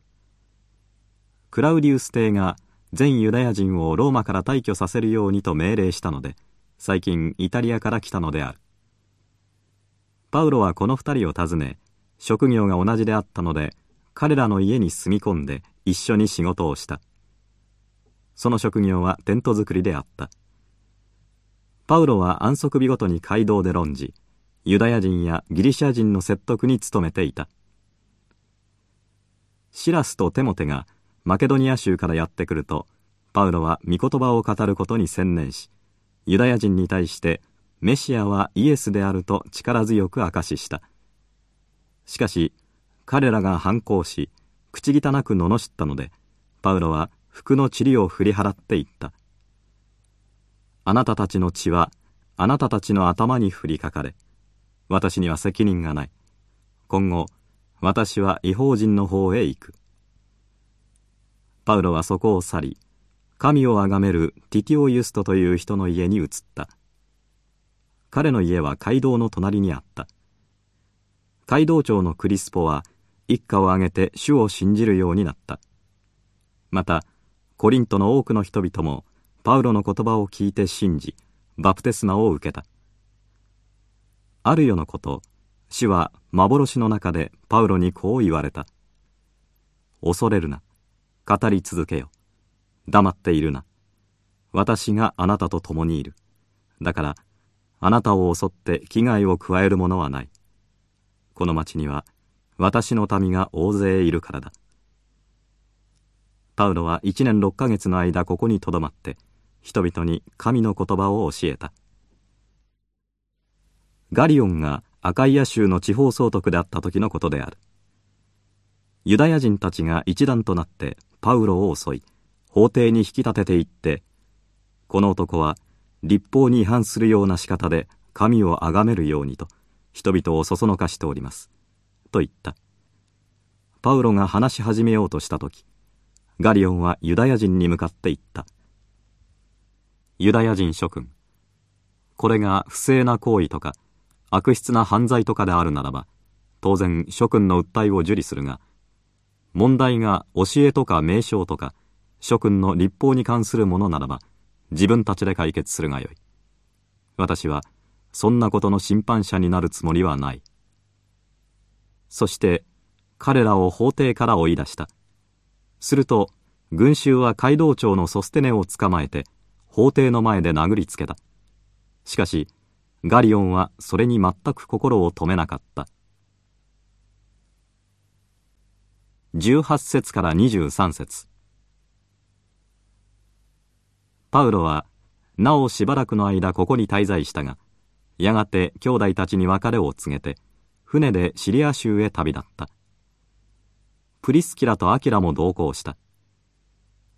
クラウディウス帝が全ユダヤ人をローマから退去させるようにと命令したので最近イタリアから来たのである。パウロはこの二人を訪ね職業が同じであったので彼らの家に住み込んで一緒に仕事をした。その職業はテント作りであった。パウロは安息日ごとに街道で論じユダヤ人やギリシャ人の説得に努めていた。シラスとテモテがマケドニア州からやってくるとパウロは御言葉を語ることに専念しユダヤ人に対してメシアはイエスであると力強く明かしした。しかし彼らが反抗し口汚く罵ったのでパウロは服の塵を振り払っていった。あなたたちの血はあなたたちの頭に降りかかれ私には責任がない。今後私は違法人の方へ行く。パウロはそこを去り神を崇めるティティオユストという人の家に移った。彼の家は街道の隣にあった。街道長のクリスポは一家を挙げて主を信じるようになった。またコリントの多くの人々もパウロの言葉を聞いて信じバプテスマを受けた。ある夜のこと主は幻の中でパウロにこう言われた。恐れるな。語り続けよ。黙っているな。私があなたと共にいる。だからあなたを襲って危害を加える者はない。この町には私の民が大勢いるからだ。パウロは1年6ヶ月の間ここにとどまって人々に神の言葉を教えた。ガリオンがアカイア州の地方総督であった時のことである。ユダヤ人たちが一団となってパウロを襲い法廷に引き立てていってこの男は立法に違反するような仕方で神を崇めるようにと人々をそそのかしておりますと言った。パウロが話し始めようとした時ガリオンはユダヤ人に向かって言った。ユダヤ人諸君これが不正な行為とか悪質な犯罪とかであるならば当然諸君の訴えを受理するが問題が教えとか名称とか諸君の立法に関するものならば自分たちで解決するがよい。私はそんなことの審判者になるつもりはない。そして彼らを法廷から追い出した。すると群衆は街道長のソステネを捕まえて法廷の前で殴りつけた。しかしガリオンはそれに全く心を止めなかった。18節から23節。パウロはなおしばらくの間ここに滞在したがやがて兄弟たちに別れを告げて船でシリア州へ旅立った。プリスキラとアキラも同行した。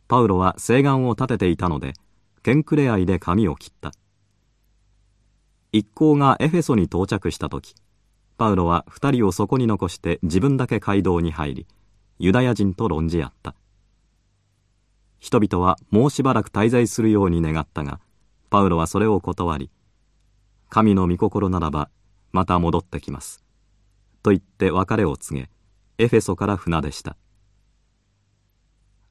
パウロは誓願を立てていたのでケンクレ愛で髪を切った。一行がエフェソに到着した時パウロは二人をそこに残して自分だけ街道に入りユダヤ人と論じ合った。人々はもうしばらく滞在するように願ったがパウロはそれを断り神の御心ならばまた戻ってきますと言って別れを告げエフェソから船でした。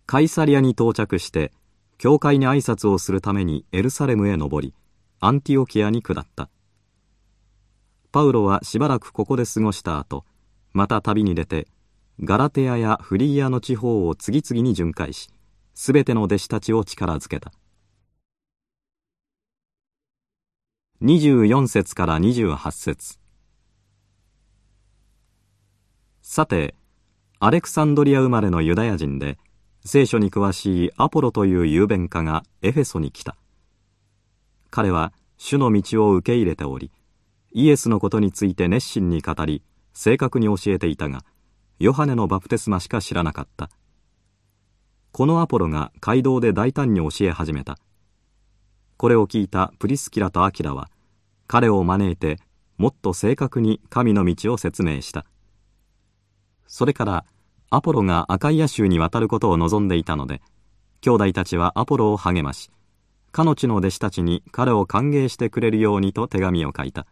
カイサリアに到着して教会に挨拶をするためにエルサレムへ登りアンティオキアに下った。パウロはしばらくここで過ごした後また旅に出てガラテアやフリーアの地方を次々に巡回しすべての弟子たちを力づけた。24節から28節。さてアレクサンドリア生まれのユダヤ人で聖書に詳しいアポロという雄弁家がエフェソに来た。彼は主の道を受け入れておりイエスのことについて熱心に語り正確に教えていたがヨハネのバプテスマしか知らなかった。このアポロが街道で大胆に教え始めた。これを聞いたプリスキラとアキラは彼を招いてもっと正確に神の道を説明した。それからアポロがアカイア州に渡ることを望んでいたので兄弟たちはアポロを励まし彼のの弟子たちに彼を歓迎してくれるようにと手紙を書いた。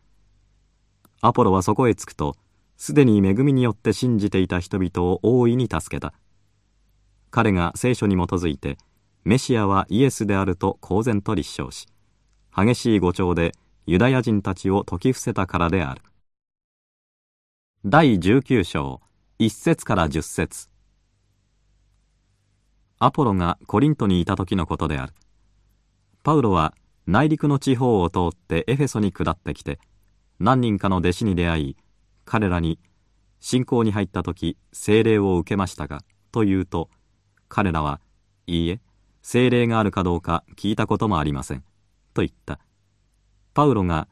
アポロはそこへ着くとすでに恵みによって信じていた人々を大いに助けた。彼が聖書に基づいてメシアはイエスであると公然と立証し激しい誤調でユダヤ人たちを説き伏せたからである。第19章1節から10節。アポロがコリントにいた時のことである。パウロは内陸の地方を通ってエフェソに下ってきて何人かの弟子に出会い彼らに信仰に入った時聖霊を受けましたがと言うと彼らはいいえ精霊があるかどうか聞いたこともありません。と言った。パウロが、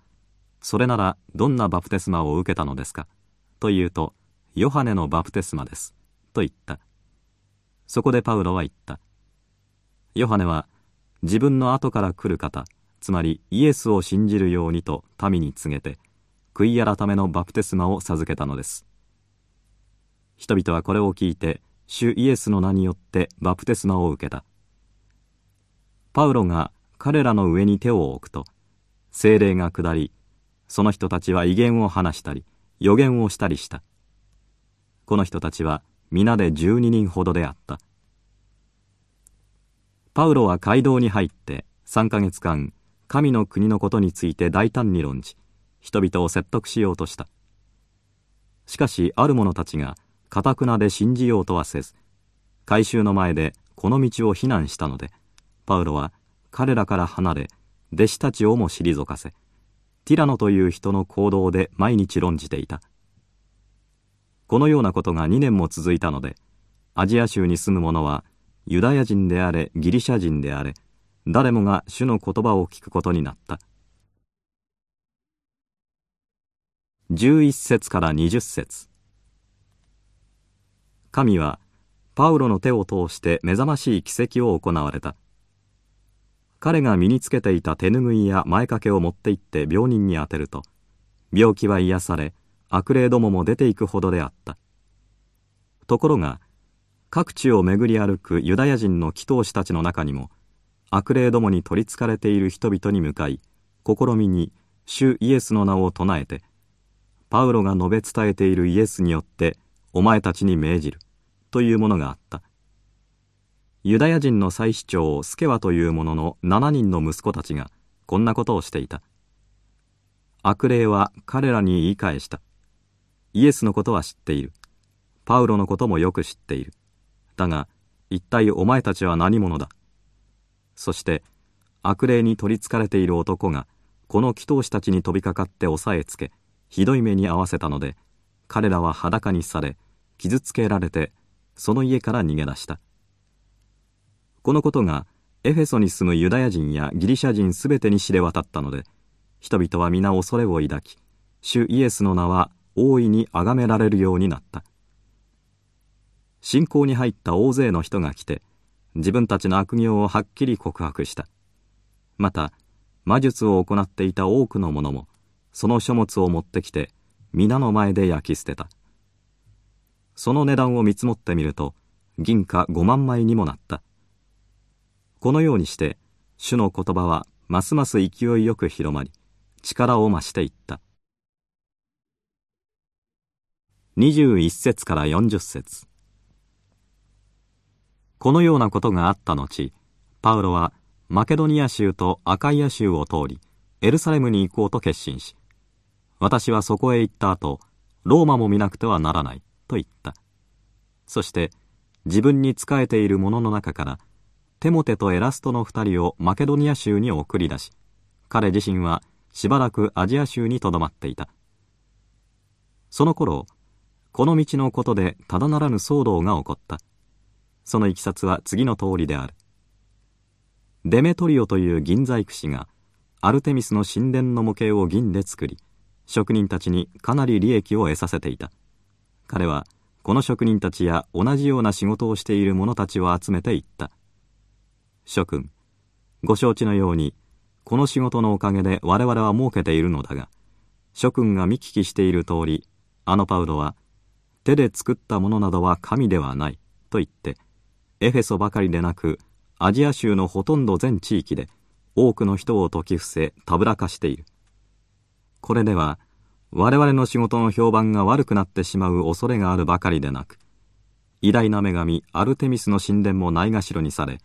それならどんなバプテスマを受けたのですかと言うと、ヨハネのバプテスマです。と言った。そこでパウロは言った。ヨハネは自分の後から来る方、つまりイエスを信じるようにと民に告げて、悔い改めのバプテスマを授けたのです。人々はこれを聞いて、主イエスの名によってバプテスマを受けた。パウロが彼らの上に手を置くと精霊が下りその人たちは威厳を話したり予言をしたりしたこの人たちは皆で12人ほどであったパウロは街道に入って3ヶ月間神の国のことについて大胆に論じ人々を説得しようとした。しかしある者たちがかたくなで信じようとはせず改宗の前でこの道を非難したのでパウロは彼らから離れ弟子たちをも退かせティラノという人の行動で毎日論じていた。このようなことが2年も続いたのでアジア州に住む者はユダヤ人であれギリシャ人であれ誰もが主の言葉を聞くことになった。11節から20節。神はパウロの手を通して目覚ましい奇跡を行われた。彼が身につけていた手ぬぐいや前掛けを持って行って病人に当てると病気は癒され悪霊どもも出ていくほどであった。ところが各地を巡り歩くユダヤ人の祈祷師たちの中にも悪霊どもに取りつかれている人々に向かい試みに主イエスの名を唱えてパウロが述べ伝えているイエスによってお前たちに命じるというものがあった。ユダヤ人の祭司長スケワという者の7人の息子たちがこんなことをしていた。悪霊は彼らに言い返した。イエスのことは知っている。パウロのこともよく知っている。だが一体お前たちは何者だ？そして悪霊に取りつかれている男がこの祈祷師たちに飛びかかって押さえつけひどい目に遭わせたので彼らは裸にされ傷つけられてその家から逃げ出した。このことがエフェソに住むユダヤ人やギリシャ人すべてに知れ渡ったので人々は皆恐れを抱き主イエスの名は大いに崇められるようになった。信仰に入った大勢の人が来て自分たちの悪行をはっきり告白した。また魔術を行っていた多くの者もその書物を持ってきて皆の前で焼き捨てた。その値段を見積もってみると銀貨5万枚にもなった。このようにして主の言葉はますます勢いよく広まり力を増していった。21節から40節。このようなことがあった後パウロはマケドニア州とアカイア州を通りエルサレムに行こうと決心し私はそこへ行った後ローマも見なくてはならないと言った。そして自分に仕えている者の中からテモテとエラストの二人をマケドニア州に送り出し彼自身はしばらくアジア州にとどまっていた。その頃この道のことでただならぬ騒動が起こった。そのいきさつは次の通りである。デメトリオという銀細工師がアルテミスの神殿の模型を銀で作り職人たちにかなり利益を得させていた。彼はこの職人たちや同じような仕事をしている者たちを集めていった。諸君ご承知のようにこの仕事のおかげで我々は儲けているのだが諸君が見聞きしている通りあのパウロは手で作ったものなどは神ではないと言ってエフェソばかりでなくアジア州のほとんど全地域で多くの人を説き伏せたぶらかしている。これでは我々の仕事の評判が悪くなってしまう恐れがあるばかりでなく偉大な女神アルテミスの神殿もないがしろにされ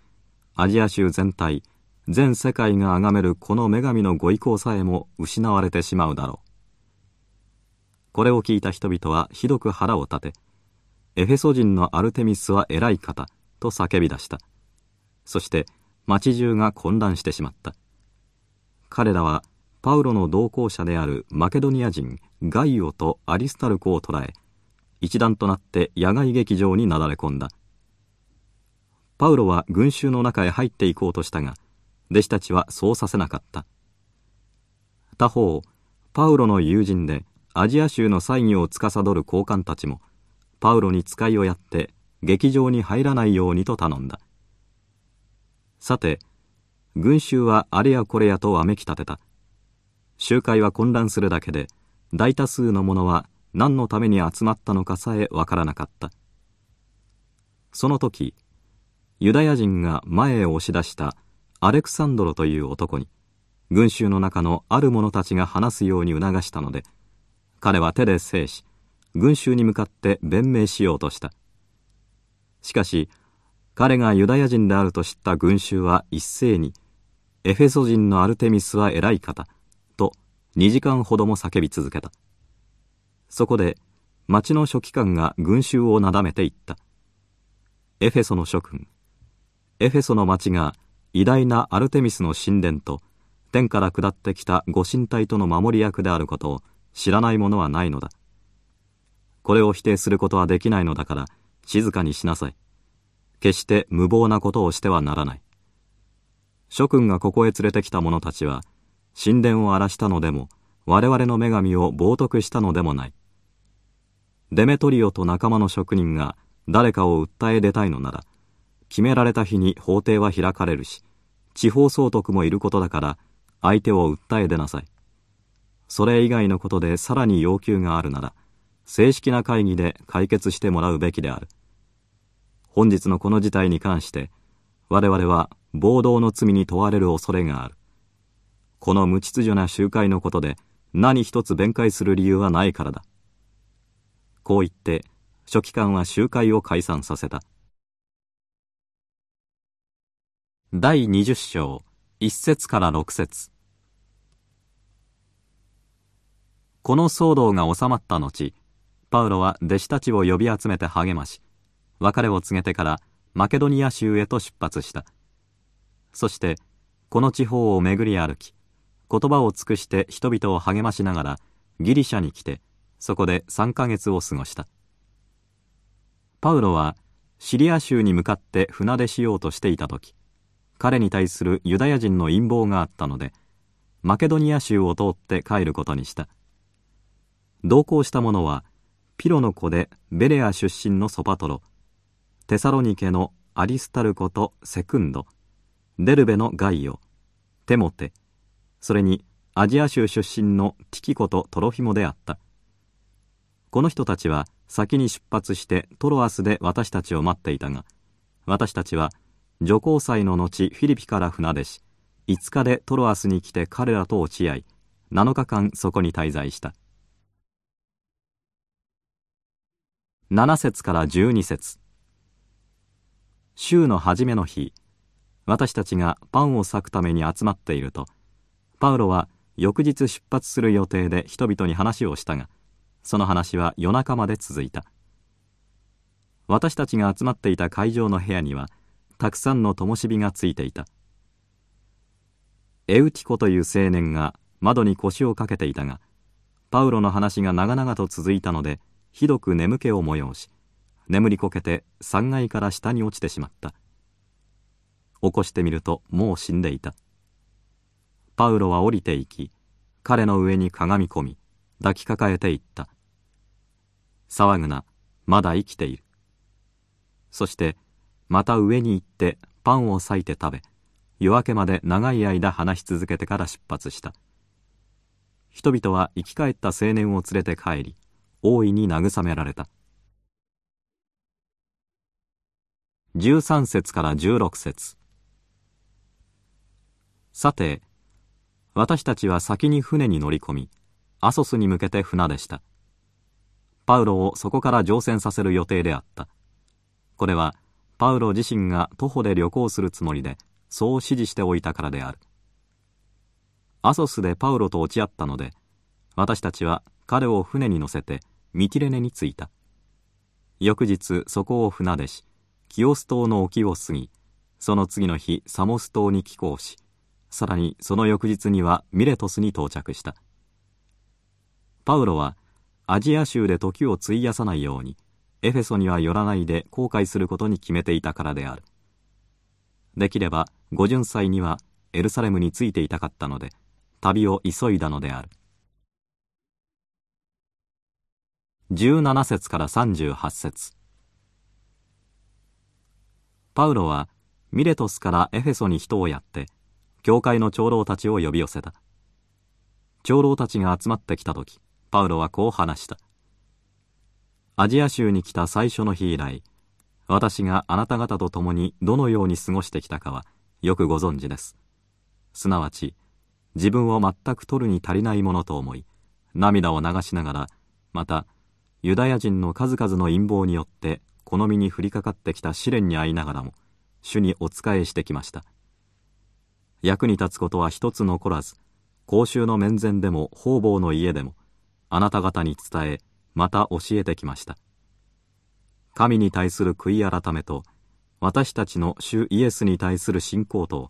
アジア州全体全世界が崇めるこの女神のご意向さえも失われてしまうだろう。これを聞いた人々はひどく腹を立てエフェソ人のアルテミスは偉い方。と叫び出した。そして町中が混乱してしまった。彼らはパウロの同行者であるマケドニア人ガイオとアリスタルコを捕らえ一団となって野外劇場になだれ込んだ。パウロは群衆の中へ入っていこうとしたが弟子たちはそうさせなかった。他方パウロの友人でアジア州の祭儀を司る高官たちもパウロに使いをやって劇場に入らないようにと頼んだ。さて群衆はあれやこれやとわめき立てた。集会は混乱するだけで大多数の者は何のために集まったのかさえわからなかった。その時ユダヤ人が前へ押し出したアレクサンドロという男に群衆の中のある者たちが話すように促したので彼は手で制し群衆に向かって弁明しようとした。しかし彼がユダヤ人であると知った群衆は一斉にエフェソ人のアルテミスは偉い方と2時間ほども叫び続けた。そこで町の書記官が群衆をなだめていった。エフェソの諸君エフェソの町が偉大なアルテミスの神殿と天から下ってきたご神体との守り役であることを知らない者はないのだ。これを否定することはできないのだから静かにしなさい。決して無謀なことをしてはならない。諸君がここへ連れてきた者たちは神殿を荒らしたのでも我々の女神を冒涜したのでもない。デメトリオと仲間の職人が誰かを訴え出たいのなら決められた日に法廷は開かれるし地方総督もいることだから相手を訴え出なさい。それ以外のことでさらに要求があるなら正式な会議で解決してもらうべきである。本日のこの事態に関して我々は暴動の罪に問われる恐れがある。この無秩序な集会のことで何一つ弁解する理由はないからだ。こう言って書記官は集会を解散させた。第20章1節から6節。この騒動が収まった後パウロは弟子たちを呼び集めて励まし別れを告げてからマケドニア州へと出発した。そしてこの地方を巡り歩き言葉を尽くして人々を励ましながらギリシャに来てそこで3ヶ月を過ごした。パウロはシリア州に向かって船出しようとしていた時彼に対するユダヤ人の陰謀があったのでマケドニア州を通って帰ることにした。同行した者はピロの子でベレア出身のソパトロ。テサロニケのアリスタルコとセクンド。デルベのガイオテモテ。それにアジア州出身のティキコとトロフィモであった。この人たちは先に出発してトロアスで私たちを待っていたが私たちは女皇祭の後フィリピから船出し5日でトロアスに来て彼らと落ち合い7日間そこに滞在した。7節から12節。週の初めの日私たちがパンを裂くために集まっているとパウロは翌日出発する予定で人々に話をしたがその話は夜中まで続いた。私たちが集まっていた会場の部屋にはたくさんの灯火がついていた。エウティコという青年が窓に腰をかけていたがパウロの話が長々と続いたのでひどく眠気を催し眠りこけて3階から下に落ちてしまった。起こしてみるともう死んでいた。パウロは降りていき彼の上にかがみ込み抱きかかえていった。騒ぐなまだ生きている。そしてまた上に行ってパンを裂いて食べ夜明けまで長い間話し続けてから出発した。人々は生き返った青年を連れて帰り大いに慰められた。13節から16節。さて私たちは先に船に乗り込みアソスに向けて船でした。パウロをそこから乗船させる予定であった。これはパウロ自身が徒歩で旅行するつもりでそう指示しておいたからである。アソスでパウロと落ち合ったので私たちは彼を船に乗せてミティレネに着いた。翌日そこを船出しキオス島の沖を過ぎその次の日サモス島に寄港しさらにその翌日にはミレトスに到着した。パウロはアジア州で時を費やさないようにエフェソには寄らないで後悔することに決めていたからである。できれば五巡祭にはエルサレムについていたかったので旅を急いだのである。17節から38節。パウロはミレトスからエフェソに人をやって教会の長老たちを呼び寄せた。長老たちが集まってきた時パウロはこう話した。アジア州に来た最初の日以来私があなた方と共にどのように過ごしてきたかはよくご存知です。すなわち自分を全く取るに足りないものと思い涙を流しながらまたユダヤ人の数々の陰謀によって好みに降りかかってきた試練に遭いながらも主にお仕えしてきました。役に立つことは一つ残らず公衆の面前でも方々の家でもあなた方に伝えまた教えてきました。神に対する悔い改めと私たちの主イエスに対する信仰と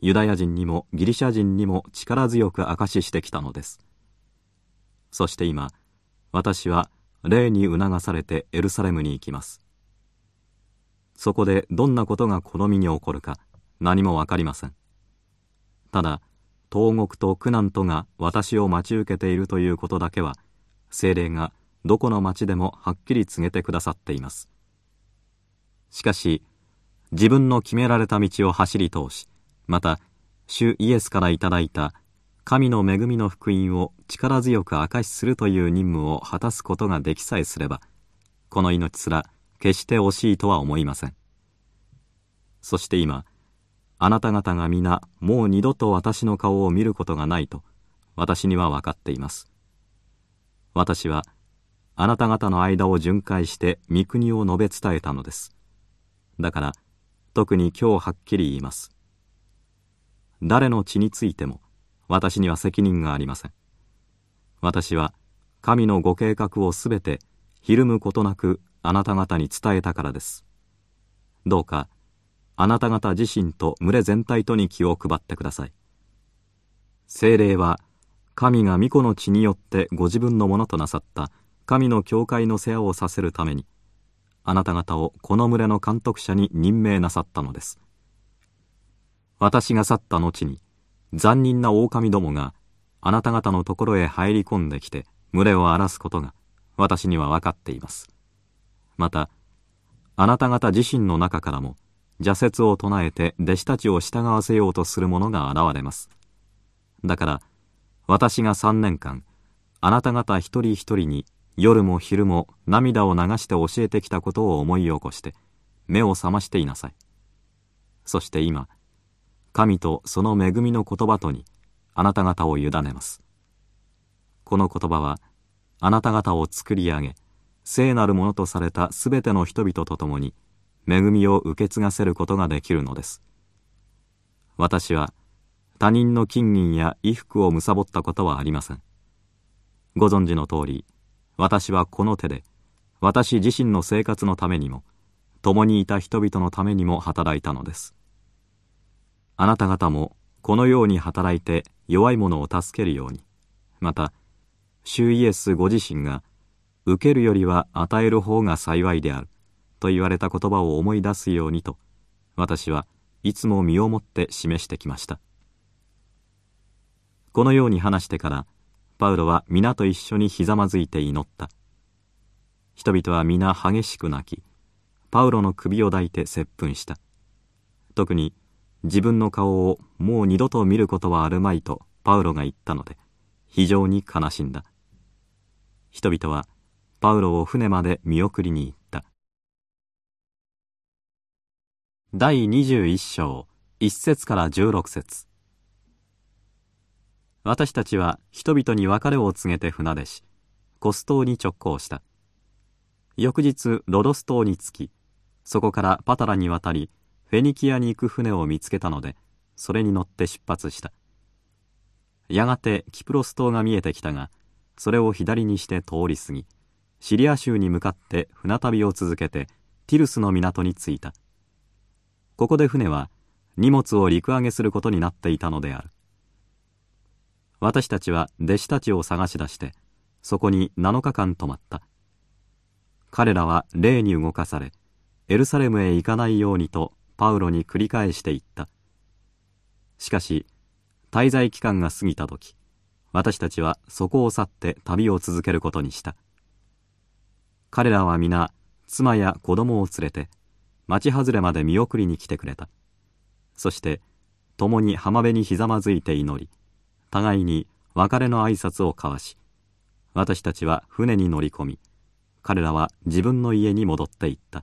ユダヤ人にもギリシャ人にも力強く証ししてきたのです。そして今私は霊に促されてエルサレムに行きます。そこでどんなことが好みに起こるか何もわかりません。ただ東国と苦難とが私を待ち受けているということだけは精霊がどこの町でもはっきり告げてくださっています。しかし自分の決められた道を走り通しまた主イエスからいただいた神の恵みの福音を力強く明かしするという任務を果たすことができさえすればこの命すら決して惜しいとは思いません。そして今あなた方が皆もう二度と私の顔を見ることがないと私には分かっています。私はあなた方の間を巡回して御国を述べ伝えたのです。だから特に今日はっきり言います。誰の血についても私には責任がありません。私は神のご計画をすべてひるむことなくあなた方に伝えたからです。どうかあなた方自身と群れ全体とに気を配ってください。精霊は神が御子の血によってご自分のものとなさった神の教会の世話をさせるためにあなた方をこの群れの監督者に任命なさったのです。私が去った後に残忍な狼どもがあなた方のところへ入り込んできて群れを荒らすことが私には分かっています。またあなた方自身の中からも邪説を唱えて弟子たちを従わせようとする者が現れます。だから私が3年間あなた方一人一人に夜も昼も涙を流して教えてきたことを思い起こして目を覚ましていなさい。そして今神とその恵みの言葉とにあなた方を委ねます。この言葉はあなた方を作り上げ聖なるものとされたすべての人々と共に恵みを受け継がせることができるのです。私は他人の金銀や衣服を貪ったことはありません。ご存知の通り私はこの手で私自身の生活のためにも共にいた人々のためにも働いたのです。あなた方もこのように働いて弱い者を助けるように。また主イエスご自身が受けるよりは与える方が幸いであると言われた言葉を思い出すようにと私はいつも身をもって示してきました。このように話してからパウロは皆と一緒にひざまずいて祈った。人々は皆激しく泣きパウロの首を抱いて接吻した。特に自分の顔をもう二度と見ることはあるまいとパウロが言ったので非常に悲しんだ。人々はパウロを船まで見送りに行った。第21章1節から16節。私たちは人々に別れを告げて船出しコス島に直行した。翌日ロドス島に着きそこからパタラに渡りフェニキアに行く船を見つけたのでそれに乗って出発した。やがてキプロス島が見えてきたがそれを左にして通り過ぎシリア州に向かって船旅を続けてティルスの港に着いた。ここで船は荷物を陸揚げすることになっていたのである。私たちは弟子たちを探し出してそこに7日間泊まった。彼らは霊に動かされエルサレムへ行かないようにとパウロに繰り返して言った。しかし滞在期間が過ぎた時私たちはそこを去って旅を続けることにした。彼らは皆妻や子供を連れて町外れまで見送りに来てくれた。そして共に浜辺にひざまずいて祈り互いに別れの挨拶を交わし私たちは船に乗り込み彼らは自分の家に戻っていった。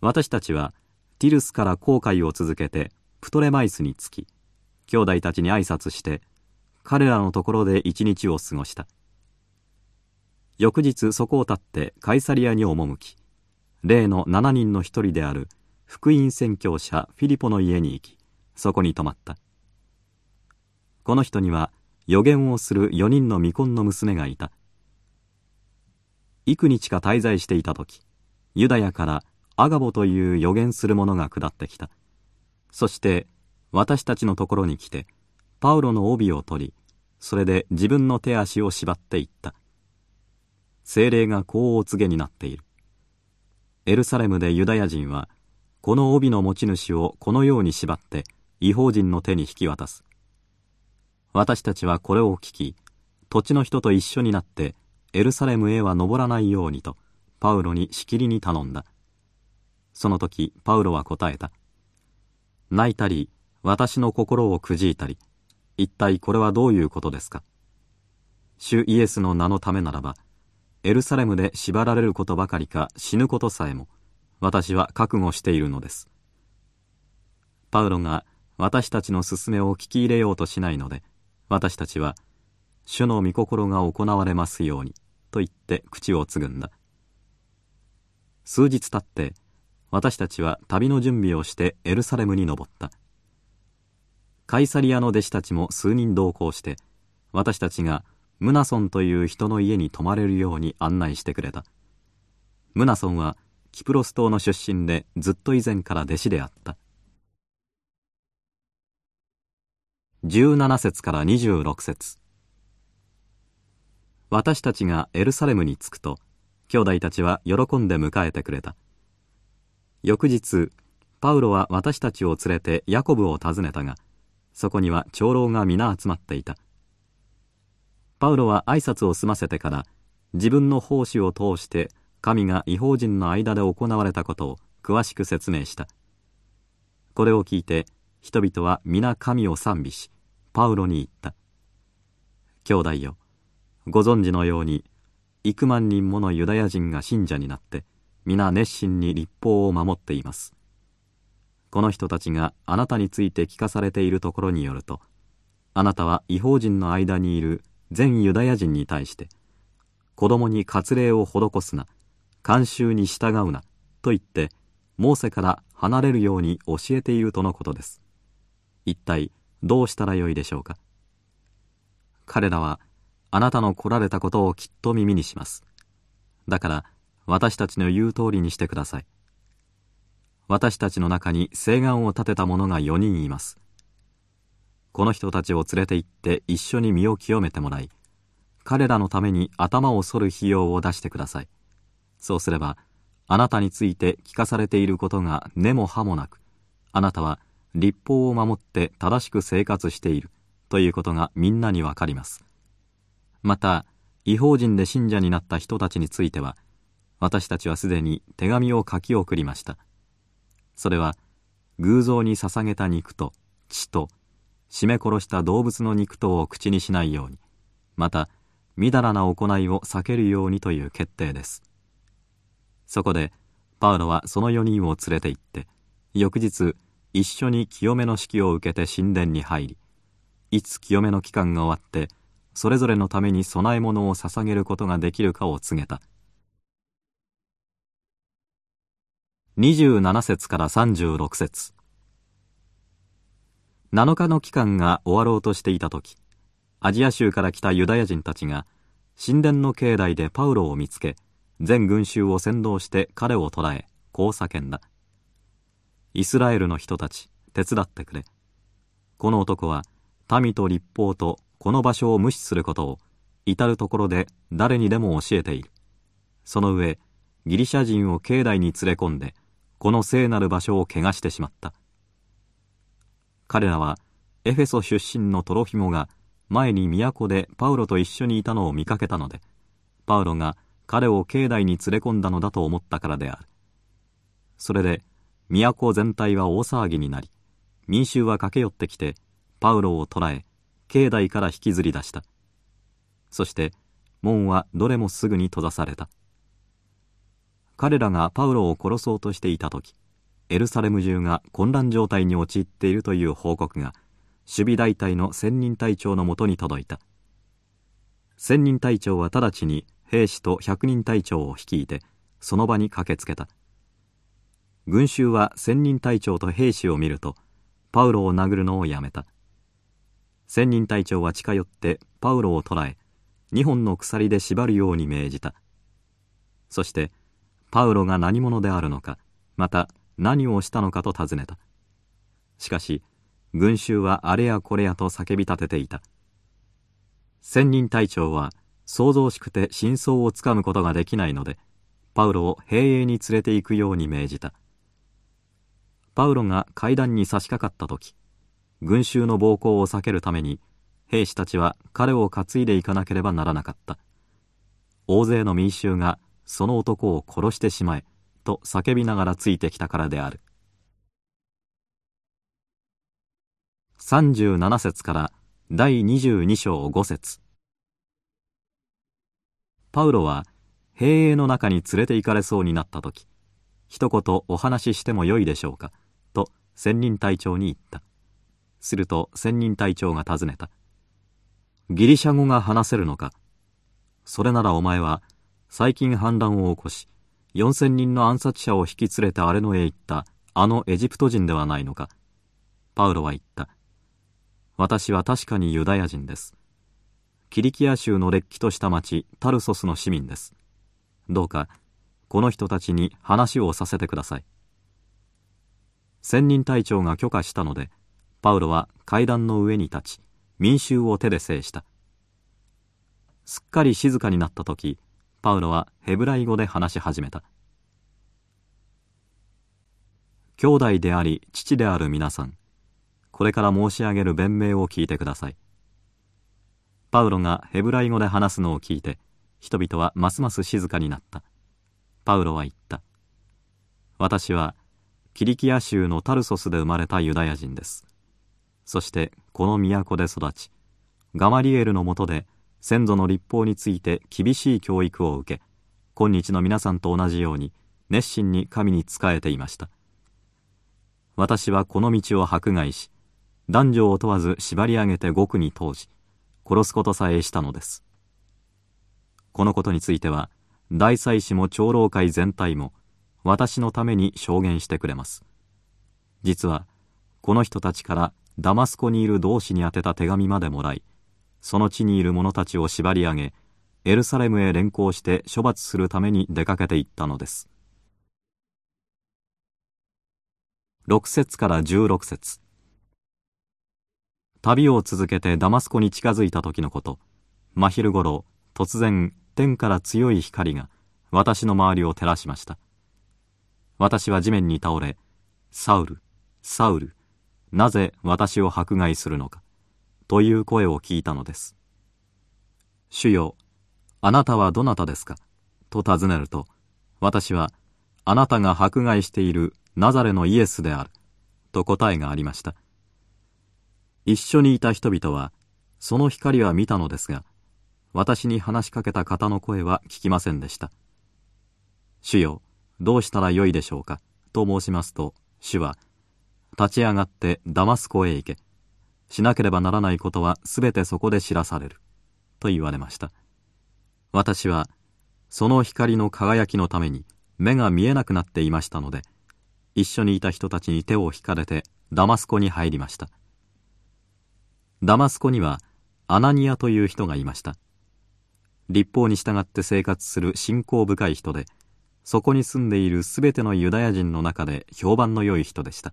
私たちはティルスから航海を続けてプトレマイスに着き兄弟たちに挨拶して彼らのところで一日を過ごした。翌日そこを立ってカイサリアに赴き例の7人の一人である福音宣教者フィリポの家に行きそこに泊まった。この人には予言をする4人の未婚の娘がいた。幾日か滞在していた時ユダヤからアガボという予言する者が下ってきた。そして私たちのところに来てパウロの帯を取りそれで自分の手足を縛っていった。精霊がこうお告げになっている。エルサレムでユダヤ人はこの帯の持ち主をこのように縛って違法人の手に引き渡す。私たちはこれを聞き土地の人と一緒になってエルサレムへは登らないようにとパウロにしきりに頼んだ。その時パウロは答えた。泣いたり私の心をくじいたり一体これはどういうことですか？主イエスの名のためならばエルサレムで縛られることばかりか死ぬことさえも私は覚悟しているのです。パウロが私たちの勧めを聞き入れようとしないので私たちは主の御心が行われますようにと言って口をつぐんだ。数日経って私たちは旅の準備をしてエルサレムに登った。カイサリアの弟子たちも数人同行して私たちがムナソンという人の家に泊まれるように案内してくれた。ムナソンはキプロス島の出身でずっと以前から弟子であった。17節から26節。私たちがエルサレムに着くと兄弟たちは喜んで迎えてくれた。翌日パウロは私たちを連れてヤコブを訪ねたがそこには長老が皆集まっていた。パウロは挨拶を済ませてから自分の奉仕を通して神が違法人の間で行われたことを詳しく説明した。これを聞いて人々は皆神を賛美しパウロに言った。兄弟よご存知のように幾万人ものユダヤ人が信者になって皆熱心に立法を守っています。この人たちがあなたについて聞かされているところによるとあなたは違法人の間にいる全ユダヤ人に対して子供に割礼を施すな慣習に従うなと言ってモーセから離れるように教えているとのことです。一体どうしたらよいでしょうか。彼らはあなたの来られたことをきっと耳にします。だから私たちの言う通りにしてください。私たちの中に誓願を立てた者が4人います。この人たちを連れて行って一緒に身を清めてもらい彼らのために頭を剃る費用を出してください。そうすればあなたについて聞かされていることが根も葉もなくあなたは立法を守って正しく生活しているということがみんなにわかります。また違法人で信者になった人たちについては私たちはすでに手紙を書き送りました。それは偶像に捧げた肉と血と絞め殺した動物の肉とを口にしないようにまたみだらな行いを避けるようにという決定です。そこでパウロはその4人を連れて行って翌日一緒に清めの式を受けて神殿に入りいつ清めの期間が終わってそれぞれのために供え物を捧げることができるかを告げた。27節から36節。7日の期間が終わろうとしていた時アジア州から来たユダヤ人たちが神殿の境内でパウロを見つけ全群衆を先導して彼を捕らえこう叫んだ。イスラエルの人たち手伝ってくれ。この男は民と立法とこの場所を無視することを至る所で誰にでも教えている。その上ギリシャ人を境内に連れ込んでこの聖なる場所を汚してしまった。彼らはエフェソ出身のトロフィモが前に都でパウロと一緒にいたのを見かけたのでパウロが彼を境内に連れ込んだのだと思ったからである。それで都全体は大騒ぎになり民衆は駆け寄ってきてパウロを捕らえ境内から引きずり出した。そして門はどれもすぐに閉ざされた。彼らがパウロを殺そうとしていた時エルサレム中が混乱状態に陥っているという報告が守備大隊の千人隊長のもとに届いた。千人隊長は直ちに兵士と百人隊長を率いてその場に駆けつけた。群衆は千人隊長と兵士を見るとパウロを殴るのをやめた。千人隊長は近寄ってパウロを捕らえ二本の鎖で縛るように命じた。そしてパウロが何者であるのかまた何をしたのかと尋ねた。しかし群衆はあれやこれやと叫び立てていた。千人隊長は騒々しくて真相をつかむことができないのでパウロを兵営に連れて行くように命じた。パウロが階段に差し掛かった時群衆の暴行を避けるために兵士たちは彼を担いでいかなければならなかった。大勢の民衆がその男を殺してしまえと叫びながらついてきたからである。37節から第22章5節。パウロは兵営の中に連れて行かれそうになった時一言お話ししてもよいでしょうかと仙人隊長に言った。すると仙人隊長が尋ねた。ギリシャ語が話せるのかそれならお前は最近反乱を起こし4000人の暗殺者を引き連れて荒れ野へ行ったあのエジプト人ではないのかパウロは言った。私は確かにユダヤ人です。キリキア州のれっきとした町タルソスの市民です。どうかこの人たちに話をさせてください。千人隊長が許可したのでパウロは階段の上に立ち民衆を手で制した。すっかり静かになった時パウロはヘブライ語で話し始めた。兄弟であり父である皆さんこれから申し上げる弁明を聞いてください。パウロがヘブライ語で話すのを聞いて人々はますます静かになった。パウロは言った。私はキリキア州のタルソスで生まれたユダヤ人です。そしてこの都で育ちガマリエルのもとで先祖の立法について厳しい教育を受け今日の皆さんと同じように熱心に神に仕えていました。私はこの道を迫害し男女を問わず縛り上げて獄に通し殺すことさえしたのです。このことについては大祭司も長老会全体も私のために証言してくれます。実はこの人たちからダマスコにいる同志に宛てた手紙までもらいその地にいる者たちを縛り上げエルサレムへ連行して処罰するために出かけていったのです。6節から16節。旅を続けてダマスコに近づいた時のこと。真昼ごろ突然天から強い光が私の周りを照らしました。私は地面に倒れサウルサウルなぜ私を迫害するのか。という声を聞いたのです主よあなたはどなたですか？と尋ねると、私は、あなたが迫害しているナザレのイエスである。と答えがありました。一緒にいた人々は、その光は見たのですが、私に話しかけた方の声は聞きませんでした。主よ、どうしたらよいでしょうか？と申しますと、主は、立ち上がってダマスコへ行け。しなければならないことはすべてそこで知らされる。と言われました。私はその光の輝きのために目が見えなくなっていましたので一緒にいた人たちに手を引かれてダマスコに入りましたダマスコにはアナニアという人がいました立法に従って生活する信仰深い人でそこに住んでいるすべてのユダヤ人の中で評判の良い人でした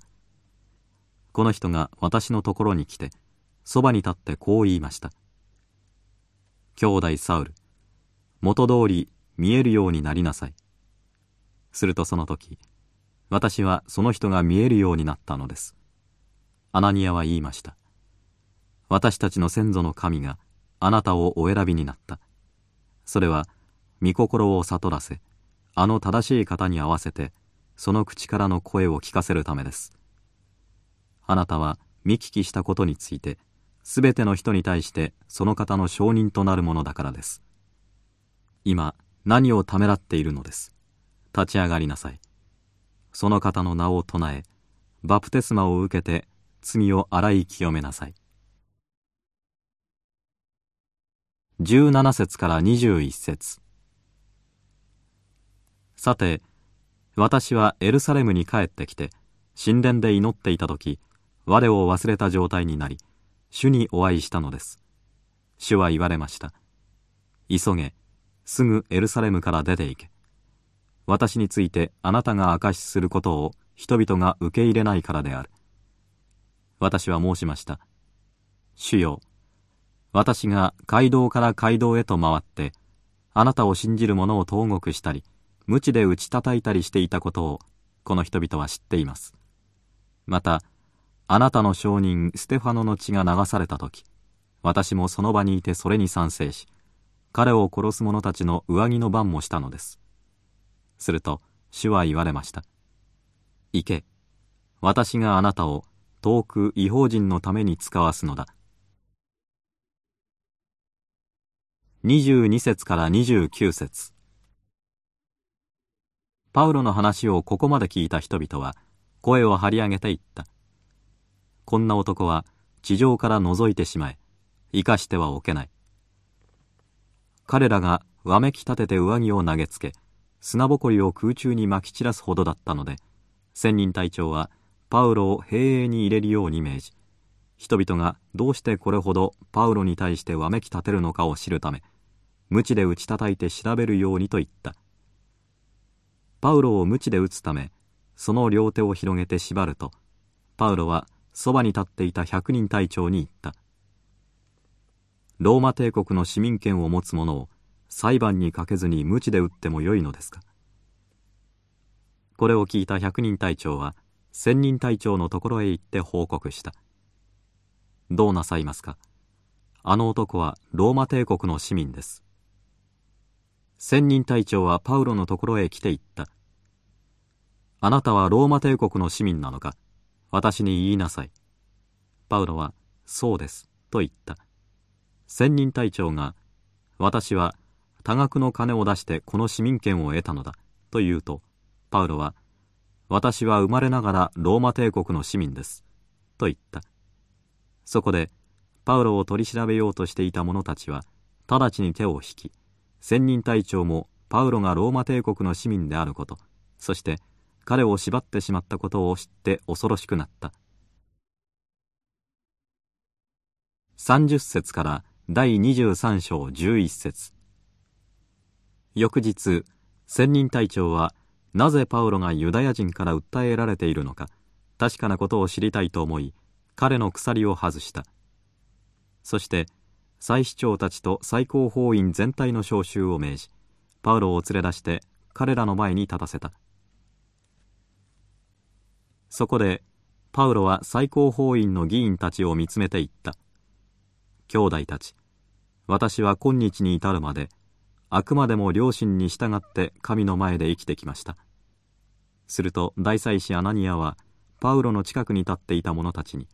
この人が私のところに来てそばに立ってこう言いました兄弟サウル元通り見えるようになりなさい。するとその時、私はその人が見えるようになったのです。アナニアは言いました。私たちの先祖の神があなたをお選びになった。それは、御心を悟らせ、あの正しい方に合わせて、その口からの声を聞かせるためです。あなたは見聞きしたことについて、すべての人に対してその方の証人となるものだからです。今何をためらっているのです。立ち上がりなさい。その方の名を唱えバプテスマを受けて罪を洗い清めなさい。17節から21節。さて私はエルサレムに帰ってきて神殿で祈っていた時我を忘れた状態になり主にお会いしたのです主は言われました急げすぐエルサレムから出て行け。私についてあなたが証しすることを人々が受け入れないからである。私は申しました。主よ、私が街道から街道へと回って、あなたを信じる者を投獄したり、無知で打ち叩いたりしていたことを、この人々は知っています。また、あなたの証人ステファノの血が流された時、私もその場にいてそれに賛成し、彼を殺す者たちの上着の番もしたのです。すると、主は言われました。行け。私があなたを遠く違法人のために使わすのだ。22節から29節パウロの話をここまで聞いた人々は声を張り上げて言った。こんな男は地上から覗いてしまえ、生かしてはおけない。彼らがわめき立てて上着を投げつけ砂ぼこりを空中にまき散らすほどだったので千人隊長はパウロを兵営に入れるように命じ人々がどうしてこれほどパウロに対してわめき立てるのかを知るため鞭で打ち叩いて調べるようにと言ったパウロを鞭で打つためその両手を広げて縛るとパウロはそばに立っていた百人隊長に言った「ローマ帝国の市民権を持つ者を裁判にかけずに鞭で打ってもよいのですか？これを聞いた百人隊長は千人隊長のところへ行って報告した。どうなさいますか？あの男はローマ帝国の市民です。千人隊長はパウロのところへ来て言った。あなたはローマ帝国の市民なのか？私に言いなさい。パウロはそうですと言った。千人隊長が私は多額の金を出してこの市民権を得たのだと言うとパウロは私は生まれながらローマ帝国の市民ですと言った。そこでパウロを取り調べようとしていた者たちは直ちに手を引き千人隊長もパウロがローマ帝国の市民であることそして彼を縛ってしまったことを知って恐ろしくなった。30節から第23章11節。翌日千人隊長はなぜパウロがユダヤ人から訴えられているのか確かなことを知りたいと思い彼の鎖を外した。そして祭司長たちと最高法院全体の召集を命じパウロを連れ出して彼らの前に立たせた。そこでパウロは最高法院の議員たちを見つめて言った。兄弟たち私は今日に至るまであくまでも両親に従って神の前で生きてきました。すると大祭司アナニアはパウロの近くに立っていた者たちに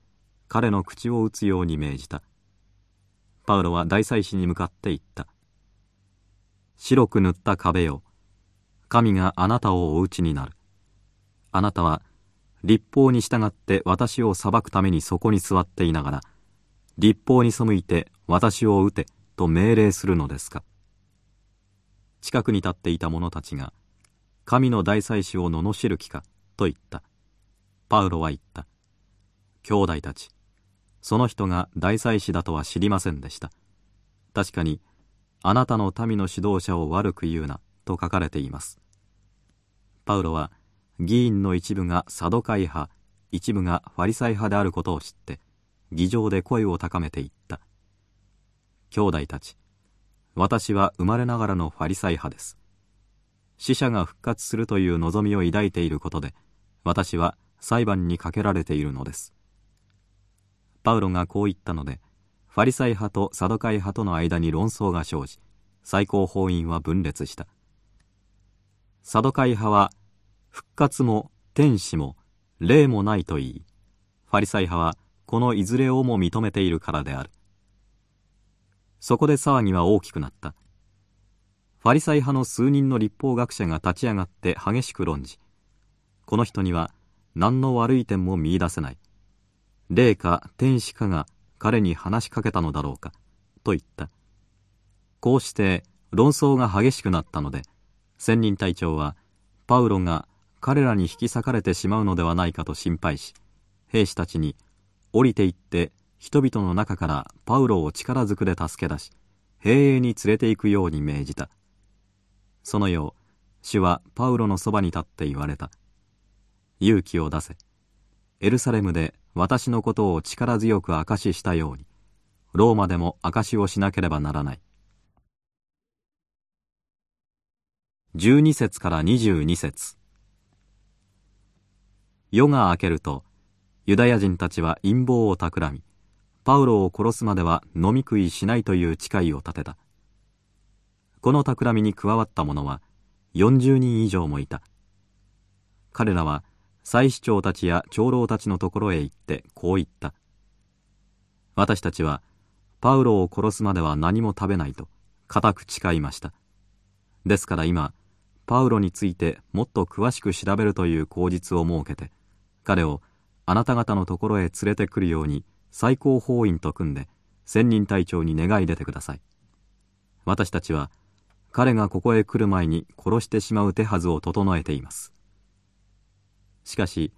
彼の口を打つように命じた。パウロは大祭司に向かって言った。白く塗った壁よ。神があなたをお討ちになる。あなたは立法に従って私を裁くためにそこに座っていながら立法に背いて私を討てと命令するのですか。近くに立っていた者たちが神の大祭司を罵る気かと言った。パウロは言った。兄弟たちその人が大祭司だとは知りませんでした。確かにあなたの民の指導者を悪く言うなと書かれています。パウロは議員の一部がサドカイ派一部がファリサイ派であることを知って議場で声を高めていった。兄弟たち私は生まれながらのファリサイ派です。死者が復活するという望みを抱いていることで私は裁判にかけられているのです。パウロがこう言ったのでファリサイ派とサドカイ派との間に論争が生じ最高法院は分裂した。サドカイ派は復活も天使も霊もないと言い。ファリサイ派はこのいずれをも認めているからである。そこで騒ぎは大きくなった。ファリサイ派の数人の立法学者が立ち上がって激しく論じこの人には何の悪い点も見いだせない。霊か天使かが彼に話しかけたのだろうかと言った。こうして論争が激しくなったので仙人隊長はパウロが彼らに引き裂かれてしまうのではないかと心配し兵士たちに降りて行って人々の中からパウロを力ずくで助け出し兵営に連れて行くように命じた。そのよう主はパウロのそばに立って言われた。勇気を出せ。エルサレムで私のことを力強く証ししたように。ローマでも証しをしなければならない。12節から22節。夜が明けるとユダヤ人たちは陰謀を企みパウロを殺すまでは飲み食いしないという誓いを立てた。この企みに加わった者は40人以上もいた。彼らは祭司長たちや長老たちのところへ行ってこう言った。私たちはパウロを殺すまでは何も食べないと固く誓いました。ですから今パウロについてもっと詳しく調べるという口実を設けて彼をあなた方のところへ連れてくるように最高法院と組んで千人隊長に願い出てください。私たちは彼がここへ来る前に殺してしまう手はずを整えています。しかし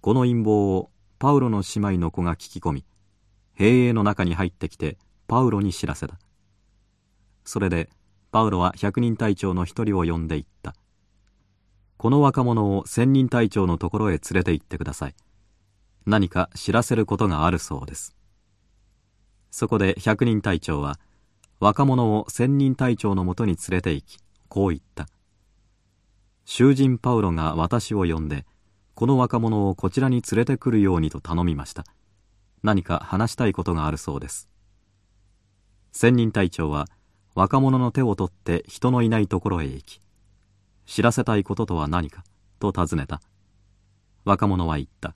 この陰謀をパウロの姉妹の子が聞き込み兵営の中に入ってきてパウロに知らせた。それでパウロは百人隊長の一人を呼んでいった。この若者を千人隊長のところへ連れて行ってください。何か知らせることがあるそうです。そこで百人隊長は若者を千人隊長のもとに連れて行きこう言った。囚人パウロが私を呼んでこの若者をこちらに連れてくるようにと頼みました。何か話したいことがあるそうです。千人隊長は若者の手を取って人のいないところへ行き知らせたいこととは何か？と尋ねた。若者は言った。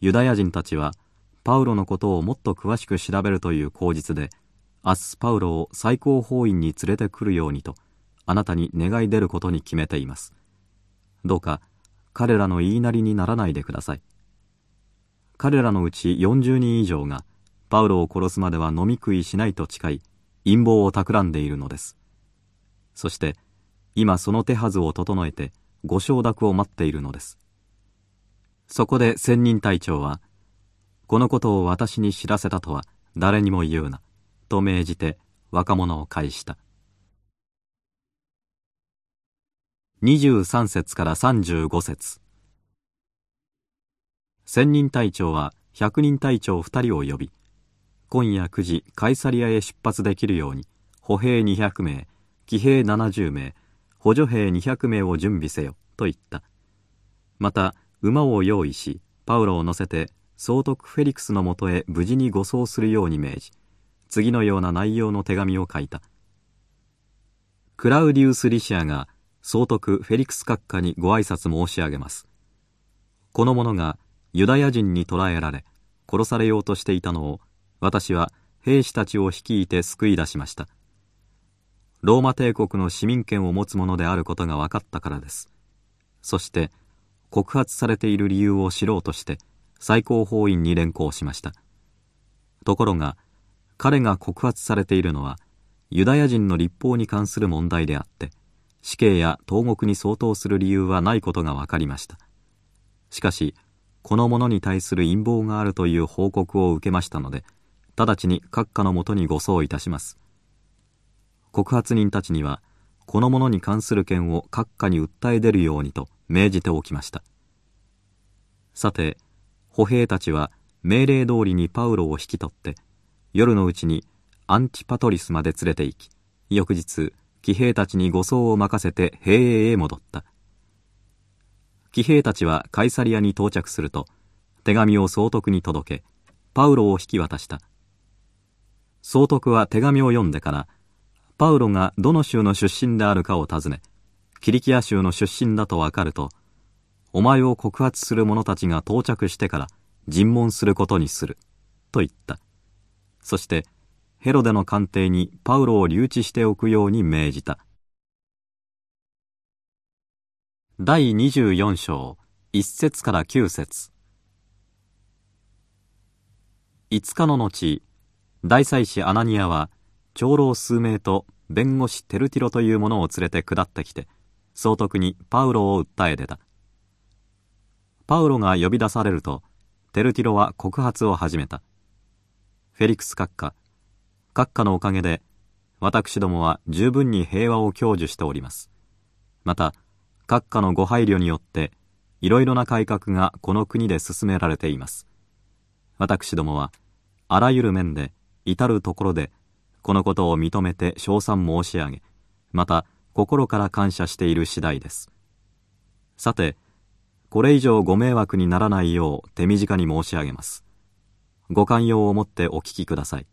ユダヤ人たちはパウロのことをもっと詳しく調べるという口実で明日パウロを最高法院に連れてくるようにとあなたに願い出ることに決めています。どうか彼らの言いなりにならないでください。彼らのうち40人以上がパウロを殺すまでは飲み食いしないと誓い陰謀を企んでいるのです。そして今その手はずを整えてご承諾を待っているのです。そこで仙人隊長はこのことを私に知らせたとは誰にも言うなと命じて若者を返した。23節から35節。千人隊長は百人隊長2人を呼び今夜9時カイサリアへ出発できるように歩兵200名騎兵70名補助兵200名を準備せよと言った。また馬を用意しパウロを乗せて総督フェリクスのもとへ無事に護送するように命じ次のような内容の手紙を書いた。クラウディウス・リシアが総督フェリクス閣下にご挨拶申し上げます。この者がユダヤ人に捕らえられ殺されようとしていたのを私は兵士たちを率いて救い出しました。ローマ帝国の市民権を持つ者であることが分かったからです。そして告発されている理由を知ろうとして最高法院に連行しました。ところが彼が告発されているのはユダヤ人の立法に関する問題であって死刑や投獄に相当する理由はないことが分かりました。しかしこの者に対する陰謀があるという報告を受けましたので直ちに閣下のもとに護送いたします。告発人たちにはこの者に関する件を閣下に訴え出るようにと命じておきました。さて歩兵たちは命令通りにパウロを引き取って夜のうちにアンチパトリスまで連れて行き翌日騎兵たちに護送を任せて兵営へ戻った。騎兵たちはカイサリアに到着すると手紙を総督に届けパウロを引き渡した。総督は手紙を読んでからパウロがどの州の出身であるかを尋ねキリキア州の出身だとわかるとお前を告発する者たちが到着してから尋問することにすると言った。そしてヘロデの官邸にパウロを留置しておくように命じた。第24章1節から9節。5日の後大祭司アナニアは長老数名と弁護士テルティロという者を連れて下ってきて総督にパウロを訴え出た。パウロが呼び出されるとテルティロは告発を始めた。フェリクス閣下閣下のおかげで私どもは十分に平和を享受しております。また閣下のご配慮によっていろいろな改革がこの国で進められています。私どもはあらゆる面で至るところでこのことを認めて称賛申し上げまた心から感謝している次第です。さてこれ以上ご迷惑にならないよう手短に申し上げます。ご寛容をもってお聞きください。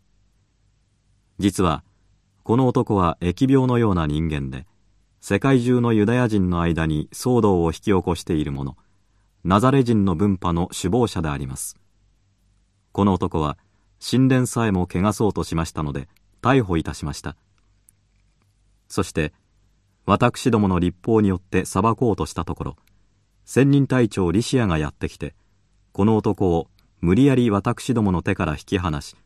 実はこの男は疫病のような人間で世界中のユダヤ人の間に騒動を引き起こしている者ナザレ人の分派の首謀者であります。この男は神殿さえも汚そうとしましたので逮捕いたしました。そして私どもの立法によって裁こうとしたところ千人隊長リシアがやってきてこの男を無理やり私どもの手から引き離し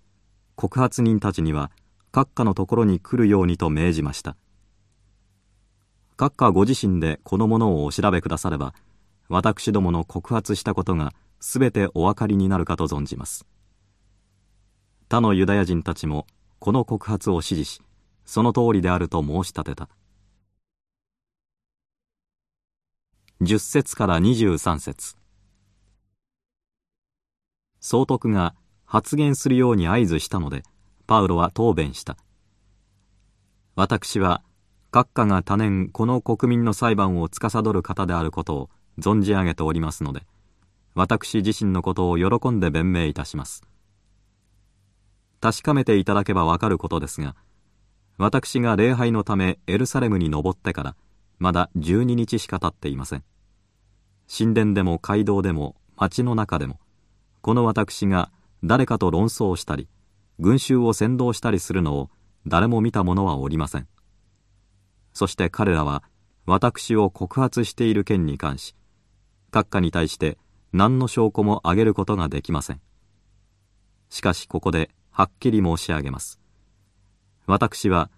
告発人たちには閣下のところに来るようにと命じました。閣下ご自身でこの者をお調べくだされば私どもの告発したことがすべてお分かりになるかと存じます。他のユダヤ人たちもこの告発を支持しその通りであると申し立てた。10節から23節。総督が発言するように合図したのでパウロは答弁した。私は閣下が多年この国民の裁判を司る方であることを存じ上げておりますので私自身のことを喜んで弁明いたします。確かめていただけばわかることですが私が礼拝のためエルサレムに登ってからまだ12日しか経っていません。神殿でも街道でも街の中でもこの私が誰かと論争したり群衆を先導したりするのを誰も見た者はおりません。そして彼らは私を告発している件に関し閣下に対して何の証拠も挙げることができません。しかしここではっきり申し上げます。私は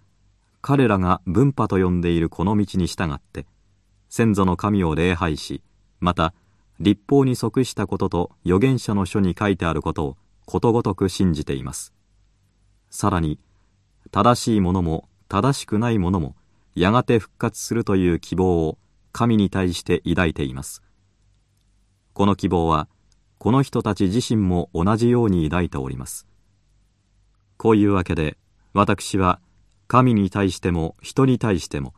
彼らが分派と呼んでいるこの道に従って先祖の神を礼拝しまた立法に即したことと預言者の書に書いてあることをことごとく信じています。さらに正しいものも正しくないものもやがて復活するという希望を神に対して抱いています。この希望はこの人たち自身も同じように抱いております。こういうわけで私は神に対しても人に対しても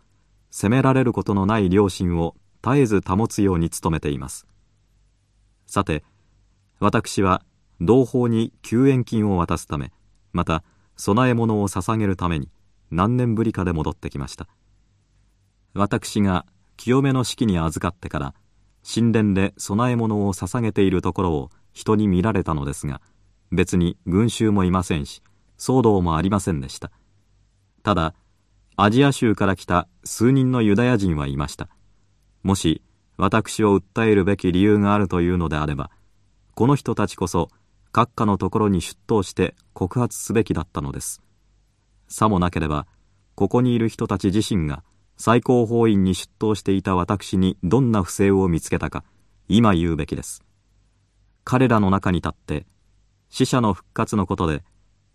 責められることのない良心を絶えず保つように努めています。さて私は同胞に救援金を渡すためまた供え物を捧げるために何年ぶりかで戻ってきました。私が清めの式に預かってから神殿で供え物を捧げているところを人に見られたのですが別に群衆もいませんし騒動もありませんでした。ただアジア州から来た数人のユダヤ人はいました。もし私を訴えるべき理由があるというのであればこの人たちこそ閣下のところに出頭して告発すべきだったのです。さもなければここにいる人たち自身が最高法院に出頭していた私にどんな不正を見つけたか今言うべきです。彼らの中に立って死者の復活のことで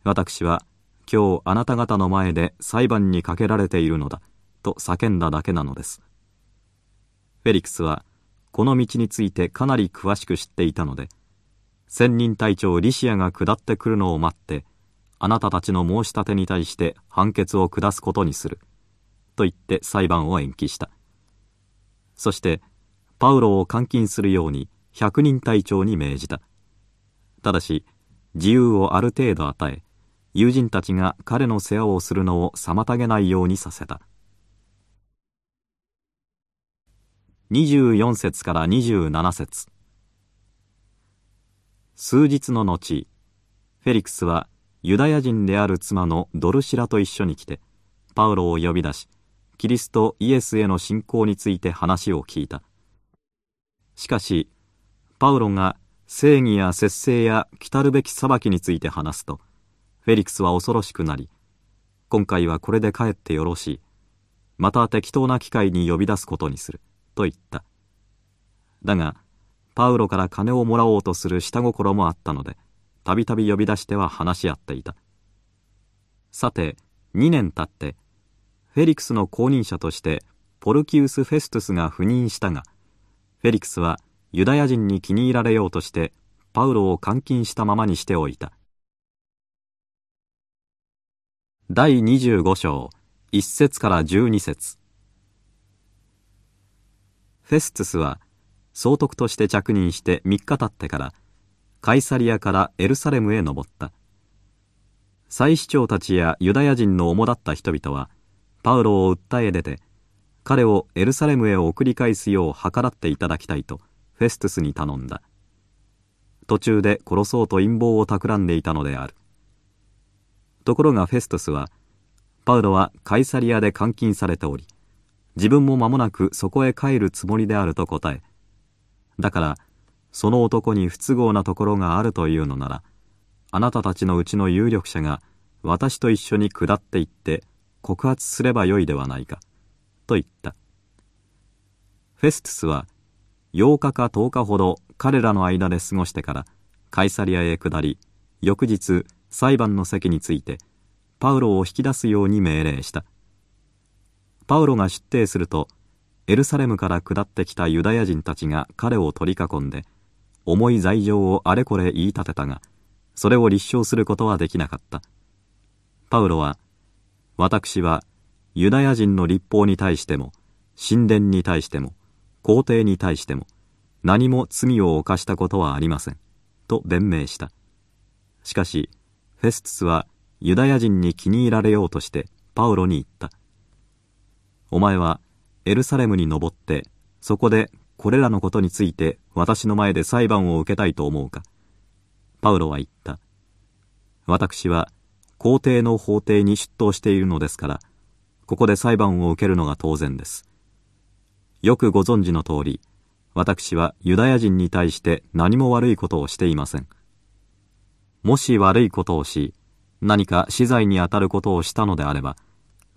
私は今日あなた方の前で裁判にかけられているのだと叫んだだけなのです。フェリクスはこの道についてかなり詳しく知っていたので千人隊長リシアが下ってくるのを待ってあなたたちの申し立てに対して判決を下すことにすると言って裁判を延期した。そしてパウロを監禁するように百人隊長に命じた。ただし自由をある程度与え友人たちが彼の世話をするのを妨げないようにさせた。24節から27節。数日の後フェリクスはユダヤ人である妻のドルシラと一緒に来てパウロを呼び出しキリストイエスへの信仰について話を聞いた。しかしパウロが正義や節制や来るべき裁きについて話すとフェリクスは恐ろしくなり今回はこれで帰ってよろしい。また適当な機会に呼び出すことにする。と言った。だがパウロから金をもらおうとする下心もあったのでたびたび呼び出しては話し合っていた。さて2年経ってフェリクスの後任者としてポルキウス・フェストゥスが赴任したがフェリクスはユダヤ人に気に入られようとしてパウロを監禁したままにしておいた。第25章1節から12節。フェストゥスは総督として着任して3日経ってからカイサリアからエルサレムへ登った。祭司長たちやユダヤ人の主だった人々はパウロを訴え出て彼をエルサレムへ送り返すよう計らっていただきたいとフェストゥスに頼んだ。途中で殺そうと陰謀を企んでいたのである。ところがフェストスはパウロはカイサリアで監禁されており自分も間もなくそこへ帰るつもりであると答えだからその男に不都合なところがあるというのならあなたたちのうちの有力者が私と一緒に下っていって告発すればよいではないかと言った。フェストゥスは8日か10日ほど彼らの間で過ごしてからカイサリアへ下り翌日裁判の席についてパウロを引き出すように命令した。パウロが出廷するとエルサレムから下ってきたユダヤ人たちが彼を取り囲んで重い罪状をあれこれ言い立てたがそれを立証することはできなかった。パウロは私はユダヤ人の立法に対しても神殿に対しても皇帝に対しても何も罪を犯したことはありません。と弁明した。しかしフェストゥスはユダヤ人に気に入られようとしてパウロに言った。お前はエルサレムに登ってそこでこれらのことについて私の前で裁判を受けたいと思うか？パウロは言った。私は皇帝の法廷に出頭しているのですから、ここで裁判を受けるのが当然です。よくご存知の通り、私はユダヤ人に対して何も悪いことをしていません。もし悪いことをし、何か死罪にあたることをしたのであれば、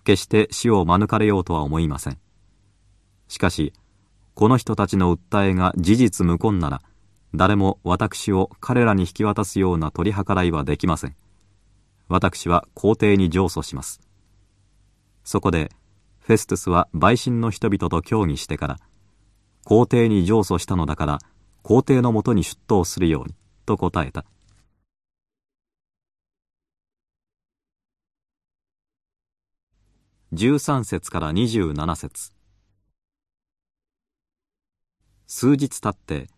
決して死を免れようとは思いません。しかしこの人たちの訴えが事実無根なら誰も私を彼らに引き渡すような取り計らいはできません。私は皇帝に上訴します。そこでフェストゥスは陪審の人々と協議してから皇帝に上訴したのだから皇帝のもとに出頭するようにと答えた。13節から27節。数日経って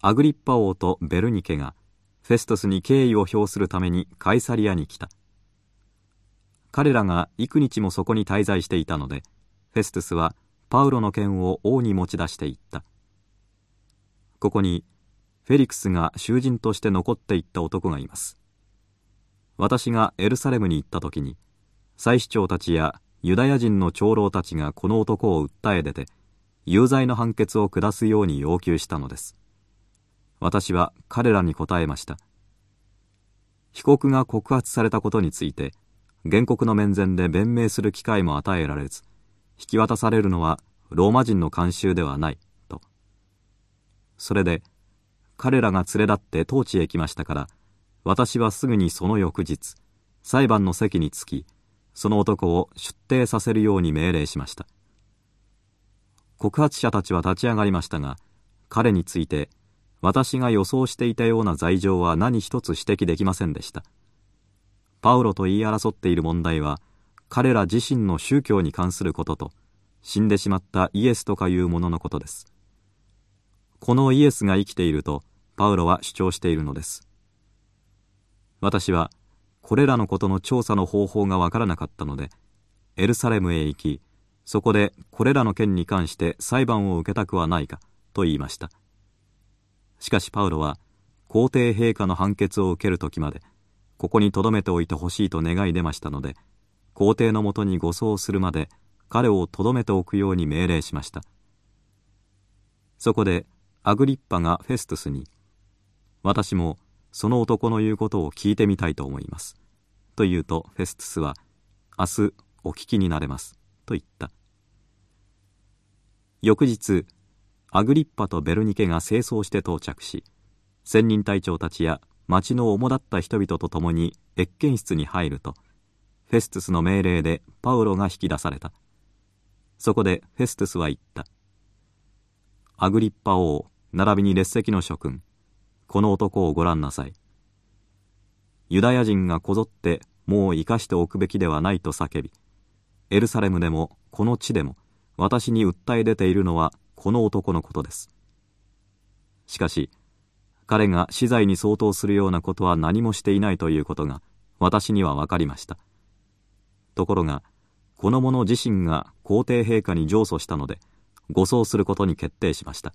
アグリッパ王とベルニケがフェストスに敬意を表するためにカイサリアに来た。彼らが幾日もそこに滞在していたのでフェストスはパウロの剣を王に持ち出していった。ここにフェリクスが囚人として残っていった男がいます。私がエルサレムに行った時に祭司長たちやユダヤ人の長老たちがこの男を訴え出て有罪の判決を下すように要求したのです。私は彼らに答えました。被告が告発されたことについて原告の面前で弁明する機会も与えられず引き渡されるのはローマ人の慣習ではないと。それで彼らが連れ立って当地へ来ましたから私はすぐにその翌日裁判の席につきその男を出廷させるように命令しました。告発者たちは立ち上がりましたが彼について私が予想していたような罪状は何一つ指摘できませんでした。パウロと言い争っている問題は彼ら自身の宗教に関することと死んでしまったイエスとかいうもののことです。このイエスが生きているとパウロは主張しているのです。私はこれらのことの調査の方法がわからなかったのでエルサレムへ行きそこでこれらの件に関して裁判を受けたくはないかと言いました。しかしパウロは皇帝陛下の判決を受ける時までここに留めておいてほしいと願い出ましたので皇帝のもとに護送するまで彼を留めておくように命令しました。そこでアグリッパがフェストゥスに私もその男の言うことを聞いてみたいと思います。と言うとフェストゥスは明日お聞きになれます。と言った。翌日アグリッパとベルニケが清掃して到着し仙人隊長たちや町の主だった人々と共に謁見室に入るとフェストゥスの命令でパウロが引き出された。そこでフェストゥスは言った。アグリッパ王並びに列席の諸君この男をご覧なさい。ユダヤ人がこぞってもう生かしておくべきではないと叫びエルサレムでもこの地でも私に訴え出ているのはこの男のことです。しかし彼が死罪に相当するようなことは何もしていないということが私には分かりました。ところがこの者自身が皇帝陛下に上訴したので護送することに決定しました。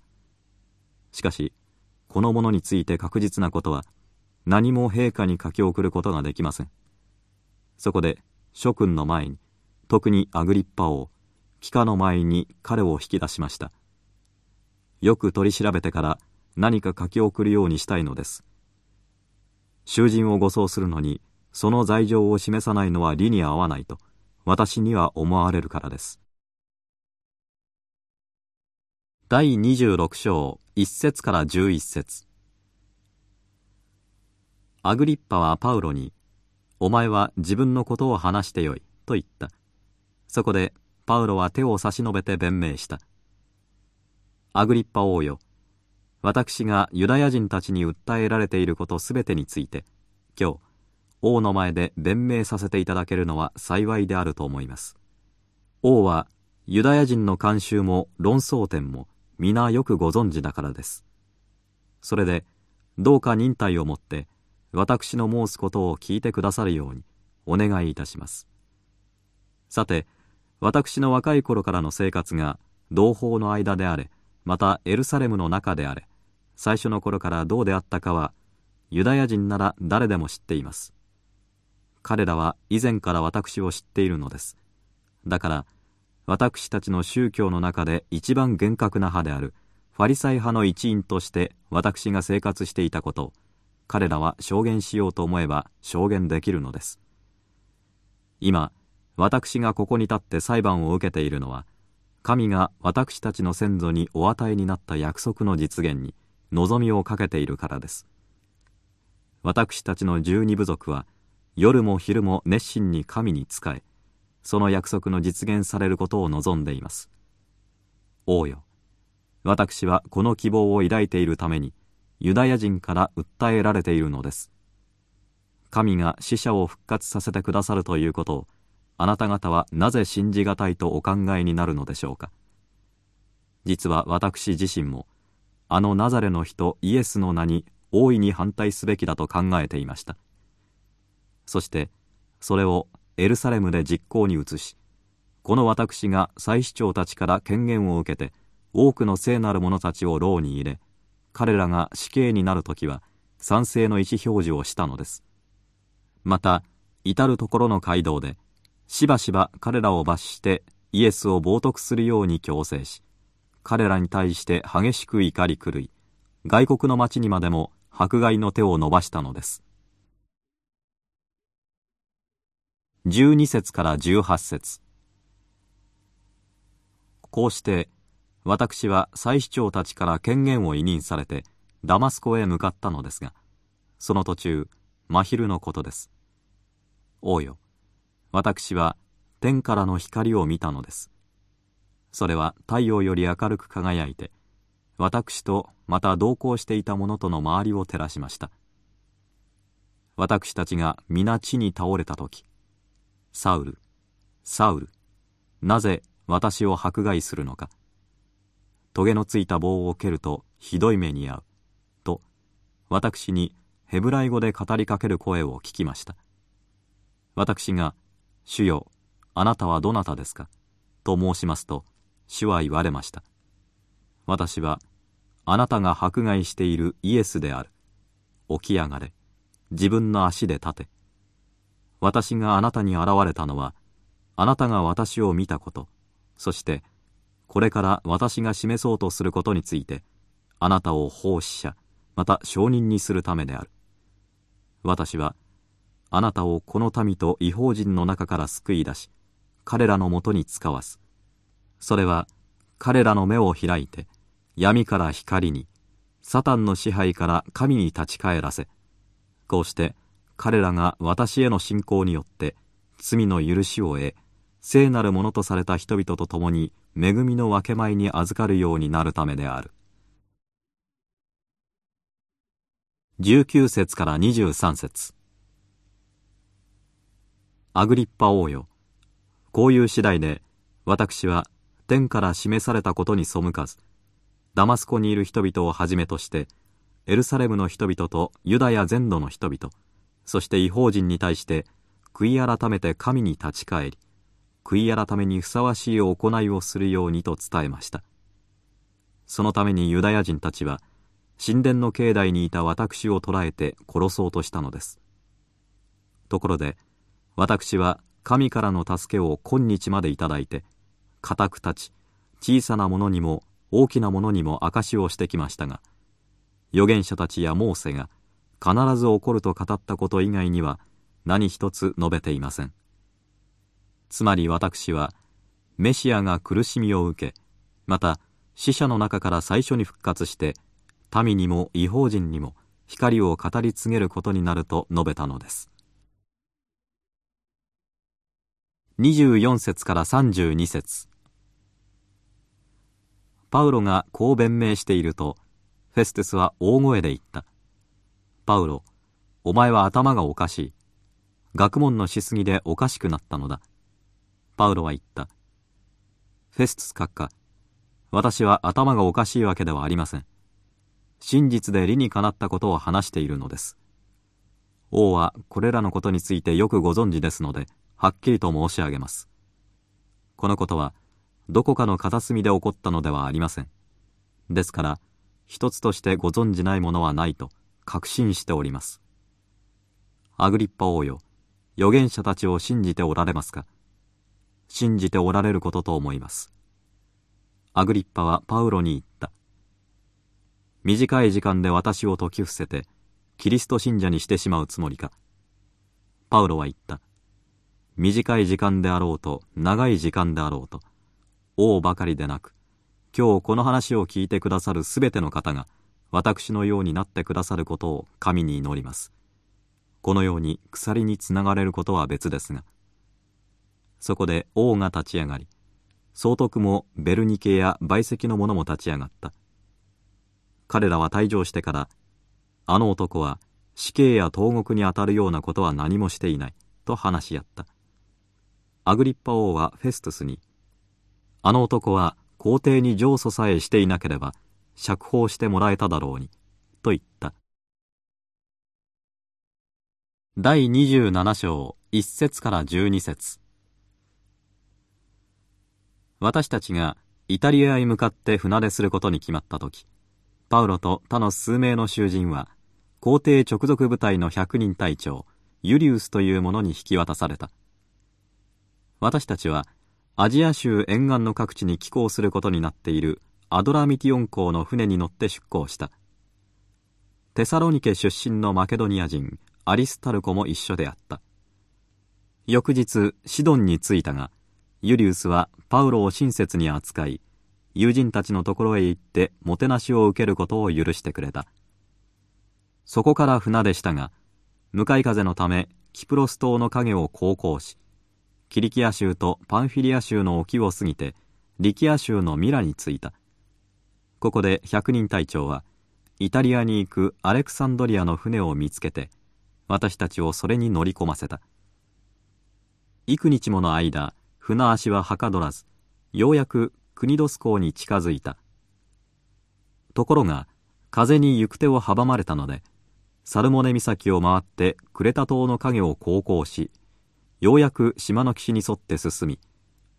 しかしこの者について確実なことは何も陛下に書き送ることができません。そこで諸君の前に特にアグリッパ王帰化の前に彼を引き出しました。よく取り調べてから何か書き送るようにしたいのです。囚人を護送するのにその罪状を示さないのは理に合わないと私には思われるからです。第26章1節から11節。アグリッパはパウロに「お前は自分のことを話してよい」と言った。そこでパウロは手を差し伸べて弁明した。アグリッパ王よ私がユダヤ人たちに訴えられていることすべてについて今日王の前で弁明させていただけるのは幸いであると思います。王はユダヤ人の慣習も論争点も皆よくご存知だからです。それでどうか忍耐をもって私の申すことを聞いてくださるようにお願いいたします。さて私の若い頃からの生活が同胞の間であれまたエルサレムの中であれ最初の頃からどうであったかはユダヤ人なら誰でも知っています。彼らは以前から私を知っているのです。だから私たちの宗教の中で一番厳格な派であるファリサイ派の一員として私が生活していたことを彼らは証言しようと思えば証言できるのです。今私がここに立って裁判を受けているのは神が私たちの先祖にお与えになった約束の実現に望みをかけているからです。私たちの十二部族は夜も昼も熱心に神に仕えその約束の実現されることを望んでいます。王よ私はこの希望を抱いているためにユダヤ人から訴えられているのです。神が死者を復活させてくださるということをあなた方はなぜ信じがたいとお考えになるのでしょうか。実は私自身もあのナザレの人イエスの名に大いに反対すべきだと考えていました。そしてそれをエルサレムで実行に移しこの私が祭司長たちから権限を受けて多くの聖なる者たちを牢に入れ彼らが死刑になる時は賛成の意思表示をしたのです。また至る所の街道でしばしば彼らを罰してイエスを冒涜するように強制し彼らに対して激しく怒り狂い外国の町にまでも迫害の手を伸ばしたのです。12節から18節。こうして私は祭司長たちから権限を委任されてダマスコへ向かったのですがその途中真昼のことです。王よ私は天からの光を見たのです。それは太陽より明るく輝いて私とまた同行していた者との周りを照らしました。私たちが皆地に倒れた時サウル。サウル。なぜ私を迫害するのか。トゲのついた棒を蹴るとひどい目に遭う。と私にヘブライ語で語りかける声を聞きました。私が「主よあなたはどなたですか?」と申しますと主は言われました。私はあなたが迫害しているイエスである。起き上がれ。自分の足で立て。私があなたに現れたのはあなたが私を見たこと。そしてこれから私が示そうとすることについてあなたを奉仕者また証人にするためである。私はあなたをこの民と違法人の中から救い出し彼らのもとに使わす。それは彼らの目を開いて闇から光にサタンの支配から神に立ち返らせ。こうして彼らが私への信仰によって罪の許しを得聖なるものとされた人々と共に恵みの分け前に預かるようになるためである。19節から23節。アグリッパ王よこういう次第で私は天から示されたことに背かずダマスコにいる人々をはじめとしてエルサレムの人々とユダヤ全土の人々そして違法人に対して悔い改めて神に立ち返り悔い改めにふさわしい行いをするようにと伝えました。そのためにユダヤ人たちは神殿の境内にいた私を捕らえて殺そうとしたのです。ところで私は神からの助けを今日までいただいて固く立ち小さなものにも大きなものにも証しをしてきましたが預言者たちやモーセが必ず起こると語ったこと以外には何一つ述べていません。つまり私はメシアが苦しみを受けまた死者の中から最初に復活して民にも違法人にも光を語り継げることになると述べたのです。24節から32節。パウロがこう弁明しているとフェステスは大声で言った。パウロお前は頭がおかしい。学問のしすぎでおかしくなったのだ。パウロは言った。フェステス閣下私は頭がおかしいわけではありません。真実で理にかなったことを話しているのです。王はこれらのことについてよくご存知ですのではっきりと申し上げます。このことはどこかの片隅で起こったのではありません。ですから一つとしてご存じないものはないと。確信しております。アグリッパ王よ預言者たちを信じておられますか？信じておられることと思います。アグリッパはパウロに言った。短い時間で私を解き伏せてキリスト信者にしてしまうつもりか？パウロは言った。短い時間であろうと長い時間であろうと王ばかりでなく今日この話を聞いてくださるすべての方が私のようになってくださることを神に祈ります。このように鎖につながれることは別ですがそこで王が立ち上がり総督もベルニケや売石の者も立ち上がった。彼らは退場してからあの男は死刑や投獄にあたるようなことは何もしていないと話し合った。アグリッパ王はフェストゥスにあの男は皇帝に上訴さえしていなければ釈放してもらえただろうにと言った。第27章1節から12節。私たちがイタリアへ向かって船出することに決まった時パウロと他の数名の囚人は皇帝直属部隊の百人隊長ユリウスという者に引き渡された。私たちはアジア州沿岸の各地に寄港することになっているアドラミティオン港の船に乗って出港した。テサロニケ出身のマケドニア人アリスタルコも一緒であった。翌日シドンに着いたがユリウスはパウロを親切に扱い友人たちのところへ行ってもてなしを受けることを許してくれた。そこから船でしたが向かい風のためキプロス島の影を航行しキリキア州とパンフィリア州の沖を過ぎてリキア州のミラに着いた。ここで百人隊長はイタリアに行くアレクサンドリアの船を見つけて私たちをそれに乗り込ませた。幾日もの間船足ははかどらずようやく国戸港に近づいた。ところが風に行く手を阻まれたのでサルモネ岬を回ってクレタ島の影を航行しようやく島の岸に沿って進み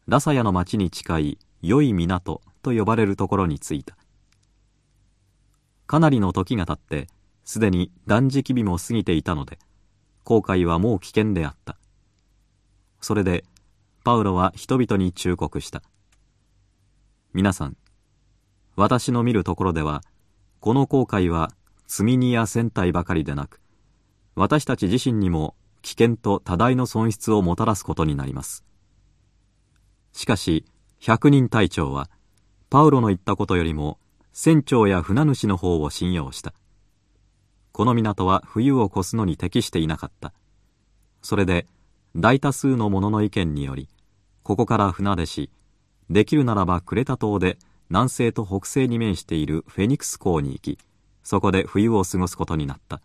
ラサヤの町に近い良い港と呼ばれるところに着いた。かなりの時が経ってすでに断食日も過ぎていたので航海はもう危険であった。それでパウロは人々に忠告した。皆さん私の見るところではこの航海は積み荷や船体ばかりでなく私たち自身にも危険と多大の損失をもたらすことになります。しかし百人隊長はパウロの言ったことよりも船長や船主の方を信用した。この港は冬を越すのに適していなかった。それで大多数の者の意見によりここから船出しできるならばクレタ島で南西と北西に面しているフェニクス港に行きそこで冬を過ごすことになった。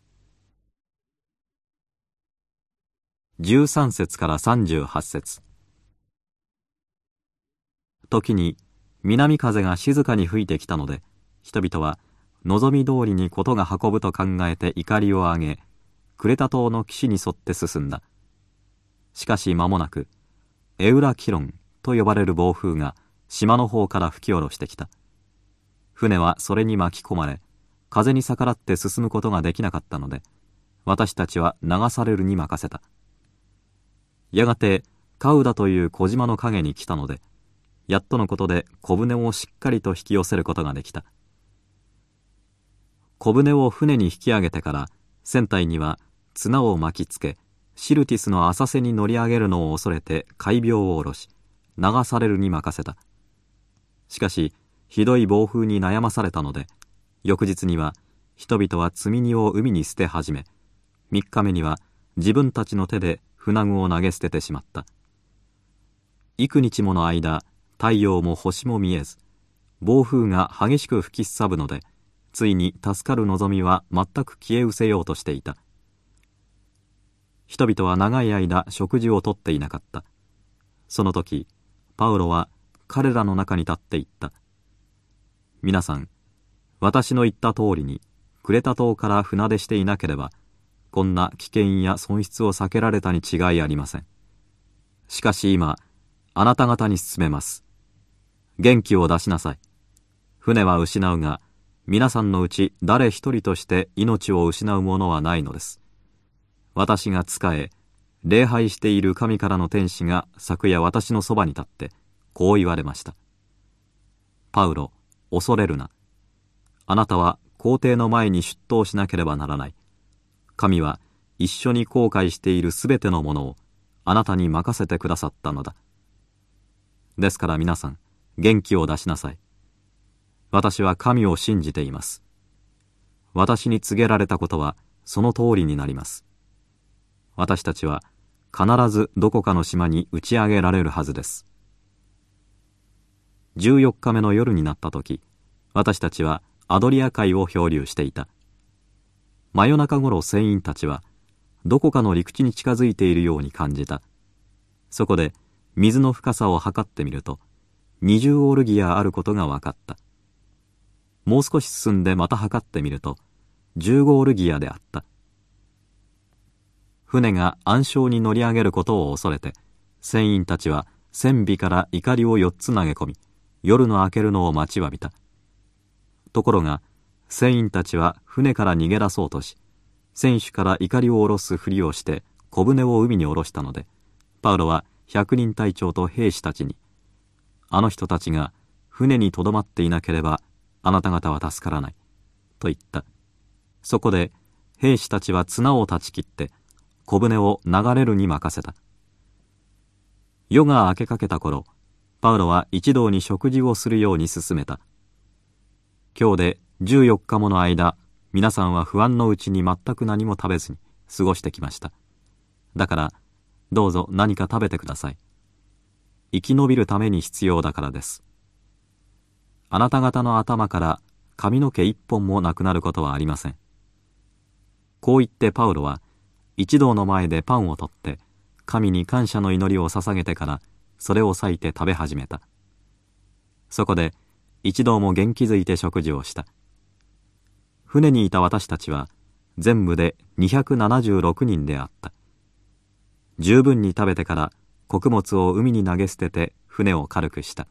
13節から38節。時に南風が静かに吹いてきたので人々は望み通りに事が運ぶと考えて怒りを上げクレタ島の岸に沿って進んだ。しかし間もなくエウラキロンと呼ばれる暴風が島の方から吹き下ろしてきた。船はそれに巻き込まれ風に逆らって進むことができなかったので私たちは流されるに任せた。やがてカウダという小島の影に来たのでやっとのことで小舟をしっかりと引き寄せることができた。小舟を船に引き上げてから船体には綱を巻きつけシルティスの浅瀬に乗り上げるのを恐れて海病を下ろし流されるに任せた。しかしひどい暴風に悩まされたので翌日には人々は積み荷を海に捨て始め3日目には自分たちの手で船具を投げ捨ててしまった。幾日もの間太陽も星も見えず暴風が激しく吹きすさぶのでついに助かる望みは全く消え失せようとしていた。人々は長い間食事をとっていなかった。その時パウロは彼らの中に立っていった。皆さん私の言った通りにクレタ島から船出していなければこんな危険や損失を避けられたに違いありません。しかし今あなた方に進めます。元気を出しなさい。船は失うが皆さんのうち誰一人として命を失う者はないのです。私が仕え、礼拝している神からの天使が昨夜私のそばに立って、こう言われました。パウロ、恐れるな。あなたは皇帝の前に出頭しなければならない。神は一緒に後悔しているすべてのものを、あなたに任せてくださったのだですから皆さん元気を出しなさい私は神を信じています。私に告げられたことはその通りになります。私たちは必ずどこかの島に打ち上げられるはずです。14日目の夜になった時私たちはアドリア海を漂流していた。真夜中頃船員たちはどこかの陸地に近づいているように感じた。そこで水の深さを測ってみると20オルギアあることが分かった。もう少し進んでまた測ってみると15オルギアであった。船が暗礁に乗り上げることを恐れて船員たちは船尾から怒りを4つ投げ込み夜の明けるのを待ちわびた。ところが船員たちは船から逃げ出そうとし船首から怒りを下ろすふりをして小舟を海に下ろしたのでパウロは百人隊長と兵士たちにあの人たちが船にとどまっていなければあなた方は助からない。と言った。そこで兵士たちは綱を断ち切って小舟を流れるに任せた。夜が明けかけた頃パウロは一同に食事をするように勧めた。今日で14日もの間皆さんは不安のうちに全く何も食べずに過ごしてきました。だからどうぞ何か食べてください。生き延びるために必要だからです。あなた方の頭から髪の毛一本もなくなることはありません。こう言ってパウロは一同の前でパンを取って神に感謝の祈りを捧げてからそれを裂いて食べ始めた。そこで一同も元気づいて食事をした。船にいた私たちは全部で276人であった。十分に食べてから穀物を海に投げ捨てて船を軽くした。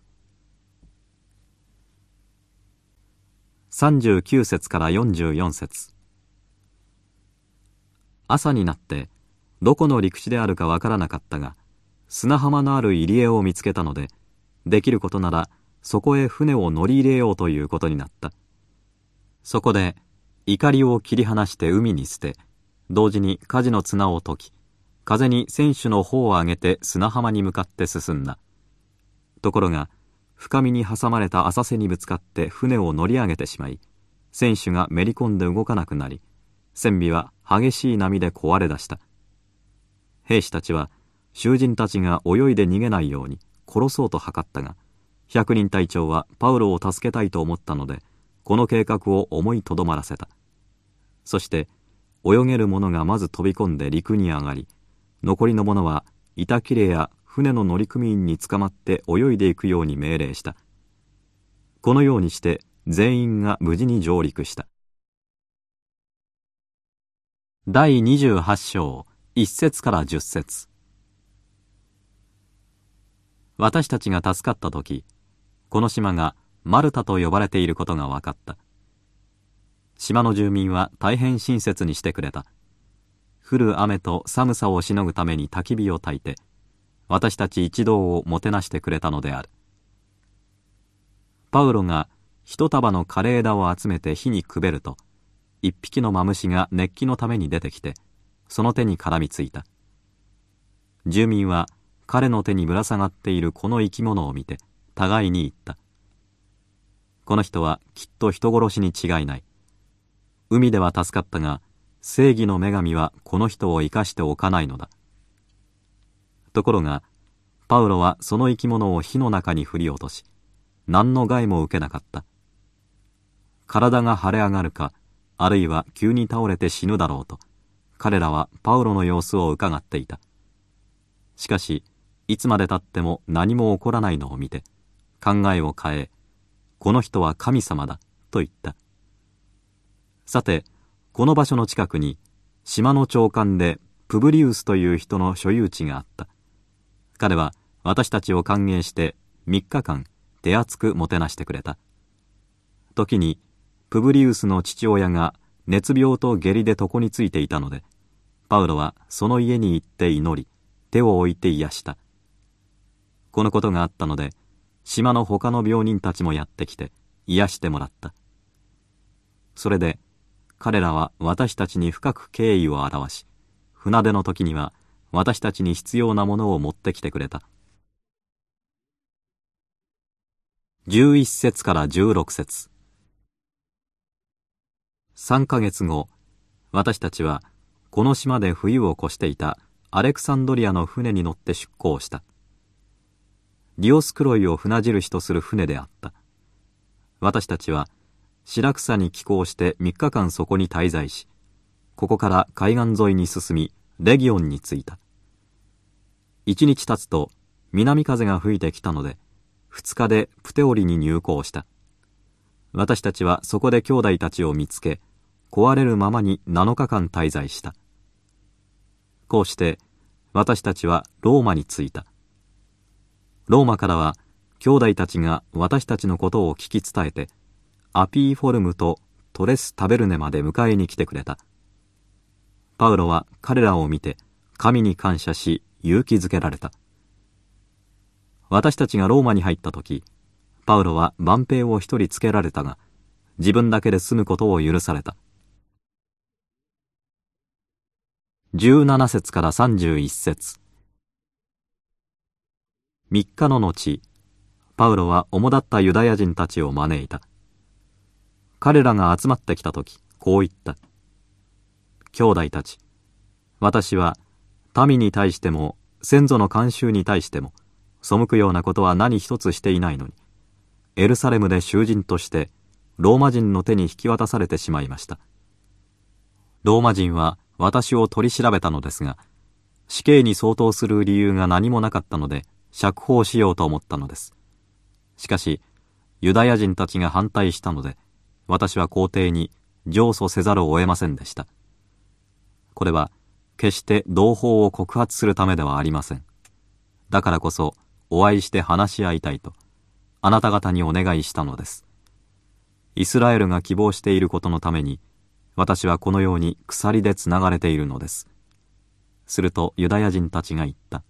39節から44節。朝になってどこの陸地であるかわからなかったが砂浜のある入り江を見つけたのでできることならそこへ船を乗り入れようということになった。そこで怒りを切り離して海に捨て同時に火事の綱を解き風に船首の方を上げて砂浜に向かって進んだ。ところが深みに挟まれた浅瀬にぶつかって船を乗り上げてしまい船首がめり込んで動かなくなり船尾は激しい波で壊れ出した。兵士たちは囚人たちが泳いで逃げないように殺そうと図ったが百人隊長はパウロを助けたいと思ったのでこの計画を思いとどまらせた。そして泳げる者がまず飛び込んで陸に上がり残りの者は板切れや船の乗組員に捕まって泳いでいくように命令した。このようにして全員が無事に上陸した。第28章1節から10節。私たちが助かった時この島がマルタと呼ばれていることが分かった。島の住民は大変親切にしてくれた。降る雨と寒さをしのぐために焚き火を焚いて私たち一同をもてなしてくれたのである。パウロが一束の枯れ枝を集めて火にくべると一匹のマムシが熱気のために出てきてその手に絡みついた。住民は彼の手にぶら下がっているこの生き物を見て互いに言った。この人はきっと人殺しに違いない。海では助かったが正義の女神はこの人を生かしておかないのだ。ところがパウロはその生き物を火の中に振り落とし何の害も受けなかった。体が腫れ上がるかあるいは急に倒れて死ぬだろうと彼らはパウロの様子を伺っていた。しかしいつまでたっても何も起こらないのを見て考えを変えこの人は神様だと言った。さてこの場所の近くに島の長官でプブリウスという人の所有地があった。彼は私たちを歓迎して3日間手厚くもてなしてくれた。時にプブリウスの父親が熱病と下痢で床についていたのでパウロはその家に行って祈り手を置いて癒した。このことがあったので島の他の病人たちもやってきて癒してもらった。それで彼らは私たちに深く敬意を表し船出の時には私たちに必要なものを持ってきてくれた。11節から16節3ヶ月後、私たちはこの島で冬を越していたアレクサンドリアの船に乗って出港した。ディオスクロイを船印とする船であった。私たちは白草に寄港して3日間そこに滞在し、ここから海岸沿いに進み、レギオンに着いた。一日経つと南風が吹いてきたので、2日でプテオリに入港した。私たちはそこで兄弟たちを見つけ、壊れるままに7日間滞在した。こうして私たちはローマに着いた。ローマからは兄弟たちが私たちのことを聞き伝えて、アピーフォルムとトレス・タベルネまで迎えに来てくれた。パウロは彼らを見て神に感謝し勇気づけられた。私たちがローマに入った時、パウロは万兵を一人つけられたが、自分だけで済むことを許された。17節から31節3日の後、パウロは主だったユダヤ人たちを招いた。彼らが集まってきた時、こう言った。兄弟たち、私は民に対しても先祖の慣習に対しても背くようなことは何一つしていないのに、エルサレムで囚人としてローマ人の手に引き渡されてしまいました。ローマ人は私を取り調べたのですが、死刑に相当する理由が何もなかったので、釈放しようと思ったのです。しかし、ユダヤ人たちが反対したので、私は皇帝に上訴せざるを得ませんでした。これは、決して同胞を告発するためではありません。だからこそ、お会いして話し合いたいと、あなた方にお願いしたのです。イスラエルが希望していることのために、私はこのように鎖でつながれているのです。するとユダヤ人たちが言った。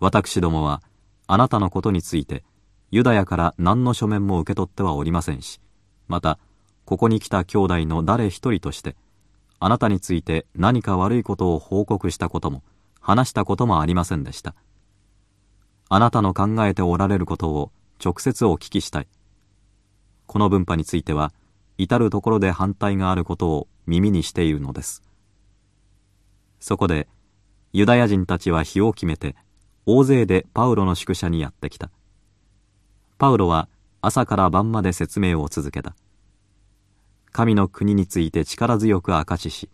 私どもはあなたのことについてユダヤから何の書面も受け取ってはおりませんし、またここに来た兄弟の誰一人としてあなたについて何か悪いことを報告したことも話したこともありませんでした。あなたの考えておられることを直接お聞きしたい。この分派については至る所で反対があることを耳にしているのです。そこで、ユダヤ人たちは日を決めて、大勢でパウロの宿舎にやってきた。パウロは朝から晩まで説明を続けた。神の国について力強く明かしし、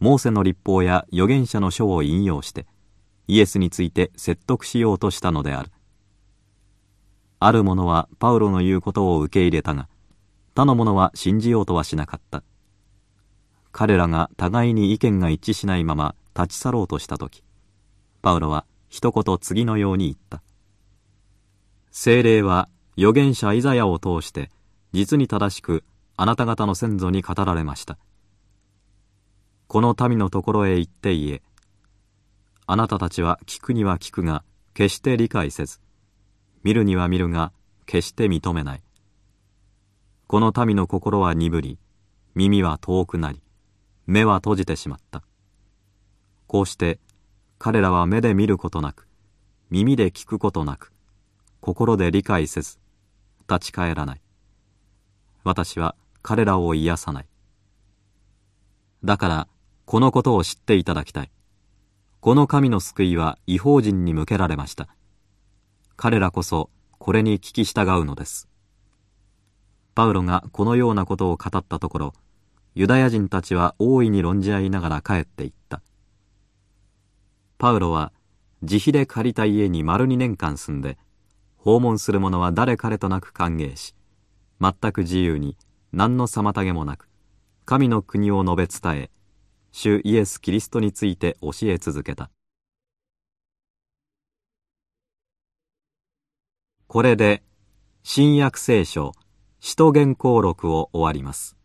モーセの立法や預言者の書を引用して、イエスについて説得しようとしたのである。ある者はパウロの言うことを受け入れたが、他の者は信じようとはしなかった。彼らが互いに意見が一致しないまま立ち去ろうとした時、パウロは一言次のように言った。精霊は預言者イザヤを通して実に正しくあなた方の先祖に語られました。この民のところへ行って言え、あなたたちは聞くには聞くが決して理解せず、見るには見るが決して認めない。この民の心は鈍り、耳は遠くなり、目は閉じてしまった。こうして彼らは目で見ることなく、耳で聞くことなく、心で理解せず、立ち返らない。私は彼らを癒さない。だから、このことを知っていただきたい。この神の救いは違法人に向けられました。彼らこそこれに聞き従うのです。パウロがこのようなことを語ったところ、ユダヤ人たちは大いに論じ合いながら帰っていった。パウロは自費で借りた家に丸二年間住んで、訪問する者は誰彼となく歓迎し、全く自由に何の妨げもなく、神の国を述べ伝え、主イエス・キリストについて教え続けた。これで、新約聖書使徒原稿録を終わります。